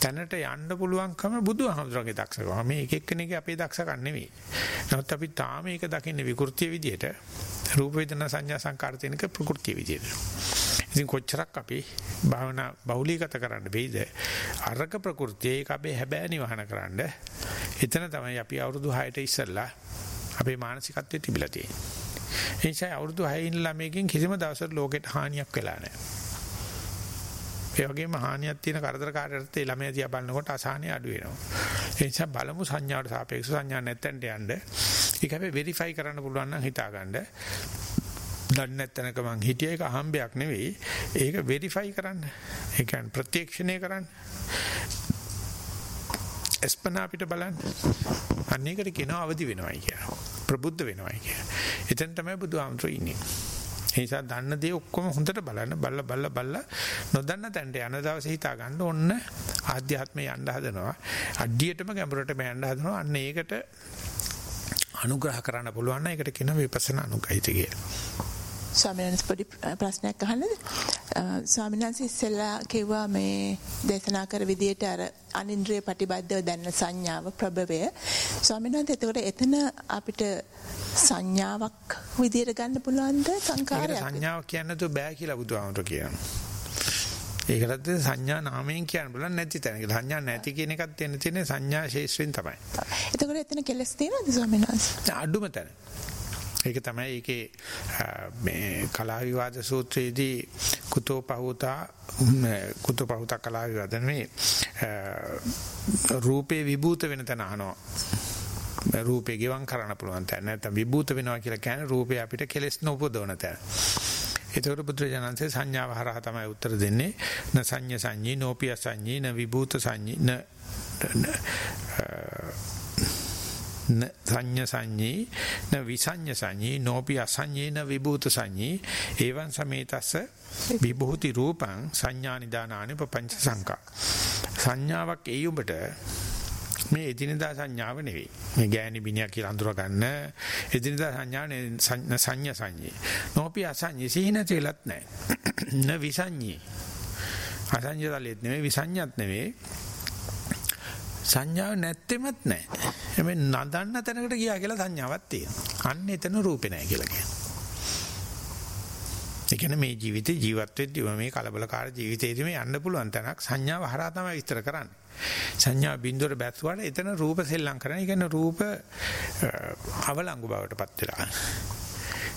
S1: තැනට යන්න පුළුවන්කම බුදුහාමුදුරන්ගේ දක්ෂකම. මේ එක එක්කෙනෙක්ගේ අපේ දක්ෂකම් නෙවෙයි. නමුත් අපි තාම ඒක දකින්නේ විකෘතිය විදියට. රූප වේදනා සංඥා සංකාර තියෙනක ප්‍රകൃතිය විදියට. ඉතින් කොච්චරක් අපි භාවනා බහුලීගත කරන්න වෙයිද? අරක ප්‍රകൃතිය ඒක අපේ හැබෑ නිවහන කරන්න. එතන තමයි අපි අවුරුදු 6ට ඉස්සෙල්ලා අපේ මානසිකත්වයේ තිබිලා තියෙන්නේ. ඒ නිසා අවුරුදු 6 ඉන්න ළමයකින් කිසිම දවසක ලෝකෙට හානියක් වෙලා නැහැ. ඒ වගේම හානියක් තියෙන කරදරකාරයට ඒ ළමයා දිහා බලනකොට අසහනය අඩු වෙනවා. ඒ නිසා බලමු සංඥාවට සාපේක්ෂව සංඥා නැත්තන්ට යන්න. ඒක හැබැයි වෙරිෆයි කරන්න පුළුවන් නම් හිතා ගන්න. දන්නේ නැත්නක මං හිටිය එක අහම්බයක් නෙවෙයි. ඒක වෙරිෆයි කරන්න. ඒ කියන්නේ ප්‍රත්‍යක්ෂණය කරන්න. එස්පනා අපිට බලන්න. අන්නේකට කියනවා අවදි වෙනවයි කියලා. ප්‍රබුද්ධ වෙනවයි කියලා. එතන තමයි බුදුහාමුදුරු ඉන්නේ. ඒ නිසා දන්න දේ ඔක්කොම හොඳට බලන්න බල්ල බල්ල බල්ල නොදන්න තැනට යන දවසේ හිතා ගන්න ඕන්න ආධ්‍යාත්මය යන්න හදනවා. අඩියටම ගැඹුරටම යන්න හදනවා. අන්න ඒකට අනුග්‍රහ කරන්න පුළුවන් නම් ඒකට කියන විපස්සනා අනුගහිත කියලා.
S4: ස්වාමීන් පොඩි ප්‍රශ්නයක් අහන්නද? ස්වාමීන් වහන්සේ ඉස්සෙල්ලා කිව්වා මේ දේශනා කර විදියට අර අනින්ද්‍රිය ප්‍රතිබද්ධව දැනන සංඥාව ප්‍රබවය. ස්වාමීන් වහන්සේ එතකොට එතන අපිට සංඥාවක් විදියට ගන්න පුළුවන්ද සංකාරයක්?
S1: සංඥාවක් කියන්න තු බෑ කියලා බුදුහාමුදුරු කියනවා. ඒකටත් සංඥා නාමයෙන් කියන්න බලන්න නැති තැන. සංඥා නැති කියන එකත් තියෙන තියෙන සංඥා ශේෂ්ත්‍රයෙන් තමයි.
S4: එතකොට එතන කෙලස් තියෙනවද ස්වාමීන් වහන්සේ?
S1: අඩුම තැන. ඒක තමයි ඒකේ මේ කලා විවාද සූත්‍රයේදී කුතෝ පහුතා කුතෝ පහුතා කලා විවාද නෙමෙයි රූපේ විභූත වෙන තැන අහනවා. රූපේ ගෙවම් කරන්න පුළුවන් තැන. නැත්නම් විභූත වෙනවා කියලා කියන්නේ රූපේ අපිට කෙලස් නොඋපදවන තැන. ඒතකොට බුදුරජාණන්සේ සංඥාව හරහා තමයි උත්තර දෙන්නේ. න සංඤ සංඤී නෝපිය සංඤී න විභූත සංඤී න සංඤ සංඤී න විසඤ්ඤ සංඤී නෝපි අසඤ්ඤේන විභූත සංඤී. එවං සමේතස්ස විභූති රූපං සංඥා නිදානානි පపంచ සංකා සංඥාවක් එයි උඹට මේ එදිනදා සංඥාව නෙවෙයි. මේ ගෑණි බිනියක් කියලා අඳුර ගන්න එදිනදා සංඥා සංඥා සංඤී නෝපි අසඤ්ඤී සිහින තෙලත් නැහැ. න විසඤ්ඤී. අසඤ්ඤතලෙත් නෙවෙයි විසඤ්ඤත් නෙවෙයි. සංඥාව නැත්තෙමත් නැහැ. හැබැයි නදන්න තැනකට ගියා කියලා සංඥාවක් තියෙනවා. අන්න එතන රූපේ නැහැ කියලා කියනවා. ඒ කියන්නේ මේ ජීවිතේ ජීවත් වෙද්දී මේ කලබලකාර ජීවිතේදී මේ යන්න පුළුවන් තැනක් සංඥාව හරහා තමයි විස්තර කරන්නේ. සංඥා බින්දුවට බැස්සුවාට එතන රූප සෙල්ලම් කරන. ඒ කියන්නේ රූප අවලංගු බවටපත් වෙලා.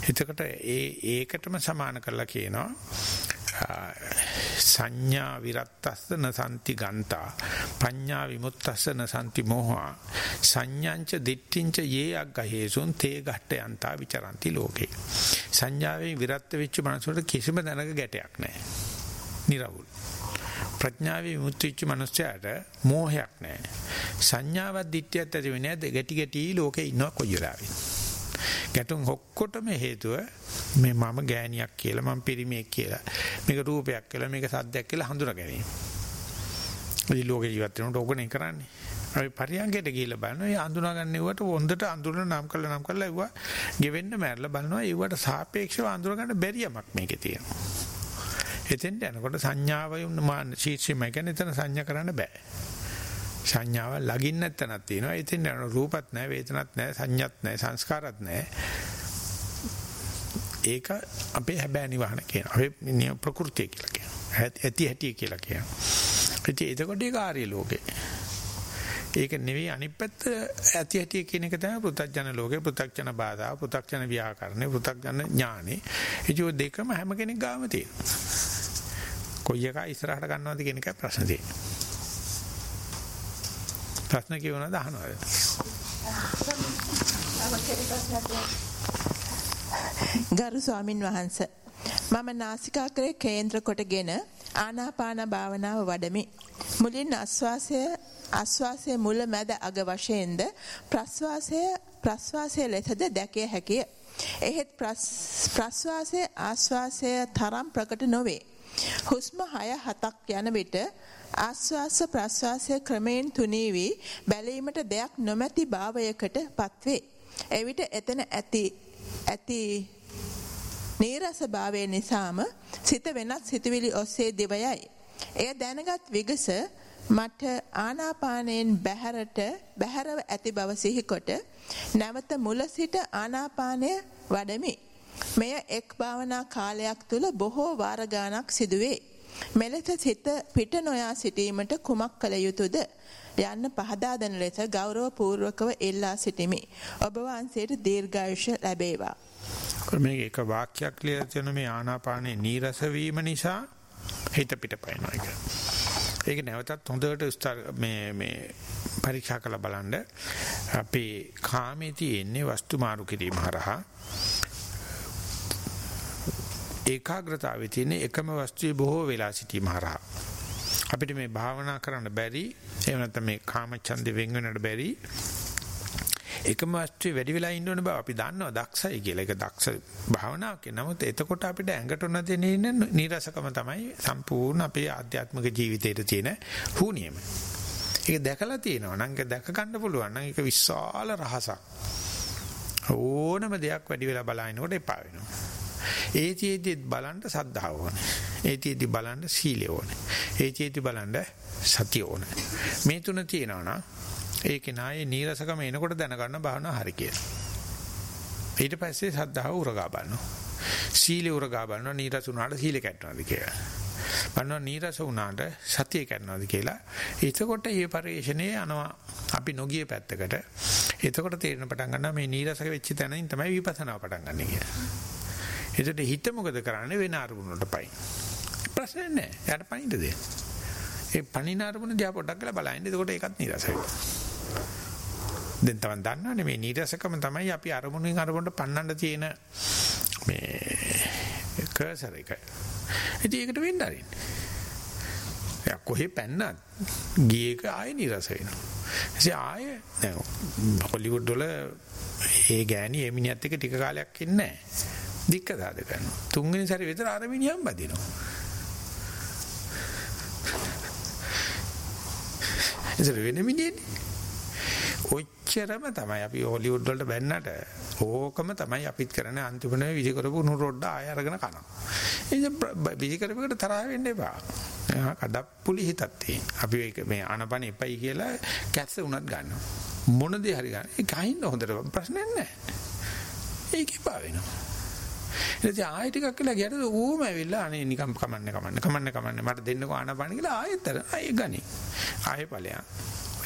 S1: එතකොට ඒ ඒකටම සමාන කරලා කියනවා සංඥා විරත්තස්ස නසන්ති ගන්තා පඤ්ඤා විමුක්තස්ස නසන්ති මොහා සංඥාංච දිට්ඨිංච යේ අග්ගහේසුන් තේ ගහට යන්තා විචරಂತಿ ලෝකේ සංඥාවෙන් විරත් වෙච්ච මනසට කිසිම දැනක ගැටයක් නැහැ. නිර්වුල්. ප්‍රඥාවේ විමුක්ති වෙච්ච මනුස්සයාට මෝහයක් නැහැ. සංඥාවක් දිට්ඨියක් ඇති වෙන්නේ නැහැ. ගැටි ගැටි ලෝකේ ඉන්නවා කොයි වෙලාවෙත්. ගැටුම් ඔක්කොටම හේතුව මේ මම ගෑණියක් කියලා මම පිරිමියෙක් කියලා මේක රූපයක් කියලා මේක සද්දයක් කියලා හඳුනා ගැනීම. ඉතින් ලෝකේ ජීවත් වෙනකොට ඕකනේ කරන්නේ. අපි පරියංගයට ගිහිල්ලා බලනවා ඒ අඳුනගන්නේවට හොඳට අඳුරන නම් කළා නම් කළා ඒවා ගෙවෙන්න මැරලා බලනවා ඒවට සාපේක්ෂව අඳුර ගන්න බැරි යමක් මේකේ තියෙනවා. එතෙන්ට යනකොට සංඥාව යුන්න ශීර්ෂයම කියන්නේ එතන සංඥා කරන්න බෑ. සංඥාව ලගින් නැත්තනක් තියෙනවා. එතෙන් යන රූපත් නැහැ, වේදනත් නැහැ, සංඥත් නැහැ, සංස්කාරත් නැහැ. ඒක අපේ හැබෑ නිවහන කියනවා. අපේ ප්‍රകൃතිය කියලා කියනවා. ඇති හැටි කියලා කියනවා. ඉතින් එතකොට ඒක ආර්ය ලෝකේ. ඒක නෙවෙයි අනිත් පැත්ත ඇති හැටි කියන එක තමයි පෘථග්ජන ලෝකේ පෘථග්ජන බාධා පෘථග්ජන ව්‍යාකරණේ පෘථග්ජන ඥානේ. ඒ දෙකම හැම කෙනෙක් ගාම තියෙනවා. කොයි එක ඉස්සරහට ගන්නවද කියන එකයි ප්‍රශ්න තියෙන්නේ. ප්‍රශ්න කියවනද අහනවද?
S4: ගරු ස්වාමින් වහන්සේ මම නාසිකාග්‍රේ කේන්ද්‍ර කොටගෙන ආනාපාන භාවනාව වඩමි. මුලින් ආස්වාසය ආස්වාසයේ මුල මැද අග වශයෙන්ද ප්‍රස්වාසය ප්‍රස්වාසයේ ලෙසද දැකිය හැකිය. එහෙත් ප්‍රස්වාසයේ ආස්වාසය තරම් ප්‍රකට නොවේ. හුස්ම 6 7ක් යන විට ආස්වාස ප්‍රස්වාසය ක්‍රමයෙන් තුනී වී බැලීමට දෙයක් නොමැති භාවයකට පත්වේ. එවිට එතන ඇති ඇති නීරස භාවය නිසාම සිත වෙනත් සිතුවිලි ඔස්සේ දිවයයි. එය දැනගත් විගස මට ආනාපානයෙන් බැහැරට බැහැරව ඇති බව සිහිකොට නැවත මුල සිට ආනාපානය වඩමි. මෙය එක් භාවනා කාලයක් තුල බොහෝ වාර ගානක් සිදුවේ. මෙලෙස සිත පිට නොයා සිටීමට කුමක් කළ යුතුද? යන්න පහදා දෙන ලෙස ගෞරව පූර්වකව ඉල්ලා සිටිමි. ඔබ වහන්සේට දීර්ඝායුෂ ලැබේවා.
S1: මේක එක වාක්‍යයක් ලියලා තියෙන මේ ආනාපානේ නීරස වීම නිසා හිත පිට පයින්නවා එක. ඒක නැවතත් හොඳට මේ මේ පරීක්ෂා කරලා බලන්න අපේ කාමේ තියෙන්නේ වස්තු මාරු කිරීම හරහා ඒකාග්‍රතාවයේ තියෙන එකම වස්තුවේ බොහෝ වෙලා සිටීම හරහා අපිට මේ භාවනා කරන්න බැරි එහෙම නැත්නම් මේ කාමච්ඡන්දෙ වෙන් වෙන්නට බැරි එකම වස්තුවේ වැඩි වෙලා ඉන්න ඕන බව අපි දන්නවා දක්ෂයි කියලා. ඒක දක්ෂ භාවනාවක්. නමුත් එතකොට අපිට ඇඟට උන දෙන නීරසකම තමයි සම්පූර්ණ අපේ ආධ්‍යාත්මික ජීවිතේට තියෙන හුනියම. ඒක දැකලා තියෙනවා නම් ඒක දැක ගන්න පුළුවන් නම් ඒක විශාල රහසක්. ඕනම දෙයක් වැඩි වෙලා බලනකොට එපා වෙනවා. ඒතිෙදි බලන්න සද්ධාව ඕනේ. ඒතිෙදි බලන්න සීලය ඕනේ. ඒතිෙදි බලන්න සතිය ඕනේ. මේ තුන තියෙනවා නම් ඒකේ නායේ නීරසකම එනකොට දැනගන්න භාවනා හරි කියලා. ඊට පස්සේ සද්ධාව උරගා බලනවා. සීලය උරගා බලනවා නීරස උනාට සීල කැඩනවාද කියලා. බලනවා නීරස උනාට සතිය කැඩනවාද කියලා. එතකොට මේ පරිශ්‍රණයේ යනවා අපි නොගිය පැත්තකට. එතකොට තේරෙන පටන් ගන්නවා මේ නීරසක වෙච්ච තැනින් තමයි විපස්සනාව පටන් ගන්න කියලා. එතකොට හිත මොකද කරන්නේ වෙන අරමුණකට පයින්. ප්‍රශ්නේ නැහැ. යාට පයින්ද දෙන්න. ඒ පණින අරමුණ දිහා පොඩ්ඩක් ගලා බලන්න. එතකොට ඒකත් නිරස වෙනවා. දැන් තමයි දන්නවනේ මේ නිරසකම තමයි අපි අරමුණෙන් අරමුණට පන්නන්න තියෙන මේ කර්සර් එක. ඉතින් ඒකට වෙන්න ආරින්. යා කොහෙ පැන්නත් ගියේක ආයෙ නිරස වෙනවා. ඉතින් ආයෙ දැන් හොලිවුඩ් වල ඒ ගෑණි එමිනියත් එක්ක ටික කාලයක් ඉන්නේ නැහැ. දික්ක දාද කරනවා. තුන්වෙනි සැරේ විතර අර මිනිහම් බදිනවා. ඉතින් වෙන මිනිහනේ. ඔච්චරම තමයි අපි හොලිවුඩ් වලට බැන්නට ඕකම තමයි අපිත් කරන අන්තිමනේ විසි කරපු උණු රොඩ ආය අරගෙන කනවා. ඉතින් විසි කරපෙකට තරහ වෙන්න එපා. කඩප්පුලි හිතක් තියෙන. අපි ඒක මේ අනපන එපයි කියලා කැස්ස උනත් ගන්නවා. මොන දේ හරි ගන්න. ඒක අහින්න හොඳට ප්‍රශ්නයක් නැහැ. ඒක එපා වෙනවා. ඉතින් ආයෙ ටිකක් කියලා ගියට ඌම ඇවිල්ලා අනේ නිකම් කමන්නේ කමන්නේ කමන්නේ කමන්නේ. මට දෙන්නකෝ ආනපාන කියලා ආයෙත් ආයෙ ගනි. ආයෙ ඵලයන්.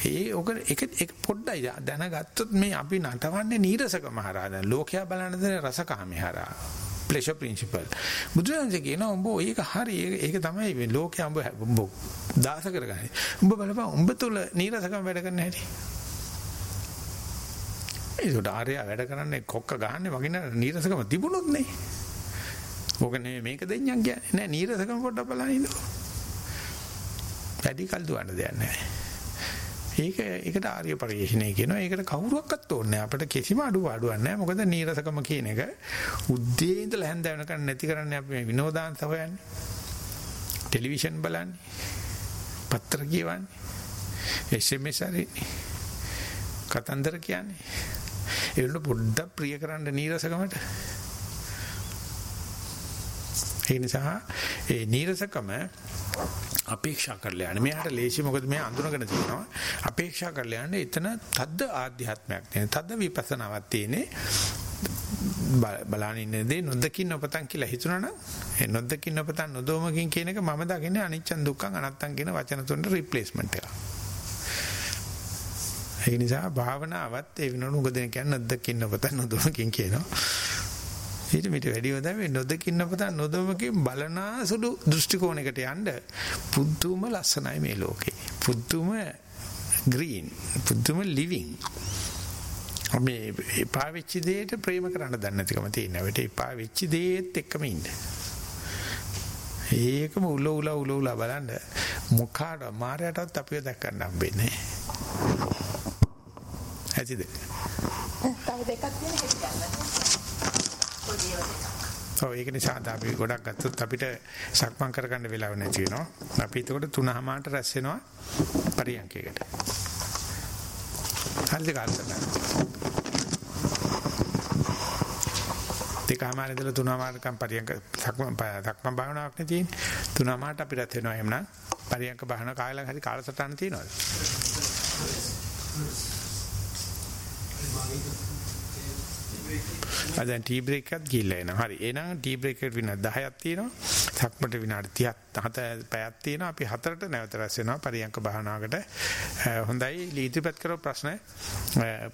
S1: ඒ ඔක එක එක පොඩ්ඩයි. දැනගත්තොත් මේ අපි නටවන්නේ නීරසකම හරහා දැන් ලෝකයා බලන දේ රසකාමී හරහා. pleasure principle. බුදුරජාණන් කියනවා උඹ ඒක හරි ඒක තමයි මේ ලෝකයා උඹ උඹ දාස කරගන්නේ. උඹ බලපන් උඹ තුල නීරසකම වැඩ කරන්න හැටි. ඒකට ආර්ය වැඩ කරන්නේ කොක්ක ගහන්නේ වගේ නීරසකම තිබුණොත් නේ ඕක නෙමෙයි මේක දෙඤ්ඤම් කියන්නේ නෑ නීරසකම පොඩ්ඩක් බලන්න ඉන්නකො වැඩි කල් දුවන්න දෙයක් නෑ ඒක ඒකට ආර්ය පරිශ්‍රණය කියනවා. ඒකට කවුරුවක්වත් ඕනේ අපිට කිසිම අඩුපාඩුවක් නැහැ. මොකද නීරසකම කියන එක උද්දී ඉඳලා හැන්ද වෙනකන් නැති කරන්නේ අපි මේ විනෝදාංශ හොයන්නේ. ටෙලිවිෂන් බලන්නේ. පත්‍ර කියවන්නේ. SMS හරිනේ. කතන්දර කියන්නේ. ඒ වුණ පොඩ්ඩක් ප්‍රිය කරන්න නීරසකමට. ඒ නිසා ඒ නීරසකම අපේක්ෂා කරලා යන්නේ. මෙයාට ලේසි මොකද මෙයා අඳුනගෙන තියෙනවා. අපේක්ෂා කරලා යන්නේ එතන තද්ද ආධ්‍යාත්මයක් තියෙන. තද්ද විපස්සනාවක් තියෙන්නේ. බලන ඉන්නේ දේ නොදකින් ඔපතන් කියලා හිතුණා නම් ඒ නොදකින් ඔපතන් නොදොමකින් කියන එක මම දකින්නේ අනිච්චන් දුක්ඛං අනත්තං කියන වචන තුනට රිප්ලේස්මන්ට් එක. ඒ නිසා භාවනාවත් ඒ වෙනවන උගදෙන කියන්නේ නොදකින් ඔපතන් නොදොමකින් කියනවා. ඊට මිට වැඩි හොඳයි මේ නොදකින්න පතන් නොදොමකින් බලනාසුළු දෘෂ්ටි කෝණයකට යන්න පුදුම ලස්සනයි මේ ලෝකේ. පුදුම ග්‍රීන්, පුදුම ලිවිං. මේ එපා වෙච්ච දෙයට ප්‍රේම කරන්න දන්නේ නැතිකම තියෙනවා. ඒට එපා වෙච්ච දෙයත් එක්කම ඉන්න. ඒකම උල උල උල උල බලන්න මොකාට මායයටත් අපිව දැක් ගන්න හම්බෙන්නේ. ඇතිද?
S4: තව දෙකක් තියෙන හැටි ගන්න.
S1: ඔව් ඒක නිසා අපි ගොඩක් ගත්තොත් අපිට සක්මන් කරගන්න වෙලාව නැති වෙනවා. අපි එතකොට තුනමාරට රැස් වෙනවා පරියන්කයකට. හරිද කාර්යසන? දෙකමාර ඉඳලා තුනමාරකම් පරියන්ක සක්මන් සක්මන් භාවනාවක් නේ තියෙන්නේ. තුනමාරට අපි රැස් වෙනවා එhmenan පරියන්ක භාවනාව කාලයක් හරි කාලසටහන තියෙනවද? අද දැන් ටී බ්‍රේක් එකත් ගිහිල්ලා එනවා. හරි. එහෙනම් ටී බ්‍රේක් එකට විනාඩි 10ක් තියෙනවා. සක්මට විනාඩි 30ක් පැයක් තියෙනවා. අපි හතරට නැවත රැස් වෙනවා පරියන්ක භාවනාවකට. හොඳයි ඉදිරිපත් කරව ප්‍රශ්න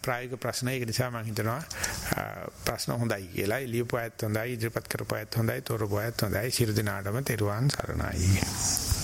S1: ප්‍රායෝගික ප්‍රශ්න ඒක නිසා මම හිතනවා ප්‍රශ්න හොඳයි කියලා. ලියපු අයත් හොඳයි, ඉදිරිපත් කරපු අයත් හොඳයි, තෝරපු අයත් හොඳයි. සියලු දෙනාටම තෙරුවන් සරණයි.